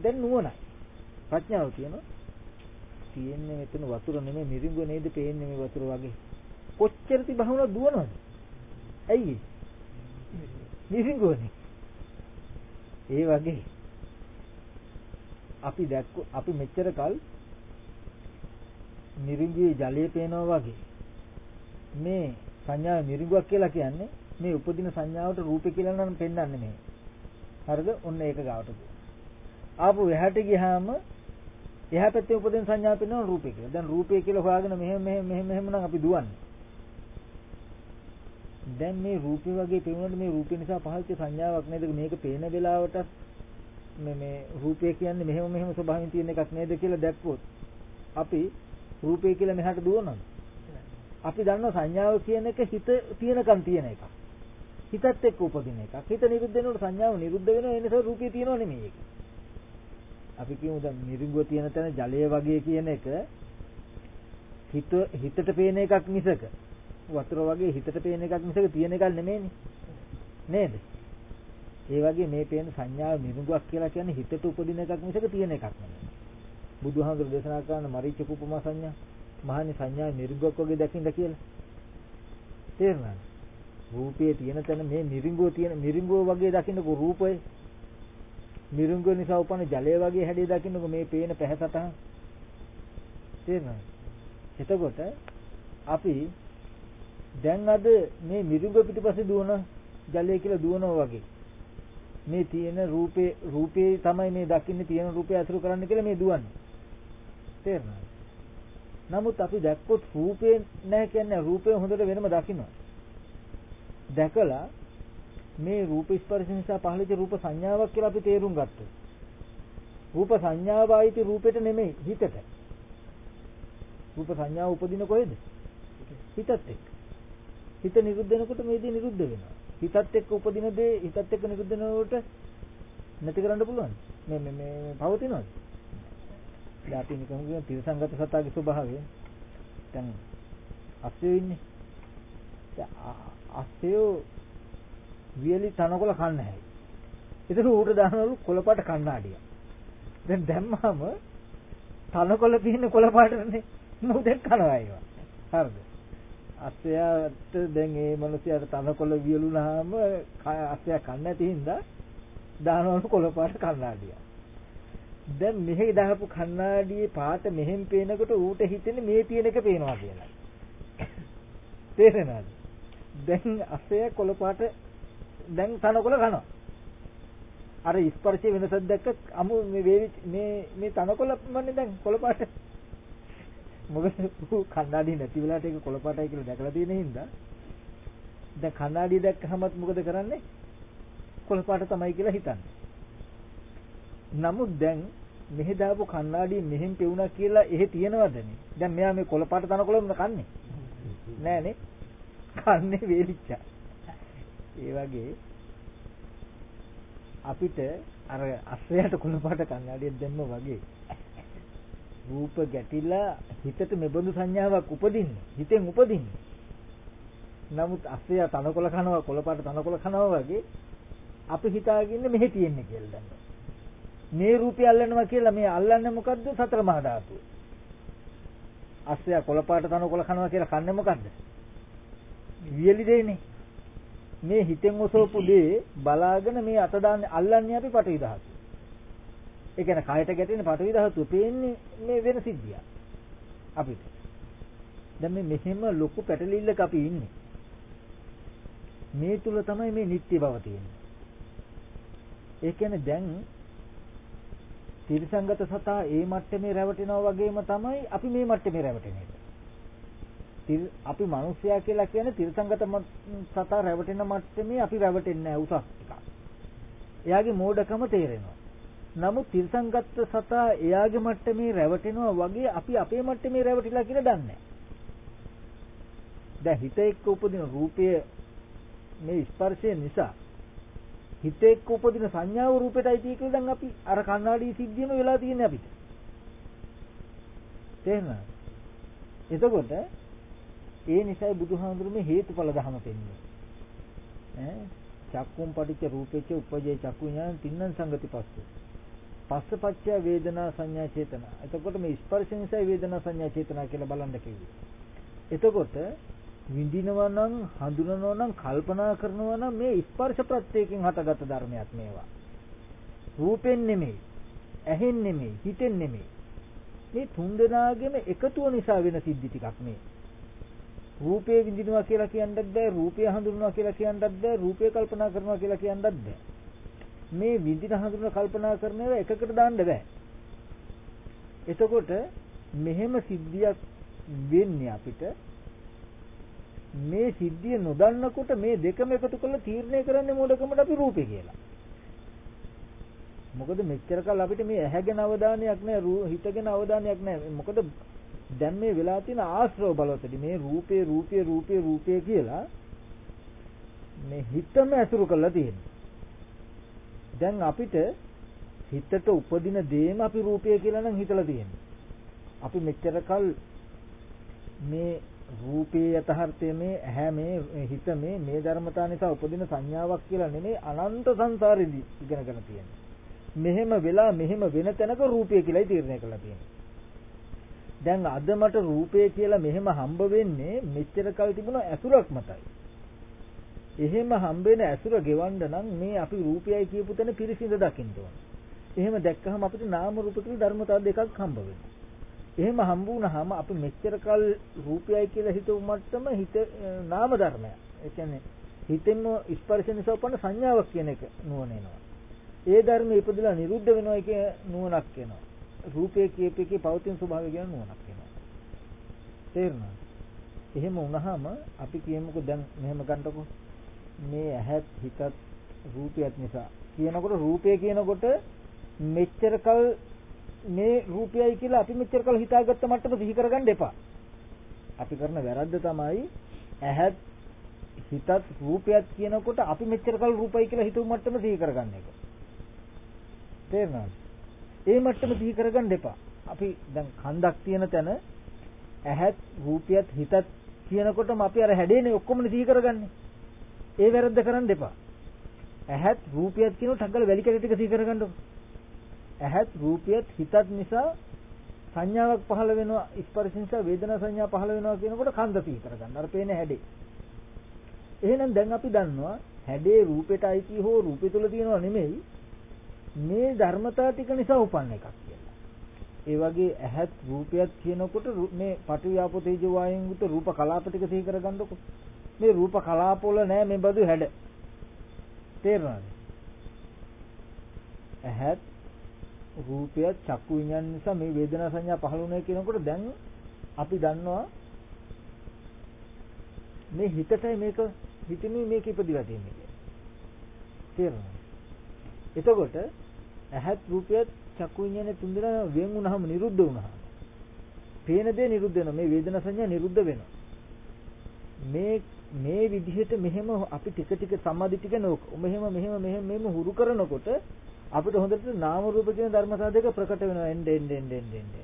දැන් නුවණයි. ප්‍රඥාව කියනවා. තියෙන්නේ මෙතන වතුර නෙමෙයි මිරිඟුව නේද පේන්නේ මේ වතුර වගේ. කොච්චර තිබහුණා දුවනවද? ඇයි මිරිඟුවනේ. ඒ වගේ අපි දැක්ක අපි මෙච්චර කල් මිරිඟුවේ ජලය පේනවා වගේ මේ සංඥාව මිරිඟුවක් කියලා කියන්නේ මේ උපදින සංඥාවට රූපේ කියලා නම් පෙන්වන්නේ මේ. හරිද? ඔන්න ඒක ගාවට. ආපු එහාට ගියාම එහා පැත්තේ උපදින සංඥා පෙන්වන රූපේ කියලා. දැන් රූපේ කියලා හොයාගෙන මෙහෙම මෙහෙම මෙහෙම මෙහෙම නම් අපි දුවන්නේ. දැන් මේ රූපේ වගේ පෙනුනට මේ රූපේ නිසා පහළට සංඥාවක් නේද මේක පේන වෙලාවට මේ මේ රූපය කියන්නේ මෙහෙම මෙහෙම ස්වභාවයෙන් තියෙන එකක් නේද කියලා දැක්කොත් අපි රූපේ කියලා මෙහාට දුවනවද? අපි දන්නවා සංඥාව කියන එක හිත තියෙනකන් තියෙන එකක්. හිතත් එක්ක උපදින එකක්. හිත නිරුද්ධ වෙනකොට සංඥාව නිරුද්ධ වෙනවා ඒ නිසා රූපේ තියෙනව නෙමෙයි ඒක. අපි කියමු දැන් මිරිඟුව තියෙන තැන ජලය වගේ කියන එක හිත හිතට පේන එකක් මිසක. වතුර වගේ හිතට පේන එකක් මිසක තියෙන එකක් නෙමෙයිනේ. නේද? ඒ වගේ මේ පේන සංඥාව මිරිඟුවක් කියලා කියන්නේ හිතට උපදින එකක් මිසක තියෙන එකක් නෙමෙයි. බුදුහාමුදුර දේශනා කරන මරීච කුපමා සංඥා මහනි සංඥා මිරිඟුවක් වගේ දකින්න කියලා. තේරුණාද? රූපයේ තියෙන තැන මේ මිරිඟුව තියෙන මිරිඟුව වගේ දකින්නකො රූපය. මිරිඟුව නිසා උපන්න ජලය වගේ හැඩය දකින්නකො මේ පේන පැහැසටහන් තේරෙනවද එතකොට අපි දැන් අද මේ මිරිඟුව පිටිපස්සේ දුවන ජලය කියලා දුවනවා වගේ. මේ තියෙන රූපේ රූපේ තමයි මේ දකින්නේ තියෙන රූපය අසුරු කරන්න කියලා මේ දුවන්නේ. තේරෙනවද නමුත් අපි දැක්කොත් රූපේ නැහැ කියන්නේ රූපය හොඳට වෙනම දකින්නවා දැකලා මේ රූප ස්පර්ශ නිසා පහළට රූප සංඥාවක් කියලා අපි තේරුම් ගත්තොත්. රූප සංඥාව ආйти රූපෙට නෙමෙයි හිතට. රූප සංඥාව උපදින කොහෙද? හිතත් එක්ක. හිත නිරුද්ධ වෙනකොට මේ දේ නිරුද්ධ වෙනවා. හිතත් එක්ක උපදින දේ හිතත් එක්ක නිරුද්ධ වෙනකොට නැති කරන්න පුළුවන්. මේ මේ මේ පවතිනවද? දැන් අපි නිකන් කියන තිරසංගත සත්‍යයේ ස්වභාවය. දැන් අස්සෙ ඉන්නේ. දැන් අස්සෙ වියලි තනකොළ කන්න හැයි. ඒතර ඌට දානවලු කොළපාට කණ්ණාඩිය. දැන් දැම්මම තනකොළ තියෙන කොළපාටනේ. නෝ දැන් කනවා ඒවා. හරිද? අස්සයාට දැන් මේ මිනිස්යාට තනකොළ වියලුනහම අස්සයා කන්න නැති හින්දා දානවලු කොළපාට කණ්ණාඩිය. දැන් මෙහි දාපු කණ්ණාඩියේ පාට මෙහෙන් පේනකොට ඌට හිතෙන්නේ මේ තියෙන එක පේනවා කියලා. තේරෙනවද? දැන් අස්සයා කොළපාට දැන් තනකොළ කනවා. අර ස්පර්ශයේ වෙනසක් දැක්ක අමු මේ වේවි මේ මේ තනකොළ මන්නේ දැන් කොළපාට. මොකද කණ්ණාඩි නැති වෙලාවට ඒක කොළපාටයි කියලා දැකලා තියෙන හින්දා දැන් කණ්ණාඩිය දැක්කහමත් මොකද කරන්නේ? කොළපාට තමයි කියලා හිතන්නේ. නමුත් දැන් මෙහෙ දාපු කණ්ණාඩිය මෙහෙන් පෙවුනා කියලා එහෙ තියනවදනේ. දැන් මෙයා මේ කොළපාට තනකොළම කන්නේ. නෑනේ. කන්නේ වේලිච්චා. ඒ වගේ අපිට අර අස්සයට කුණපාට කන්නඩියක් දැම්ම වගේ රූප ගැටිලා හිතට මෙබඳු සංඥාවක් උපදින්නේ හිතෙන් උපදින්නේ. නමුත් අස්සය තනකොළ කනවා කොළපාට තනකොළ කනවා වගේ අපි හිතාගින්නේ මෙහෙ තියෙන්නේ කියලා දැන්. මේ රූපය අල්ලනවා කියලා මේ අල්ලන්නේ මොකද්ද? සතර මහා ධාතුව. අස්සය කොළපාට තනකොළ කනවා කියලා කන්නේ මොකද්ද? වියලි දෙන්නේ මේ හිතෙන් ඔසවපු දේ බලාගෙන මේ අත දාන්නේ අල්ලන්නේ අපි පටවි ධාතුව. ඒ කියන්නේ කයට ගැටෙන පටවි ධාතුව පේන්නේ මේ වෙන සිද්ධිය. අපිට. දැන් මේ මෙහෙම ලොකු පැටලිල්ලක අපි ඉන්නේ. මේ තුල තමයි මේ නිත්‍ය බව තියෙන්නේ. ඒ කියන්නේ දැන් තිරසංගත සතා ඒ මට්ටමේ රැවටෙනවා වගේම තමයි අපි මේ මට්ටමේ රැවටෙන්නේ. අපි මිනිස්සයා කියලා කියන්නේ තිරසංගත සතා රැවටෙන මට්ටමේ අපි රැවටෙන්නේ නැහැ උසස් ටිකක්. එයාගේ මෝඩකම තේරෙනවා. නමුත් තිරසංගත සතා එයාගේ මට්ටමේ රැවටෙනවා වගේ අපි අපේ මට්ටමේ රැවටිලා කියලා දන්නේ දැන් හිත එක්ක උපදින රූපය මේ ස්පර්ශය නිසා හිත එක්ක උපදින සංඥාව රූපෙටයි තියෙන්නේ කියලා දැන් අපි අර කණ්ණාඩි සිද්ධියම වෙලා තියෙන්නේ අපිට. තේරෙනවද? එතකොට ඒ නිසයි බුදුහාමුදුරුවෝ හේතුඵල ධම පෙන්වන්නේ. ඈ චක්කුම් පටිච්ච රූපේච උපජේ චක්කු ඥාන තින්නං සංගති පස්සේ. පස්සපච්චය වේදනා සංඥා චේතනා. එතකොට මේ ස්පර්ශ නිසා වේදනා සංඥා චේතනා කියලා බලන්න කිව්වේ. එතකොට විඳිනවා නම් හඳුනනවා නම් කල්පනා කරනවා නම් මේ ස්පර්ශ ප්‍රත්‍යයෙන් හටගත් ධර්මයක් මේවා. රූපෙන් නෙමෙයි, ඇහෙන් නෙමෙයි, හිතෙන් නෙමෙයි. මේ තුන් දෙනාගේම එකතුව නිසා වෙන සිද්ධි ටිකක් මේ. රූපේ විඳිනවා කියලා කියන්නත් බෑ, රූපය හඳුනනවා කියලා කියන්නත් බෑ, රූපය කල්පනා කරනවා කියලා කියන්නත් බෑ. මේ විඳින හඳුනන කල්පනා කරන ඒවා එකකට දාන්න බෑ. එතකොට මෙහෙම සිද්ධියක් වෙන්නේ අපිට මේ සිද්ධිය නොදන්නකොට මේ දෙකම එකතු කරලා තීරණය කරන්නේ මොඩකමට අපි රූපේ කියලා. මොකද මෙච්චර කල් අපිට මේ ඇහැගෙන අවධානයක් නැහැ හිතගෙන අවධානයක් නැහැ. මොකද දැන් මේ වෙලා තියෙන ආශ්‍රව බලවතදී මේ රූපේ රූපේ රූපේ රූපේ කියලා මේ හිතම ඇසුරු කරලා තියෙනවා. දැන් අපිට හිතට උපදින දේම අපි රූපය කියලා නම් හිතලා තියෙනවා. අපි මෙච්චර කල් මේ රූපේ යථාර්ථය මේ ඇහැ මේ හිත මේ මේ ධර්මතා නිසා උපදින සංඥාවක් කියලා නෙමෙයි අනන්ත සංසාරෙදි ඉගෙනගෙන තියෙන්නේ. මෙහෙම වෙලා මෙහෙම වෙන තැනක රූපය කියලායි තීරණය කරලා තියෙන්නේ. දැන් අද මට රූපය කියලා මෙහෙම හම්බ වෙන්නේ මෙච්චර කල් තිබුණ ඇසුරක් මතයි. එහෙම හම්බ වෙන ඇසුර ගෙවන්න නම් මේ අපි රූපයයි කියපු තැන පිරිසිඳ දකින්න ඕන. එහෙම දැක්කහම අපිට නාම රූප කියලා ධර්මතා දෙකක් හම්බ වෙනවා. එහෙම හම්බ වුණාම අපි මෙච්චර කල් රූපයයි කියලා හිතුව මට්ටම හිත නාම ධර්මයක්. ඒ කියන්නේ හිතෙන්ම ස්පර්ශ නිසා උපන්න සංඥාවක් කියන එක නුවණ එනවා. ඒ ධර්ම ඉපදලා නිරුද්ධ වෙනවා කියන නුවණක් එනවා. රූපයේ කියපේකේ පවතින ස්වභාවය කියන නුවණක් එනවා. තේරුණාද? එහෙම වුණාම අපි කියමුකෝ දැන් මෙහෙම ගන්නකො මේ ඇහත් හිතත් රූපයත් නිසා කියනකොට රූපය කියනකොට මෙච්චර කල් මේ රූපයයි කියලා අපි මෙච්චර කල් හිතාගත්ත මට්ටම සිහි කරගන්න එපා. අපි කරන වැරද්ද තමයි ඇහත් හිතත් රූපයත් කියනකොට අපි මෙච්චර කල් රූපයි කියලා හිතුව මට්ටම සිහි කරගන්න එක. තේරෙනවද? ඒ මට්ටම සිහි කරගන්න එපා. අපි දැන් කන්දක් තියෙන තැන ඇහත් රූපයත් හිතත් කියනකොටම අපි අර හැඩේනේ ඔක්කොම සිහි කරගන්නේ. ඒ වැරද්ද කරන්න එපා. ඇහත් රූපයත් කියනකොට ටග්ගල වැලි කැටි ටික සිහි කරගන්න ඕනේ. ඇහත් රූපයත් හිතත් නිසා සංඥාවක් පහළ වෙනවා ස්පර්ශ නිසා වේදනා සංඥා පහළ වෙනවා කියනකොට කන්ද තී කරගන්න. අර පේන හැඩේ. එහෙනම් දැන් අපි දන්නවා හැඩේ රූපෙට අයිති හෝ රූපය තුල තියෙනව නෙමෙයි මේ ධර්මතා ටික නිසා උපන්න එකක් කියලා. ඒ වගේ ඇහත් රූපයත් කියනකොට මේ පටිවිආපෝ තේජෝ වායුන් උත රූප කලාප ටික සිහි කරගන්නකො. මේ රූප කලාප වල නෑ මේ බඳු හැඩ. තේරෙනවද? ඇහත් රූපය චක්කු විඤ්ඤාණ නිසා මේ වේදනා සංඥා පහළ වුණා කියනකොට දැන් අපි දන්නවා මේ හිතටයි මේක හිතෙන්නේ මේක ඉපදිලා තියෙන්නේ කියලා. තේරෙනවද? එතකොට ඇහත් රූපයත් චක්කු විඤ්ඤාණය තුන්දෙනා වෙන් වුණාම නිරුද්ධ වුණාම පේන දේ නිරුද්ධ වෙනවා. මේ වේදනා සංඥා නිරුද්ධ වෙනවා. මේ මේ විදිහට මෙහෙම අපි ටික ටික සමාධි ටික නෝක. මෙහෙම මෙහෙම මෙහෙම මෙහෙම හුරු කරනකොට අපිට හොඳට නාම රූප කියන ධර්මතා දෙක ප්‍රකට වෙනවා එන්න එන්න එන්න එන්න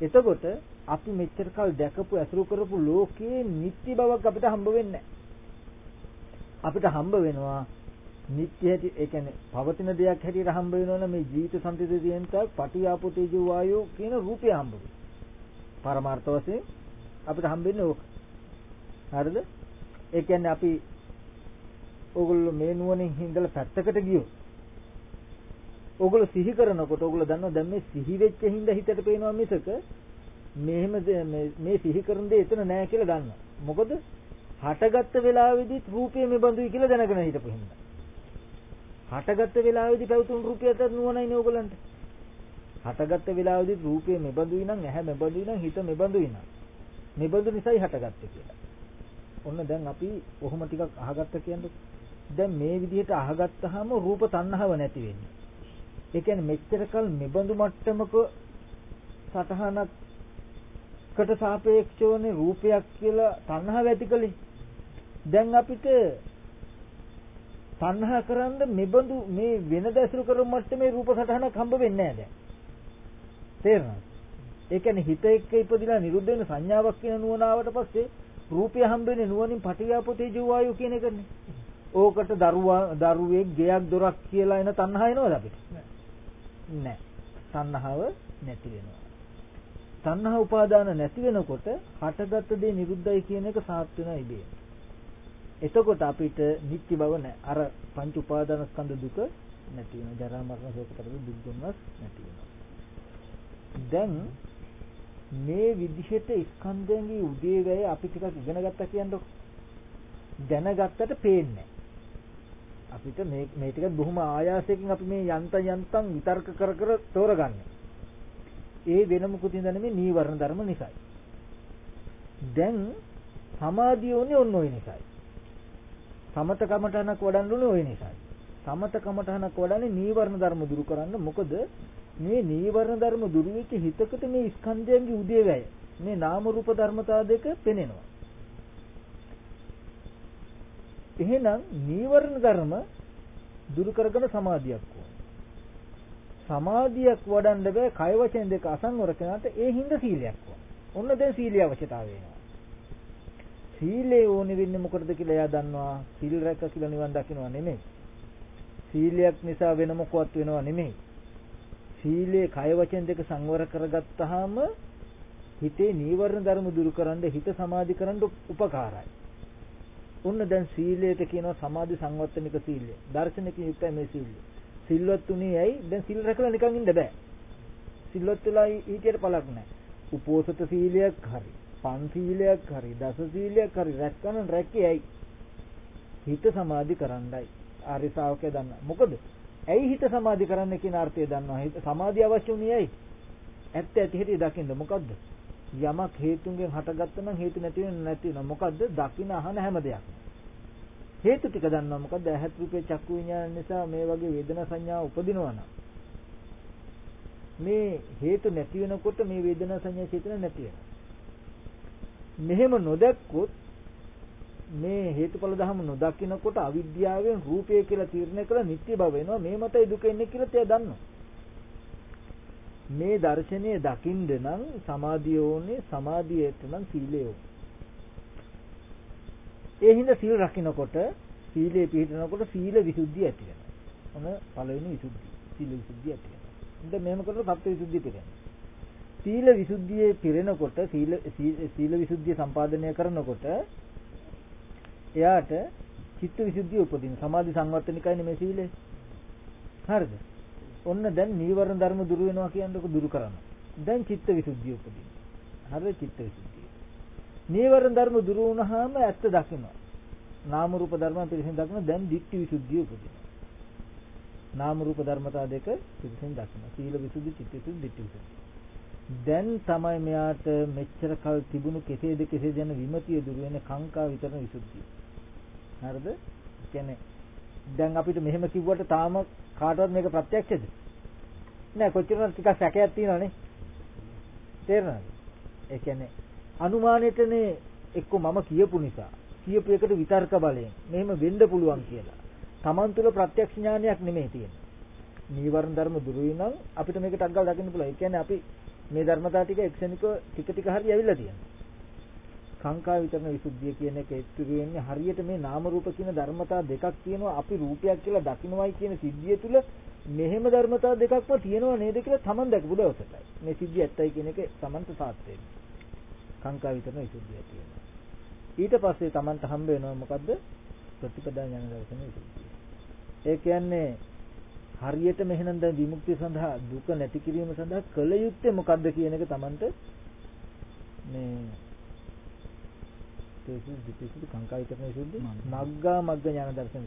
එතකොට අපි මෙච්චර කල් දැකපු ඇසුරු කරපු ලෝකයේ නිත්‍ය බවක් අපිට හම්බ වෙන්නේ අපිට හම්බ වෙනවා නිත්‍ය හැටි ඒ කියන්නේ පවතින දෙයක් හැටියට හම්බ වෙනවනේ මේ ජීවිත සම්පතේ තියෙන තාක් පටි ආපෝ තේජෝ වායෝ කියන රූපය හම්බ වෙනවා. පරමාර්ථ වශයෙන් අපිට හම්බෙන්නේ ඕක. හරිද? ඒ කියන්නේ අපි ඕගොල්ලෝ මේ නුවණින් හිඳලා පැත්තකට ගියොත් ඕගොල්ලෝ සිහි කරනකොට ඕගොල්ලෝ දන්නවා දැන් මේ සිහි වෙච්ච හින්දා හිතට පේනවා මිසක මෙහෙම මේ සිහි කරන දේ එතන නෑ කියලා දන්නවා. මොකද හටගත්ත වෙලාවේදීත් රූපය මේ බඳුයි කියලා දැනගෙන හිටපු හින්දා. හටගත්ත වෙලාවේදී පැවතුණු රූපයට නුවණයිනේ ඕගොල්ලන්ට. හටගත්ත වෙලාවේදීත් රූපය මේ බඳුයි නම් ඇහැ මේ බඳුයි නම් හිත මේ බඳුයි නම්. මේ බඳු නිසායි හටගත්තේ කියලා. ඔන්න දැන් අපි කොහොම ටිකක් අහගත්ත කියන්නේ. දැන් මේ විදිහට අහගත්තාම රූප තණ්හාව නැති වෙන්නේ. ඒ කියන්නේ මෙච්චර කල් මෙබඳු මට්ටමක සටහනකට සාපේක්ෂවනේ රූපයක් කියලා තණ්හාව ඇති කළේ. දැන් අපිට තණ්හා කරන්න මෙබඳු මේ වෙනද ඇසුරු කරන මට්ටමේ රූප සටහනක් හම්බ වෙන්නේ නැහැ දැන්. තේරෙනවද? ඒ කියන්නේ හිත එක්ක ඉපදිලා නිරුද්ධ වෙන සංඥාවක් කියන නුවණාවට පස්සේ රූපය හම්බෙන්නේ නුවණින් පටිඝාපතේ ජීවායු කියන එකනේ. ඕකට දරුවා දරුවෙක් ගෙයක් දොරක් කියලා එන තණ්හා එනවද අපිට? නැහැ. තණ්හාව නැති වෙනවා. තණ්හා උපාදාන නැති වෙනකොට හටගත් දේ නිරුද්ධයි කියන එක සාත් වෙනවා ඉබේම. එතකොට අපිට නිත්‍ය බව නැහැ. අර පංච උපාදාන ස්කන්ධ දුක නැති වෙනවා. ජරා මරණ ශෝක පරිදු දුක් දුන්නස් නැති වෙනවා. දැන් මේ විදිහට ස්කන්ධයන්ගේ උදේවැය අපි ටිකක් ඉගෙන ගත්තා කියන්නකො. දැනගත්තට පේන්නේ අපිට මේ මේ ටික බොහොම ආයාසයෙන් අපි මේ යන්ත යන්තම් විතර්ක කර කර තෝරගන්නේ. ඒ වෙන මොකුතින්ද නෙමෙයි නීවරණ ධර්ම නිසායි. දැන් සමාධිය උනේ ඔන්න ඔය නිසායි. සමත කමඨහනක් වඩන්න උනේ ඔය නිසායි. සමත කමඨහනක් වඩන්නේ නීවරණ ධර්ම දුරු කරන්න. මොකද මේ නීවරණ ධර්ම දුරු වෙච්ච හිතකට මේ ස්කන්ධයන්ගේ උදේවැය මේ නාම රූප ධර්මතා දෙක පෙනෙනවා. එහෙනම් නීවරණ ධර්ම දුරු කරගෙන සමාධියක් ඕන. සමාධියක් වඩන්න බෑ කය වචන දෙක අසංවර කරනාට ඒ හිඳ සීලයක් ඕන. ඔන්න දැන් සීලිය අවශ්‍යතාවය වෙනවා. සීලේ ඕනේ වෙන්නේ මොකටද කියලා එයා දන්නවා. සීල් රැක්ක කියලා නිවන් දකින්නවා නෙමෙයි. සීලයක් නිසා වෙන මොකවත් වෙනව නෙමෙයි. සීලේ කය වචන දෙක සංවර කරගත්තාම හිතේ නීවරණ ධර්ම දුරු කරන්න හිත සමාධි කරන්න උපකාරයි. ඔන්න දැන් සීලයට කියනවා සමාධි සංවත්තනික සීලය. දර්ශනකින් යුක්තයි මේ සීලය. සිල්වත් උනේ ඇයි? දැන් සිල් රැකලා නිකන් ඉන්න බෑ. සිල්වත් වෙලා ඊටියට පළක් නැහැ. උපෝසත සීලයක් හරි, පන් සීලයක් හරි, දස සීලයක් හරි රැක්කන රැකේ ඇයි? හිත සමාධි කරන්නයි. ආර්ය ශ්‍රාවකයා දන්න. මොකද? ඇයි හිත සමාධි කරන්න කියන අර්ථය දන්නවා. හිත සමාධිය අවශ්‍ය උනේ ඇයි? ඇත්ත ඇති හැටි දකින්න මොකද්ද? යමක් හේතුන්ගෙන් හටගත්ත නම් හේතු නැති වෙන නැති වෙනවා. මොකද්ද? දකින්න අහන හැම දෙයක්. හේතු ටික දන්නවා. මොකද්ද? ඇහත් රූපේ චක්කු විඤ්ඤාණ නිසා මේ වගේ වේදනා සංඥා උපදිනවා නම් මේ හේතු නැති වෙනකොට මේ වේදනා සංඥා චේතන නැති වෙනවා. මෙහෙම නොදැක්කොත් මේ හේතුඵල ධර්ම නොදකිනකොට අවිද්‍යාවෙන් රූපය කියලා තීරණය කළ නිත්‍ය බව වෙනවා. මේ මතයි දුක එන්නේ කියලා එයා දන්නවා. මේ දර්ශනය දකින්න නම් සමාධිය ඕනේ සමාධියට නම් සීලය ඕනේ. ඒ හින්දා සීල් රකින්නකොට සීලේ පිළිපදිනකොට සීල විසුද්ධිය ඇති වෙනවා. ඔන්න පළවෙනි විසුද්ධිය? සීල විසුද්ධිය ඇති වෙනවා. ඉතින් මෙහෙම කරලා සත්‍ය විසුද්ධිය පිරෙනවා. සීල විසුද්ධියේ පිරෙනකොට සීල සීල විසුද්ධිය සම්පාදනය කරනකොට එයාට චිත්ත විසුද්ධිය උපදින. සමාධි සංවර්ධනිකයි නෙමෙයි සීලය. හරිද? ඔන්න දැන් නීවරණ ධර්ම දුරු වෙනවා කියනකොට දුරු කරනවා. දැන් චිත්ත විසුද්ධිය උපදින. හරිද චිත්ත විසුද්ධිය. නීවරණ ධර්ම දුරු වුණාම ඇත්ත දකිනවා. නාම රූප ධර්ම පිළිසින් දකින දැන් ditthi විසුද්ධිය උපදිනවා. නාම රූප ධර්මතා දෙක පිළිසින් දකිනවා. සීල විසුද්ධි, චිත්ත විසුද්ධි, ditthi විසුද්ධි. දැන් තමයි මෙයාට මෙච්චර කල් තිබුණු කෙසේද කෙසේද යන විමතිය දුර වෙන කාංකා විතරන විසුද්ධිය. හරිද? කියන්නේ දැන් අපිට මෙහෙම කිව්වට තාම කාටවත් මේක ප්‍රත්‍යක්ෂද? නෑ කොච්චරවත් ටිකක් සැකයක් තියෙනවනේ. තේරෙනවද? ඒ කියන්නේ අනුමානෙටනේ එක්ක මම කියපු නිසා කියපු එකට විතර්ක බලයෙන් මෙහෙම වෙන්න පුළුවන් කියලා. Taman තුල ප්‍රත්‍යක්ෂ ඥානයක් නෙමෙයි තියෙන්නේ. නීවරණ ධර්ම දුරු වෙනම් අපිට මේකට අග්ගල් දකින්න පුළුවන්. ඒ කියන්නේ අපි මේ ධර්මතා ටික එක්සෙනිකව ටික ටික හරි ඇවිල්ලා තියෙනවා. සංකා විතරන විසුද්ධිය කියන එක ඉතුරු වෙන්නේ හරියට මේ නාම රූප කියන ධර්මතා දෙකක් තියෙනවා අපි රූපයක් කියලා දකින්නවයි කියන සිද්ධිය තුල මෙහෙම ධර්මතා දෙකක්ම තියෙනව නේද කියලා Taman දැකපු දවසටයි. මේ සිද්ධිය ඇත්තයි කියන එක Tamanට සාත් වෙන්නේ සංකා විතරන විසුද්ධිය තියෙනවා ඊට පස්සේ Tamanට හම්බ වෙනවා මොකද්ද? ප්‍රතිපදා ඥාන දර්ශන විසුද්ධිය. ඒ කියන්නේ හරියට මෙහෙනම් දැන් විමුක්තිය සඳහා දුක නැති කිරීම සඳහා කළ යුත්තේ මොකද්ද කියන එක Tamanට මේ විශේෂ විශේෂ කාංකා විතරනේ සුද්ධි මග්ගා මග්ග ඥාන දර්ශන.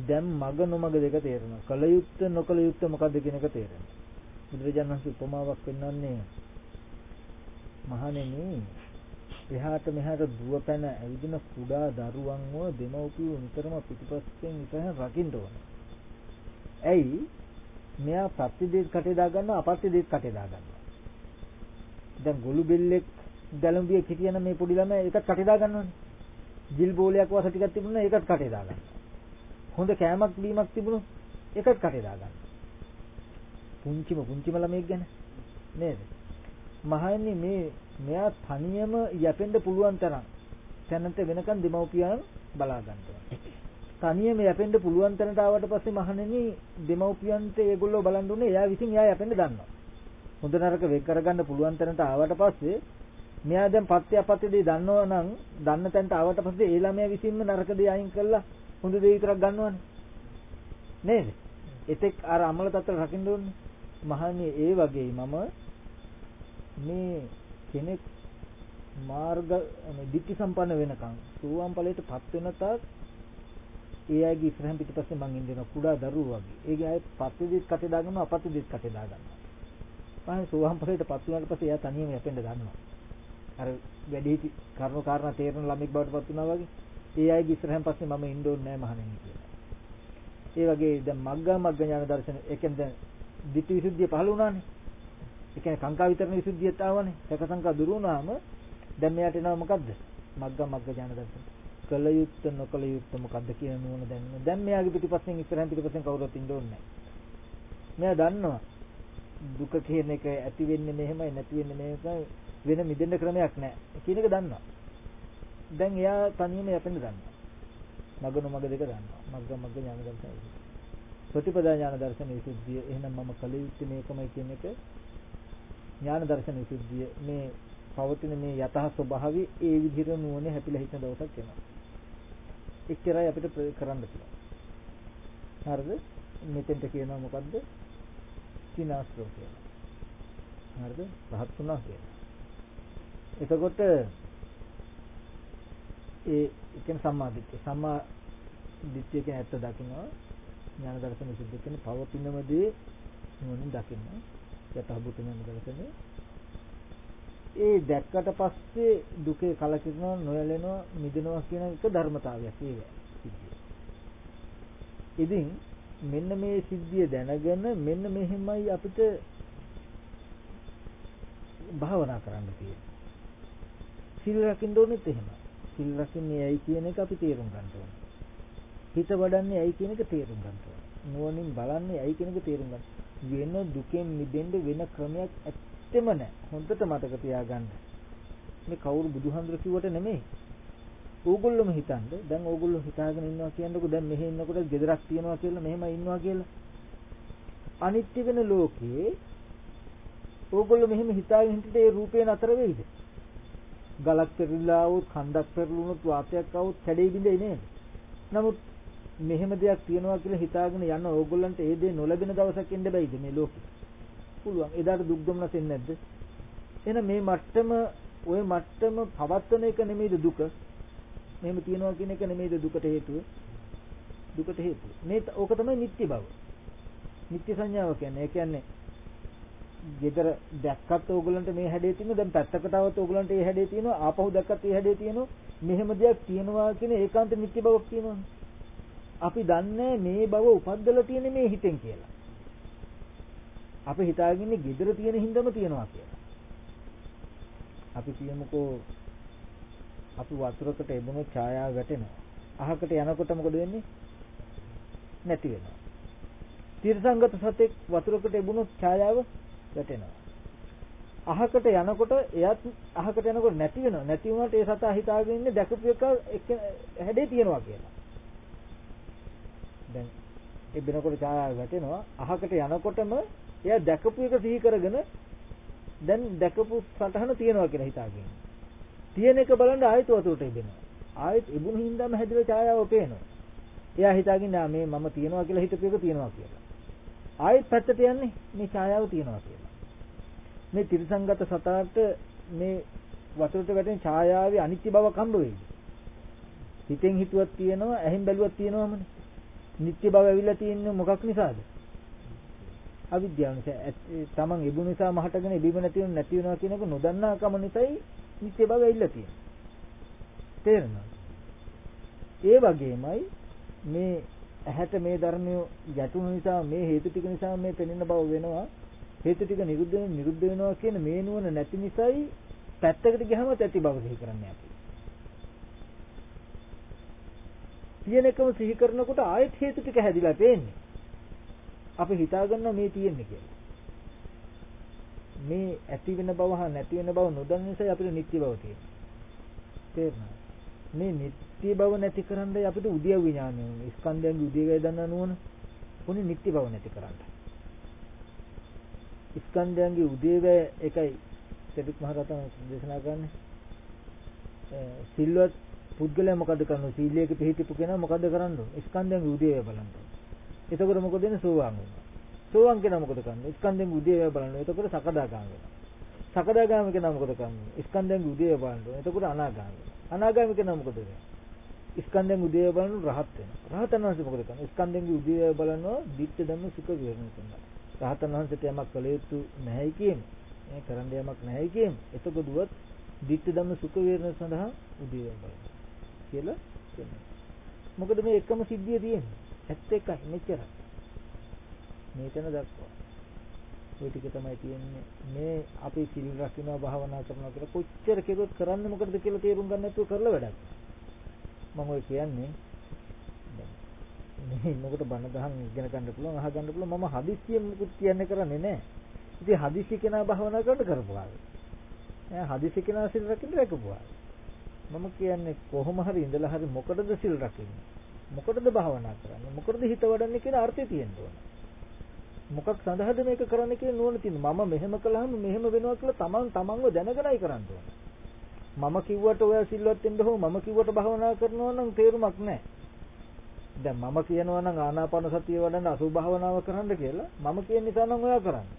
දැන් මග නොමග දෙක තේරෙනවා. කල යුත්ත නොකල යුත්ත මොකද්ද කියන එක තේරෙනවා. බුදුරජාණන් වහන්සේ උපමාවක් පෙන්වන්නේ මහණෙනි එහාට මෙහාට දුව පැන ඇවිදින කුඩා දරුවන්ව දෙමව්පියෝ නිතරම පිටිපස්සෙන් ඉස්සරහ රකින්න ඕන. ඇයි? මෙයා ප්‍රත්‍ය දෙයක් කටේ දා ගන්නවා අපත්‍ය දෙයක් කටේ දා ගන්නවා. දැන් ගොළු බෙල්ලෙක් ගැලඹිය කිටියන මේ පොඩි ළමයා ඒකත් කටේ දා ගන්නවනේ. ජිල් බෝලයක් වස ටිකක් තිබුණා ඒකත් කටේ දා ගන්නවා. හොඳ කෑමක් බීමක් තිබුණොත් ඒකත් කටේ දා ගන්නවා. පුංචිම පුංචිම ළමයෙක් ගැන නේද? මහන්නේ මේ මෙයා තනියම යැපෙන්න පුළුවන් තරම් තැනට වෙනකන් දෙමව්පියන් බලා ගන්නවා. තනියම යැපෙන්න පුළුවන් තැනට ආවට පස්සේ මහණෙනි දෙමව්පියන්ට ඒගොල්ලෝ බලන් දුන්නේ එයා විසින් එයා යැපෙන්න දන්නවා. හොඳ නරක වෙන් කරගන්න පුළුවන් තැනට ආවට පස්සේ මෙයා දැන් පත්‍ය අපත්‍ය දේ දන්නවා නම් දන්න තැනට ආවට පස්සේ ඒ ළමයා විසින්ම නරක දේ අයින් කළා හොඳ දේ විතරක් ගන්නවනේ. නේද? එතෙක් අර අමල තත්ත්ව රකින්න ඕනේ. මහන්නේ ඒ වගේ මම මේ කෙනෙක් මාර්ග දිට්ඨි සම්පන්න වෙනකන් සෝවාන් ඵලයටපත් වෙන තාක් ඒ අයගේ ඉස්සරහින් පිටිපස්සේ මං ඉන්නවා කුඩා දරුවෝ වගේ. ඒකේ අය පත්තිදිත් කටේ දාගන්නවා අපත්තිදිත් කටේ දාගන්නවා. පහේ සෝවාන් ඵලයටපත් වුණාට පස්සේ එයා තනියම යැපෙන්න ගන්නවා. අර වැඩි කරුණු කාරණා තේරෙන ළමෙක් බවට පත් වුණා වගේ. ඒ අයගේ ඉස්සරහින් පස්සේ මම ඉන්න ඕනේ නැහැ මහණෙනි කියලා. ඒ වගේ දැන් මග්ගා මග්ග ඥාන දර්ශන ඒ කියන්නේ දැන් ditthi visuddhiය පහළ වුණානේ. ඒ කියන්නේ කාංකා විතරන විසුද්ධියට ආවනේ. සැක සංකා දුරු වුණාම දැන් මෙයාට එනවා මොකද්ද? මග්ගා මග්ග ඥාන දර්ශන. කල යුත්ත නොකල යුත්ත මොකද්ද කියන නුවණ දැන් දැන් මෙයාගේ පිටිපස්සෙන් ඉස්සරහින් පිටිපස්සෙන් කවුරුත් ඉන්න ඕනේ නැහැ. මෙයා දන්නවා දුක කියන එක ඇති වෙන්නේ මෙහෙමයි නැති වෙන්නේ මේකයි වෙන මිදෙන්න ක්‍රමයක් නැහැ කියන එක දන්නවා. දැන් එයා තනියම යපෙන්න දන්නවා. මගන මග දෙක දන්නවා. මග්ග මග්ග ඥාන දර්ශනය. ප්‍රතිපදා ඥාන දර්ශන විසුද්ධිය එහෙනම් මම කල යුත්තේ මේකමයි කියන එක ඥාන දර්ශන විසුද්ධිය මේ පවතින මේ යතහ ස්වභාවය ඒ විදිහට නුවණ හැපිලා හිටන දවසක් එනවා. එච්චරයි අපිට කරන්න පුළුවන්. හරිද? මෙතෙන්ට කියනවා මොකද්ද? සිනාස්ත්‍රෝ කියලා. හරිද? රහත් වුණා කියලා. එතකොට ඒ කියන්නේ සම්මා දිට්ඨිය. සම්මා දිට්ඨිය කියන්නේ ඇත්ත දකින්නවා. ඥාන දර්ශන විසුද්ධිය කියන්නේ පවතිනමදී නුවණින් දකින්න. යතහබුත ඥාන දර්ශනේ ඒ දැක්කට පස්සේ දුකේ කලකිරෙනවා නොයැලෙනවා මිදෙනවා කියන එක ධර්මතාවයක් ඒක සිද්ධිය. ඉතින් මෙන්න මේ සිද්ධිය දැනගෙන මෙන්න මෙහෙමයි අපිට භාවනා කරන්න තියෙන්නේ. සිල් රකින්න ඕනෙත් එහෙමයි. සිල් රකින්නේ ඇයි කියන එක අපි තේරුම් ගන්න ඕනේ. හිත වඩන්නේ ඇයි කියන එක තේරුම් ගන්න ඕනේ. නුවණින් බලන්නේ ඇයි කියන එක තේරුම් ගන්න. වෙන දුකෙන් මිදෙන්න වෙන ක්‍රමයක් ඇත්තෙම නෑ. හොඳට මතක තියාගන්න. මේ කවුරු බුදුහාමුදුර කිව්වට නෙමෙයි. ඕගොල්ලොම හිතන්නේ දැන් ඕගොල්ලෝ හිතාගෙන ඉන්නවා කියන්නකො දැන් මෙහෙ ඉන්නකොට ගෙදරක් තියනවා කියලා මෙහෙම ඉන්නවා කියලා. අනිත්‍ය වෙන ලෝකේ ඕගොල්ලෝ මෙහෙම හිතාගෙන හිටිට ඒ රූපේ නතර වෙයිද? ගලක් පෙරලා આવුත්, කන්දක් පෙරළුණොත්, වාතයක් આવුත් කැඩෙයි බිඳෙයි නේද? නමුත් මෙහෙම දෙයක් තියනවා කියලා හිතාගෙන යන ඕගොල්ලන්ට ඒ දේ නොලැබෙන දවසක් එන්න බැයිද මේ ලෝකේ? පුළුවන්. එදාට දුක් දුම්නස් එන්නේ නැද්ද? එහෙනම් මේ මට්ටම ওই මට්ටම පවත්වන එක නෙමෙයිද දුක? මෙහෙම තියනවා කියන එක නෙමෙයිද දුකට හේතුව? දුකට හේතුව. මේ ඕක තමයි නිත්‍ය බව. නිත්‍ය සංඥාව කියන්නේ. ඒ කියන්නේ ගෙදර දැක්කත් ඕගලන්ට මේ හැඩේ තියෙනවා දැන් පැත්තකට આવත් ඕගලන්ට ඒ හැඩේ තියෙනවා ආපහු දැක්කත් ඒ හැඩේ තියෙනවා මෙහෙම දෙයක් තියෙනවා කියන ඒකාන්ත නිත්‍ය බවක් තියෙනවා අපි දන්නේ මේ බව උපද්දලා තියෙන මේ හිතෙන් කියලා අපි හිතාගන්නේ gedara තියෙන හින්දාම තියනවා කියලා. අපි කියමුකෝ අපි වතුරකට එබුණු ඡායාව වැටෙනවා. අහකට යනකොට මොකද වෙන්නේ? නැති වෙනවා. තිරසංගත සතෙක් වතුරකට එබුණු ඡායාව වැටෙනවා. අහකට යනකොට එයත් අහකට යනකොට නැති වෙනවා. නැති වුණාට ඒ සතා හිතාගෙන ඉන්නේ දැකපු එක හැඩේ තියනවා කියලා. දැන් එබිනකොට ඡායාව වැටෙනවා. අහකට යනකොටම එයා දැකපු එක සිහි කරගෙන දැන් දැකපු සටහන තියනවා කියලා හිතාගෙන. තියෙන එක බලන්න ආයෙත් වතුරට ඉබෙනවා. ආයෙත් ඉබුණු හින්දාම හැදිලා ඡායාව පේනවා. එයා හිතාගෙන මේ මම තියනවා කියලා හිතපු එක තියනවා කියලා. ආයෙත් පැත්තට යන්නේ මේ ඡායාව තියනවා කියලා. මේ ත්‍රිසංගත සතාට මේ වතුරට වැටෙන ඡායාවේ අනිත්‍ය බවක් හම්බ වෙයි. හිතෙන් හිතුවක් තියෙනවා, ඇහෙන් බැලුවක් තියෙනවමනේ. නිත්‍ය බව ඇවිල්ලා තියෙන්නේ මොකක් නිසාද? අවිද්‍යාව නිසා තමන් ඉබු නිසා මහටගෙන ඉබිම නැති වෙන නැති වෙනවා කියන එක නොදන්නා කම නිසායි නිත්‍ය බව ඇවිල්ලා තියෙන්නේ. තේරෙනවද? ඒ වගේමයි මේ ඇහැට මේ ධර්මය යටුණු නිසා මේ හේතු ටික නිසා මේ පෙනෙන බව වෙනවා හේතු ටික නිරුද්ධ වෙන නිරුද්ධ වෙනවා කියන මේ නුවණ නැති නිසායි පැත්තකට ගියම ඇති බව සිහි කරන්නේ අපි. තියෙන එකම සිහි කරනකොට ආයෙත් හේතු ටික හැදිලා පේන්නේ. අපි හිතාගන්නවා මේ තියෙන්නේ කියලා. මේ ඇති වෙන බව හා නැති වෙන බව නොදන්න නිසා අපිට නිත්‍ය බව තියෙනවා. තේරුණා? මේ නිත්‍ය බව නැති කරන්නයි අපිට උද්‍යව විඥානය ඕනේ. ස්කන්ධයන්ගේ උද්‍යවය දන්නා නුවණ. උනේ නිත්‍ය බව නැති කරන්න. ස්කන්ධයන්ගේ උද්‍යවය එකයි සෙබික් මහරහතන් දේශනා කරන්නේ. සිල්වත් පුද්ගලයා මොකද කරන්නේ? සීලයක පිළිපිටු කෙනා මොකද කරන්නේ? ස්කන්ධයන්ගේ උද්‍යවය බලන්න. එතකොට මොකද වෙන්නේ? සෝවාන් වෙනවා. සෝවාන් කෙනා මොකද කරන්නේ? ස්කන්ධයන්ගේ උදේය බලනවා. එතකොට සකදාගාමී වෙනවා. සකදාගාමී කෙනා මොකද කරන්නේ? ස්කන්ධයන්ගේ උදේය බලනවා. එතකොට අනාගාමී වෙනවා. අනාගාමී කෙනා මොකද කරන්නේ? ස්කන්ධයන්ගේ උදේය බලන රහත් වෙනවා. රහතන් වහන්සේ මොකද කරන්නේ? ස්කන්ධයන්ගේ උදේය බලනවා දිට්ඨ ධම්ම සුඛ විහරණ කරනවා. රහතන් වහන්සේට යමක් කළ යුතු නැහැයි කියන්නේ. මේ කරන්න යමක් නැහැයි කියන්නේ. එතකොට දුවත් දිට්ඨ ධම්ම සුඛ විහරණ සඳහා උදේය බලනවා. කියලා කියනවා. මොකද මේ එකම සිද්ධිය තියෙන්නේ. ඇත්ත එකයි මෙච්චරයි. මේතන දක්වා. ওই ටික තමයි තියෙන්නේ. මේ අපි සිල් රකින්නවා භාවනා කරනවා කියලා කොච්චර කෙරුවත් කරන්න මොකටද කියලා තේරුම් ගන්න නැතුව කරලා වැඩක්. මම ඔය කියන්නේ මේ මොකට බණ දහම් ඉගෙන ගන්න පුළුවන් අහ ගන්න පුළුවන් මම හදිස්සියෙන් මුකුත් කියන්නේ කරන්නේ නැහැ. ඉතින් හදිස්සි කෙනා භාවනා කරන්න කරපුවා. ඈ හදිස්සි කෙනා සිල් රකින්න රැකපුවා. මම කියන්නේ කොහොම හරි ඉඳලා හරි මොකටද සිල් රකින්නේ? මොකටද භාවනා කරන්නේ? මොකටද හිත වඩන්නේ කියන අර්ථය තියෙන්න ඕනේ. මොකක් සඳහාද මේක කරන්න කියලා නුවණ තියෙනවා. මම මෙහෙම කළාම මෙහෙම වෙනවා කියලා තමන් තමන්ව දැනගෙනයි කරන්න ඕනේ. මම කිව්වට ඔයා සිල්වත් වෙන්න හෝ මම කිව්වට භාවනා කරනවා නම් තේරුමක් නැහැ. දැන් මම කියනවා නම් ආනාපාන සතිය වඩන්න අසුභ භාවනාව කරන්න කියලා මම කියන නිසා නම් ඔයා කරන්නේ.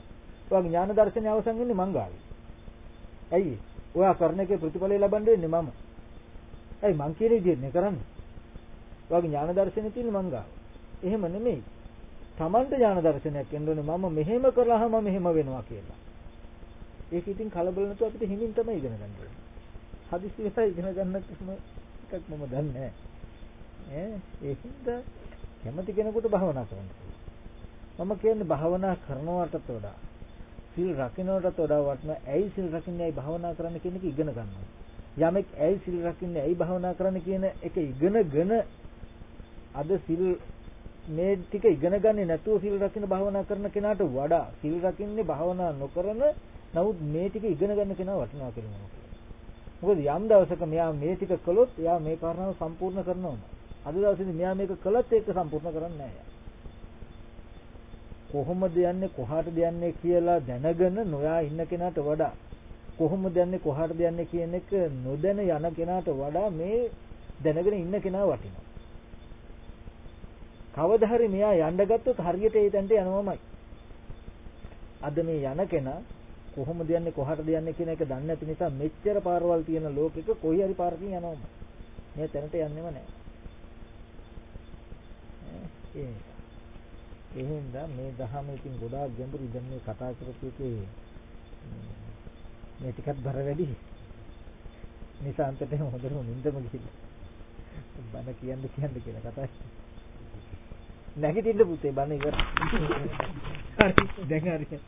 ඔයා ඥාන දර්ශනය අවසන් වෙන්නේ මං ගාවේ. ඇයි? ඔයා කරන එකේ ප්‍රතිඵලය ලබන්න වෙන්නේ මම. ඇයි මං කියන විදිහට නේ කරන්නේ? ඔයාගේ ඥාන දර්ශනේ තියෙන්නේ මං ගාව. එහෙම නෙමෙයි. Tamanta ඥාන දර්ශනයක් එන්න ඕනේ මම මෙහෙම කරාම මෙහෙම වෙනවා කියලා. ඒක ඉතින් කලබල නැතුව අපිට හිමින් තමයි ඉගෙන ගන්න ඕනේ. හදිස්සි වෙලා ඉගෙන ගන්න කිසිම එකක් මම දන්නේ නැහැ. ඈ ඒකින්ද කැමති කෙනෙකුට භවනා කරන්න මම කියන්නේ භවනා කරනවටත් වඩා සිල් රකින්නටත් වඩා වටිනවා ඇයි සිල් රකින්නේ ඇයි භවනා කරන්න කියන එක ඉගෙන ගන්නවා. යමෙක් ඇයි සිල් රකින්නේ ඇයි භවනා කරන්න කියන එක ඉගෙනගෙන අද සිල් මේ ටික ඉගෙන ගන්නේ නැතුව සිල් රකින්න භාවනා කරන කෙනාට වඩා සිල් රකින්නේ භාවනා නොකරන නමුත් මේ ටික ඉගෙන ගන්න කෙනා වටිනවා කියලා මම කියනවා. මොකද යම් දවසක මෙයා මේ ටික කළොත් එයා මේ කාරණාව සම්පූර්ණ කරනවා. අද දවසේදී මෙයා මේක කළත් ඒක සම්පූර්ණ කරන්නේ නැහැ. කොහොමද යන්නේ කොහාටද යන්නේ කියලා දැනගෙන නොයා ඉන්න කෙනාට වඩා කොහොමද යන්නේ කොහාටද යන්නේ කියන එක නොදැන යන කෙනාට වඩා මේ දැනගෙන ඉන්න කෙනා වටිනවා. කවදා හරි මෙයා යන්න ගත්තොත් හරියට ඒ තැනට යනවමයි. අද මේ යන කෙනා කොහොමද යන්නේ කොහටද යන්නේ කියන එක දන්නේ නැති නිසා මෙච්චර පාරවල් තියෙන ලෝකෙක කොයි හරි පාරකින් යනවම. මේ තැනට යන්නෙම නැහැ. ඒ එහෙනම් මේ දහම ඉතින් ගොඩාක් ගැඹුරු දැන් මේ කතා කරපු එකේ මේ ටිකක් බර වැඩි. නිසාන්තට හොඳටම නින්දම ගිහිල්ලා. බන කියන්න කියන්න කියලා කතා කරා. නැගිටින්න පුතේ බණ ඉවර. හරි දැන් හරි.